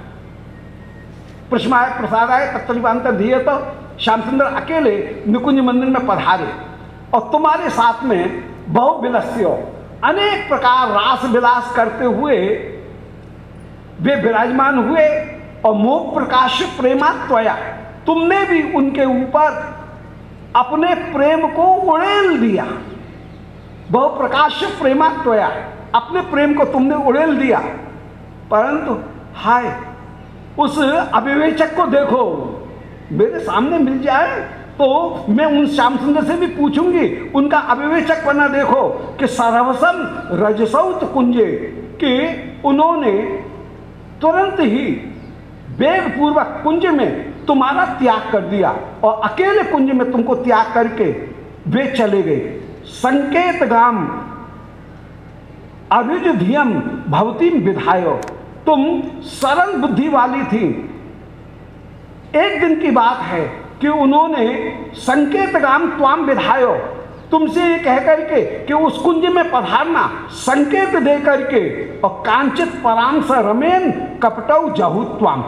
प्रश्नाय प्रसाद आए तत्वांतर दिए तो श्याम सुंदर अकेले निकुंज मंदिर में पधारे और तुम्हारे साथ में बहु विलस्य अनेक प्रकार रास विलास करते हुए, वे विराजमान हुए और मोह प्रकाश प्रेमा त्वया तुमने भी उनके ऊपर अपने प्रेम को उड़ेल दिया। बहु प्रकाश प्रेमा त्वया अपने प्रेम को तुमने उड़ेल दिया। परंतु हाय, उस अभिवेचक को देखो। मेरे सामने मिल जाए तो मैं उन श्याम सुंदर से भी पूछूँगी, उनका अविवेचक बना देखो कि सरवसम रजसौत कुंजे, कि उन्होंने तुरंत ही वेग पूर्वक कुंज में तुम्हारा त्याग कर दिया और अकेले कुंज में तुमको त्याग करके वे चले गए। संकेत गाम अभिजुधियम भवतीम विधायो। तुम सरल बुद्धि वाली थी एक दिन की बात है कि उन्होंने संकेत गाम त्वाम विधायो तुमसे ये कह करके कि उस कुंज में पधारना, संकेत दे करके, और कांचित परांश रमेन कपटऊ जहुत्वाम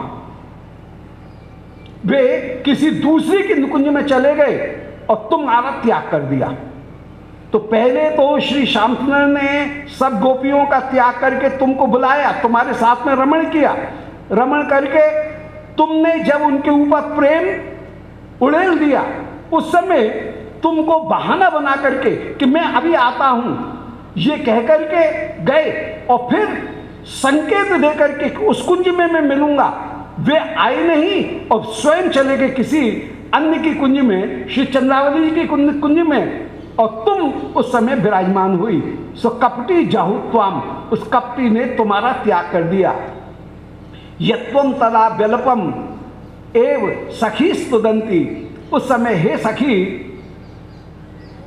वे किसी दूसरी के निकुंज में चले गए और तुम्हारा त्याग कर दिया। तो पहले तो श्री श्यामचंद्र ने सब गोपियों का त्याग करके तुमको बुलाया, तुम्हारे साथ में रमण किया। रमण करके तुमने जब उनके ऊपर प्रेम उड़ेल दिया, उस समय तुमको बहाना बना करके कि मैं अभी आता हूँ, ये कह करके गए और फिर संकेत दे करके उस कुंज में मैं मिलूँगा। वे आए नहीं और स्वयं चले गए किसी अन्य की कुंज में, श्री चंद्रावली जी की कुंज में। और तुम उस समय विराजमान हुई। सो कपटी जाहुत्वाम उस कपटी ने तुम्हारा त्याग कर दिया। यत्वम तदा व्यलपम। एव सखी स्तुदंती उस समय हे सखी,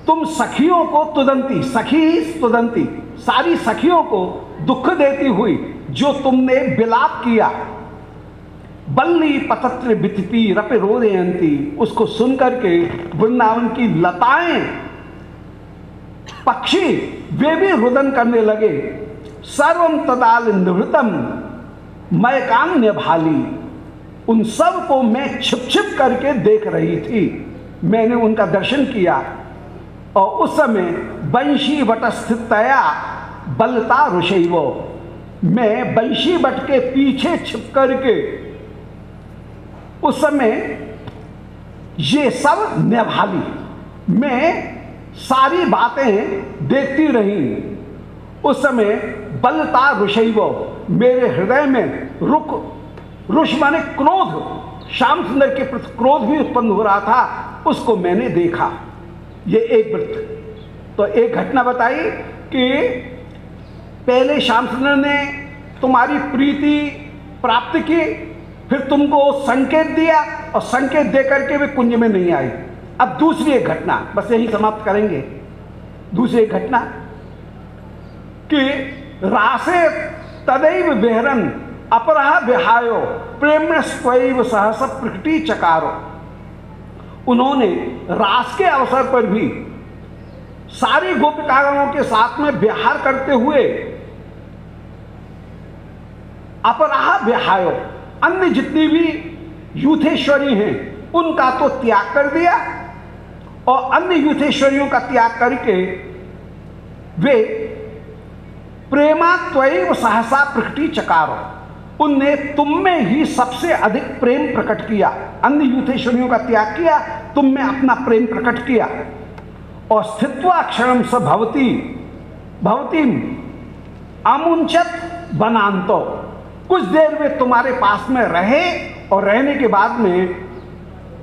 तुम सखियों को तुदंती सखी स्तुदंती सारी सखियों को दुख देती हुई जो तुमने बिलाप किया, बल्ली पतत्र बितपी रप रोदयंती उसको सुनकर के वृंदावन की लताएँ पक्षी वे भी रुदन करने लगे। सर्वम तदाल निवृतम मैं कान्य भाली उन सबको मैं छिप छिप करके देख रही थी। मैंने उनका दर्शन किया। और उस समय बंशी वट स्थितया बलता ऋषिव। मैं बंशी वट के पीछे छिप करके उस समय ये सब निभाली। मैं सारी बातें देखती रही। उस समय बलता ऋषिव। मेरे हृदय में रुक रुष माने क्रोध। श्याम सुंदर के प्रति क्रोध भी उत्पन्न हो रहा था, उसको मैंने देखा। ये एक वृत्त। तो एक घटना बताई कि पहले श्याम सुंदर ने तुम्हारी प्रीति प्राप्त की, फिर तुमको संकेत दिया और संकेत दे करके वे कुंज में नहीं आई अब दूसरी एक घटना, बस यही समाप्त करेंगे। दूसरी एक घटना कि रासे तदैव बेहरन अपराह विहायो प्रेम स्वैव सहस प्रकटी चकारो। उन्होंने रास के अवसर पर भी सारी गोपिकागणों के साथ में विहार करते हुए अपराह विहायो अन्य जितनी भी यूथेश्वरी हैं, उनका तो त्याग कर दिया और अन्य यूथेश्वरियों का त्याग करके वे प्रेमा त्वैव सहसा प्रकटी चकारो। उनने तुम में ही सबसे अधिक प्रेम प्रकट किया। अन्य यूथेश्वरियों का त्याग किया, तुम में अपना प्रेम प्रकट किया। और स्थित्वा क्षण स भवती भवती अमुंचत बनांतो कुछ देर वे तुम्हारे पास में रहे और रहने के बाद में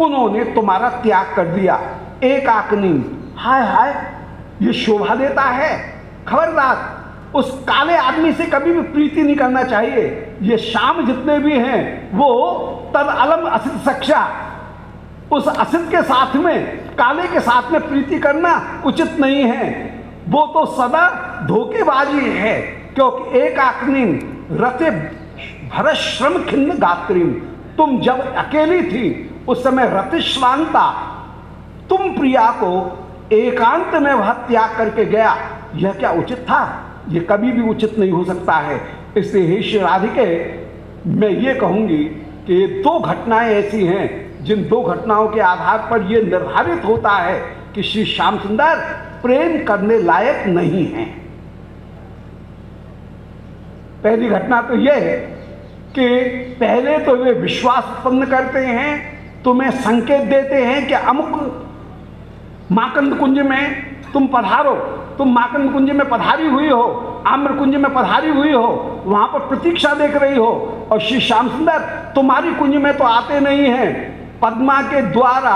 उन्होंने तुम्हारा त्याग कर दिया। एक आकनी हाय हाय, ये शोभा देता है। खबरदार उस काले आदमी से कभी भी प्रीति नहीं करना चाहिए। ये शाम जितने भी हैं, वो तद अलम असित सक्षा उस असित के साथ में, काले के साथ में प्रीति करना उचित नहीं है। वो तो सदा धोखेबाजी है, क्योंकि एक आकनी रते भरत श्रम खिन्न गात्री तुम जब अकेली थी, उस समय रतिश्रांता, तुम प्रिया को एकांत में वह त्याग करके गया। यह क्या उचित था? ये कभी भी उचित नहीं हो सकता है। इसलिए हे श्री राधिके, मैं ये कहूँगी कि ये दो घटनाएँ ऐसी हैं, जिन दो घटनाओं के आधार पर यह निर्धारित होता है कि श्री श्याम सुंदर प्रेम करने लायक नहीं है। पहली घटना तो यह है कि पहले तो वे विश्वास उत्पन्न करते हैं तुम्हें संकेत देते हैं कि अमुक माकंद कुंज में तुम पधारो। तुम माकंद कुंज में पधारी हुई हो आम्र कुंज में पधारी हुई हो, वहाँ पर प्रतीक्षा देख रही हो, और श्री श्याम सुंदर, तुम्हारी कुंज में तो आते नहीं है। पद्मा के द्वारा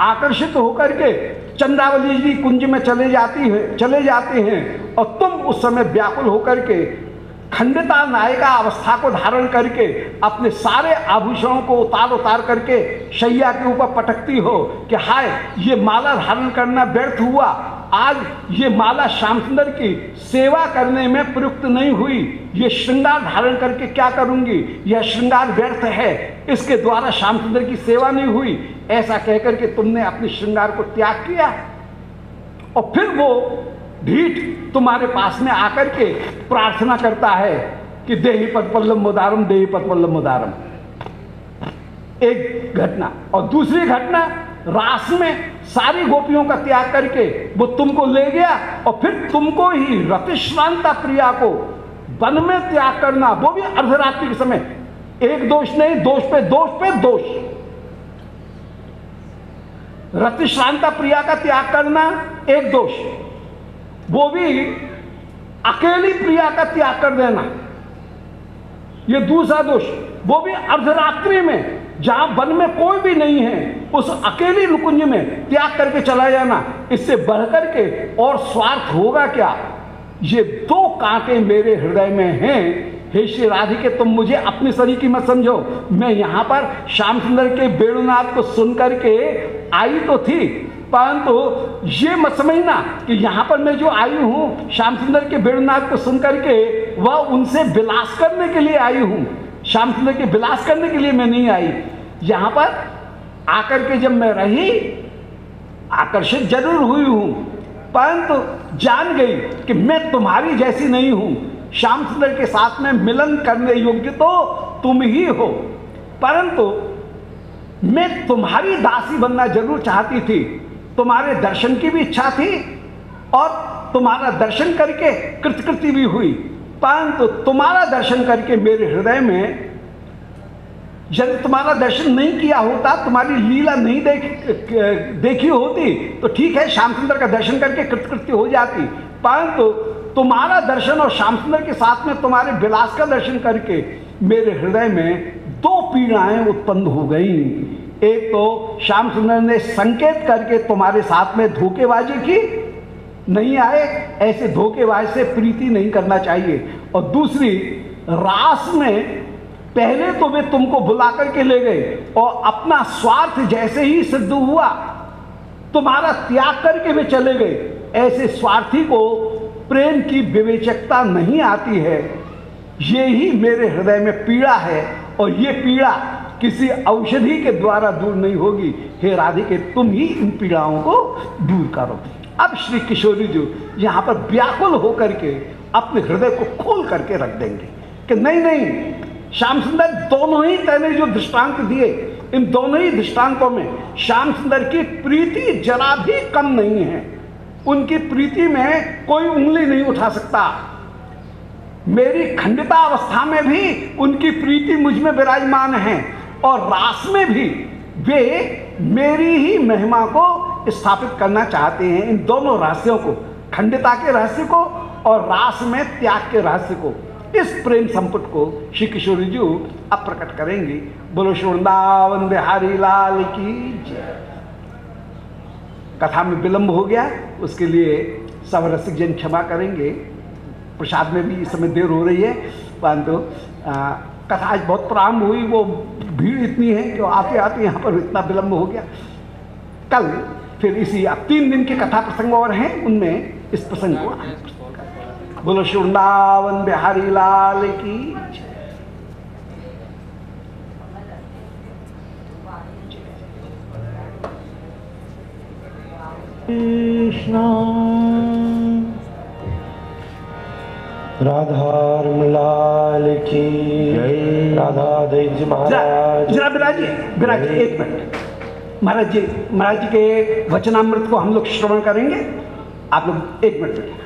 आकर्षित होकर के चंदावली जी कुंज में चले जाती है, चले जाते हैं, और तुम उस समय व्याकुल होकर के खंडिता नायिका अवस्था को धारण करके, अपने सारे आभूषणों को उतार उतार करके शैया के ऊपर पटकती हो कि हाय, ये माला धारण करना व्यर्थ हुआ। आज ये माला श्याम सुंदर की सेवा करने में प्रयुक्त नहीं हुई। ये श्रृंगार धारण करके क्या करूँगी? यह श्रृंगार व्यर्थ है। इसके द्वारा श्याम सुंदर की सेवा नहीं हुई। ऐसा कहकर के तुमने अपने श्रृंगार को त्याग किया। और फिर वो ढीठ तुम्हारे पास में आकर के प्रार्थना करता है कि देही पदपल्लम मुदारम, देही पदपल्लम मुदारम। एक घटना और दूसरी घटना, रास में सारी गोपियों का त्याग करके वो तुमको ले गया और फिर तुमको ही रतिश्रांता प्रिया को वन में त्याग करना, वो भी अर्धरात्रि के समय। एक दोष नहीं, दोष पे दोष पे दोष। रतिश्रांता प्रिया का त्याग करना एक दोष। वो भी अकेली प्रिया का त्याग कर देना। ये दूसरा दोष, वो भी अर्धरात्रि में, जहाँ वन में कोई भी नहीं है, उस अकेली नुकुंज में त्याग करके चला जाना। इससे बढ़कर के और स्वार्थ होगा क्या? ये दो कांटे मेरे हृदय में हैं। हे श्री राधिके, तुम मुझे अपनी शरीर की मत समझो। मैं यहाँ पर श्याम सुंदर के बेणुनाथ को सुन करके आई तो थी परंतु तो ये मत समझना कि यहाँ पर मैं जो आई हूँ, श्याम सुंदर के बेणुनाथ को सुन करके, वह उनसे विलास करने के लिए आई हूँ। श्याम सुंदर के विलास करने के लिए मैं नहीं आई। यहाँ पर आकर के जब मैं रही, आकर्षित ज़रूर हुई हूँ। परंतु जान गई कि मैं तुम्हारी जैसी नहीं हूँ। श्याम सुंदर के साथ में मिलन करने योग्य तो तुम ही हो। परंतु मैं तुम्हारी दासी बनना ज़रूर चाहती थी। तुम्हारे दर्शन की भी इच्छा थी और तुम्हारा दर्शन करके कृतकृति भी हुई। परंतु तुम्हारा दर्शन करके मेरे हृदय में यदि तुम्हारा दर्शन नहीं किया होता, तुम्हारी लीला नहीं देख, देखी होती तो ठीक है श्याम सुंदर का दर्शन करके कृतकृत्य हो जाती। परंतु तुम्हारा दर्शन और श्याम सुंदर के साथ में तुम्हारे विलास का दर्शन करके मेरे हृदय में दो पीड़ाएँ उत्पन्न हो गई। एक तो श्याम सुंदर ने संकेत करके तुम्हारे साथ में धोखेबाजी की, नहीं आए, ऐसे धोखेबाज से प्रीति नहीं करना चाहिए। और दूसरी, रास में पहले तो वे तुमको बुला करके ले गए, और अपना स्वार्थ जैसे ही सिद्ध हुआ, तुम्हारा त्याग करके वे चले गए। ऐसे स्वार्थी को प्रेम की विवेचकता नहीं आती है। ये ही मेरे हृदय में पीड़ा है। और ये पीड़ा किसी औषधि के द्वारा दूर नहीं होगी। हे राधिके, तुम ही इन पीड़ाओं को दूर करो। अब श्री किशोरी जी यहाँ पर व्याकुल होकर के अपने हृदय को खोल करके रख देंगे कि नहीं नहीं, श्याम सुंदर दोनों ही तेने जो दृष्टांत दिए, इन दोनों ही दृष्टांतों में श्याम सुंदर की प्रीति जरा भी कम नहीं है। उनकी प्रीति में कोई उंगली नहीं उठा सकता। मेरी खंडिता अवस्था में भी उनकी प्रीति मुझमें विराजमान है और रास में भी वे मेरी ही महिमा को स्थापित करना चाहते हैं इन दोनों रहस्यों को, खंडिता के रहस्य को और रास में त्याग के रहस्य को। इस प्रेम संपुट को श्री किशोर जी अब प्रकट करेंगे। बोलो वृंदावन बिहारी लाल की जय। कथा में विलंब हो गया, उसके लिए सब रसिक जन क्षमा करेंगे। प्रसाद में भी इस समय देर हो रही है। परंतु कथा आज बहुत प्रारंभ हुई, वो भीड़ इतनी है कि आते आते यहाँ पर इतना विलंब हो गया। कल फिर इसी अब तीन दिन की कथा प्रसंग और हैं, उनमें इस प्रसंग को बोलो वृंदावन बिहारी लाल की राधारमलाल की। राधा दैज महाराज जरा विराज जी विराज एक मिनट। महाराज जी महाराज जी के वचनामृत को हम लोग श्रवण करेंगे? आप लोग एक मिनट बैठे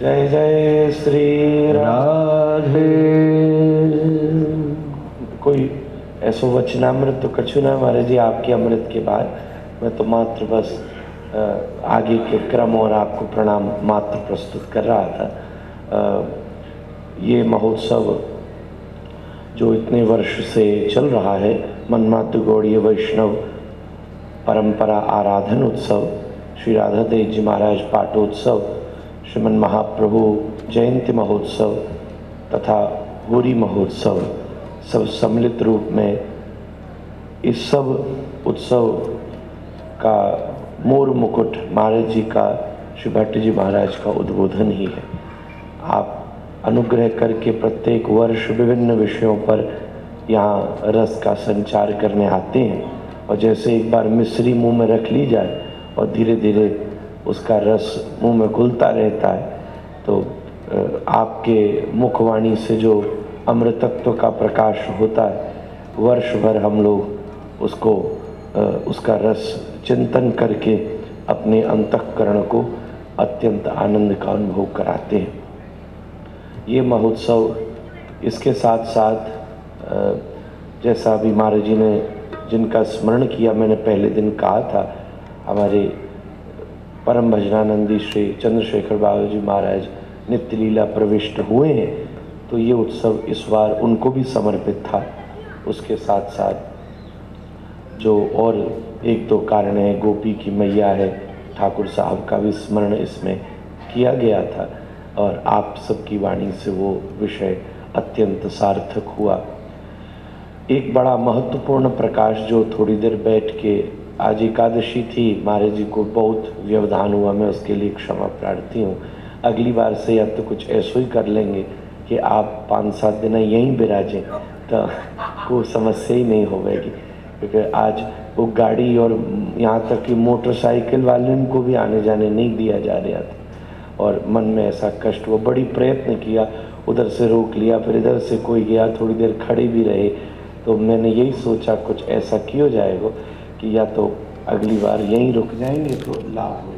जय जय श्री राधे। कोई ऐसो वचनामृत तो कछु ना महाराज जी आपके अमृत के बाद। मैं तो मात्र बस आगे के क्रम और आपको प्रणाम मात्र प्रस्तुत कर रहा था। ये महोत्सव जो इतने वर्ष से चल रहा है मनमात्र गौड़ीय वैष्णव परंपरा आराधन उत्सव, श्री राधा देव जी महाराज पाठोत्सव श्रीमन महाप्रभु जयंती महोत्सव तथा होरी महोत्सव सब सम्मिलित रूप में इस सब उत्सव का मोर मुकुट महाराज जी का, श्री भट्ट जी महाराज का उद्बोधन ही है। आप अनुग्रह करके प्रत्येक वर्ष विभिन्न विषयों पर यहाँ रस का संचार करने आते हैं और जैसे एक बार मिश्री मुँह में रख ली जाए और धीरे धीरे उसका रस मुँह में घुलता रहता है तो आपके मुखवाणी से जो अमृतत्व का प्रकाश होता है, वर्ष भर हम लोग उसको उसका रस चिंतन करके अपने अंतकरण को अत्यंत आनंद का अनुभव कराते हैं। ये महोत्सव इसके साथ साथ जैसा अभी महाराज जी ने जिनका स्मरण किया मैंने पहले दिन कहा था, हमारे परम भजनानंदी श्री चंद्रशेखर बाबू जी महाराज नित्य लीला प्रविष्ट हुए हैं तो ये उत्सव इस बार उनको भी समर्पित था। उसके साथ साथ जो और एक दो कारण है। गोपी की मैया है, ठाकुर साहब का भी स्मरण इसमें किया गया था और आप सबकी वाणी से वो विषय अत्यंत सार्थक हुआ। एक बड़ा महत्वपूर्ण प्रकाश जो थोड़ी देर बैठ के आज एकादशी थी, महाराज जी को बहुत व्यवधान हुआ, मैं उसके लिए क्षमा प्रार्थी हूँ। अगली बार से या तो कुछ ऐसा ही कर लेंगे कि आप पाँच सात दिन यहीं बिराजें तो कोई समस्या ही नहीं होगी। क्योंकि आज वो गाड़ी और यहाँ तक कि मोटरसाइकिल वाले को भी आने जाने नहीं दिया जा रहा था। और मन में ऐसा कष्ट, वो बड़ी प्रयत्न किया, उधर से रोक लिया, फिर इधर से कोई गया, थोड़ी देर खड़े भी रहे। तो मैंने यही सोचा, कुछ ऐसा किया जाएगा कि या तो अगली बार यहीं रुक जाएँगे तो लाभ हो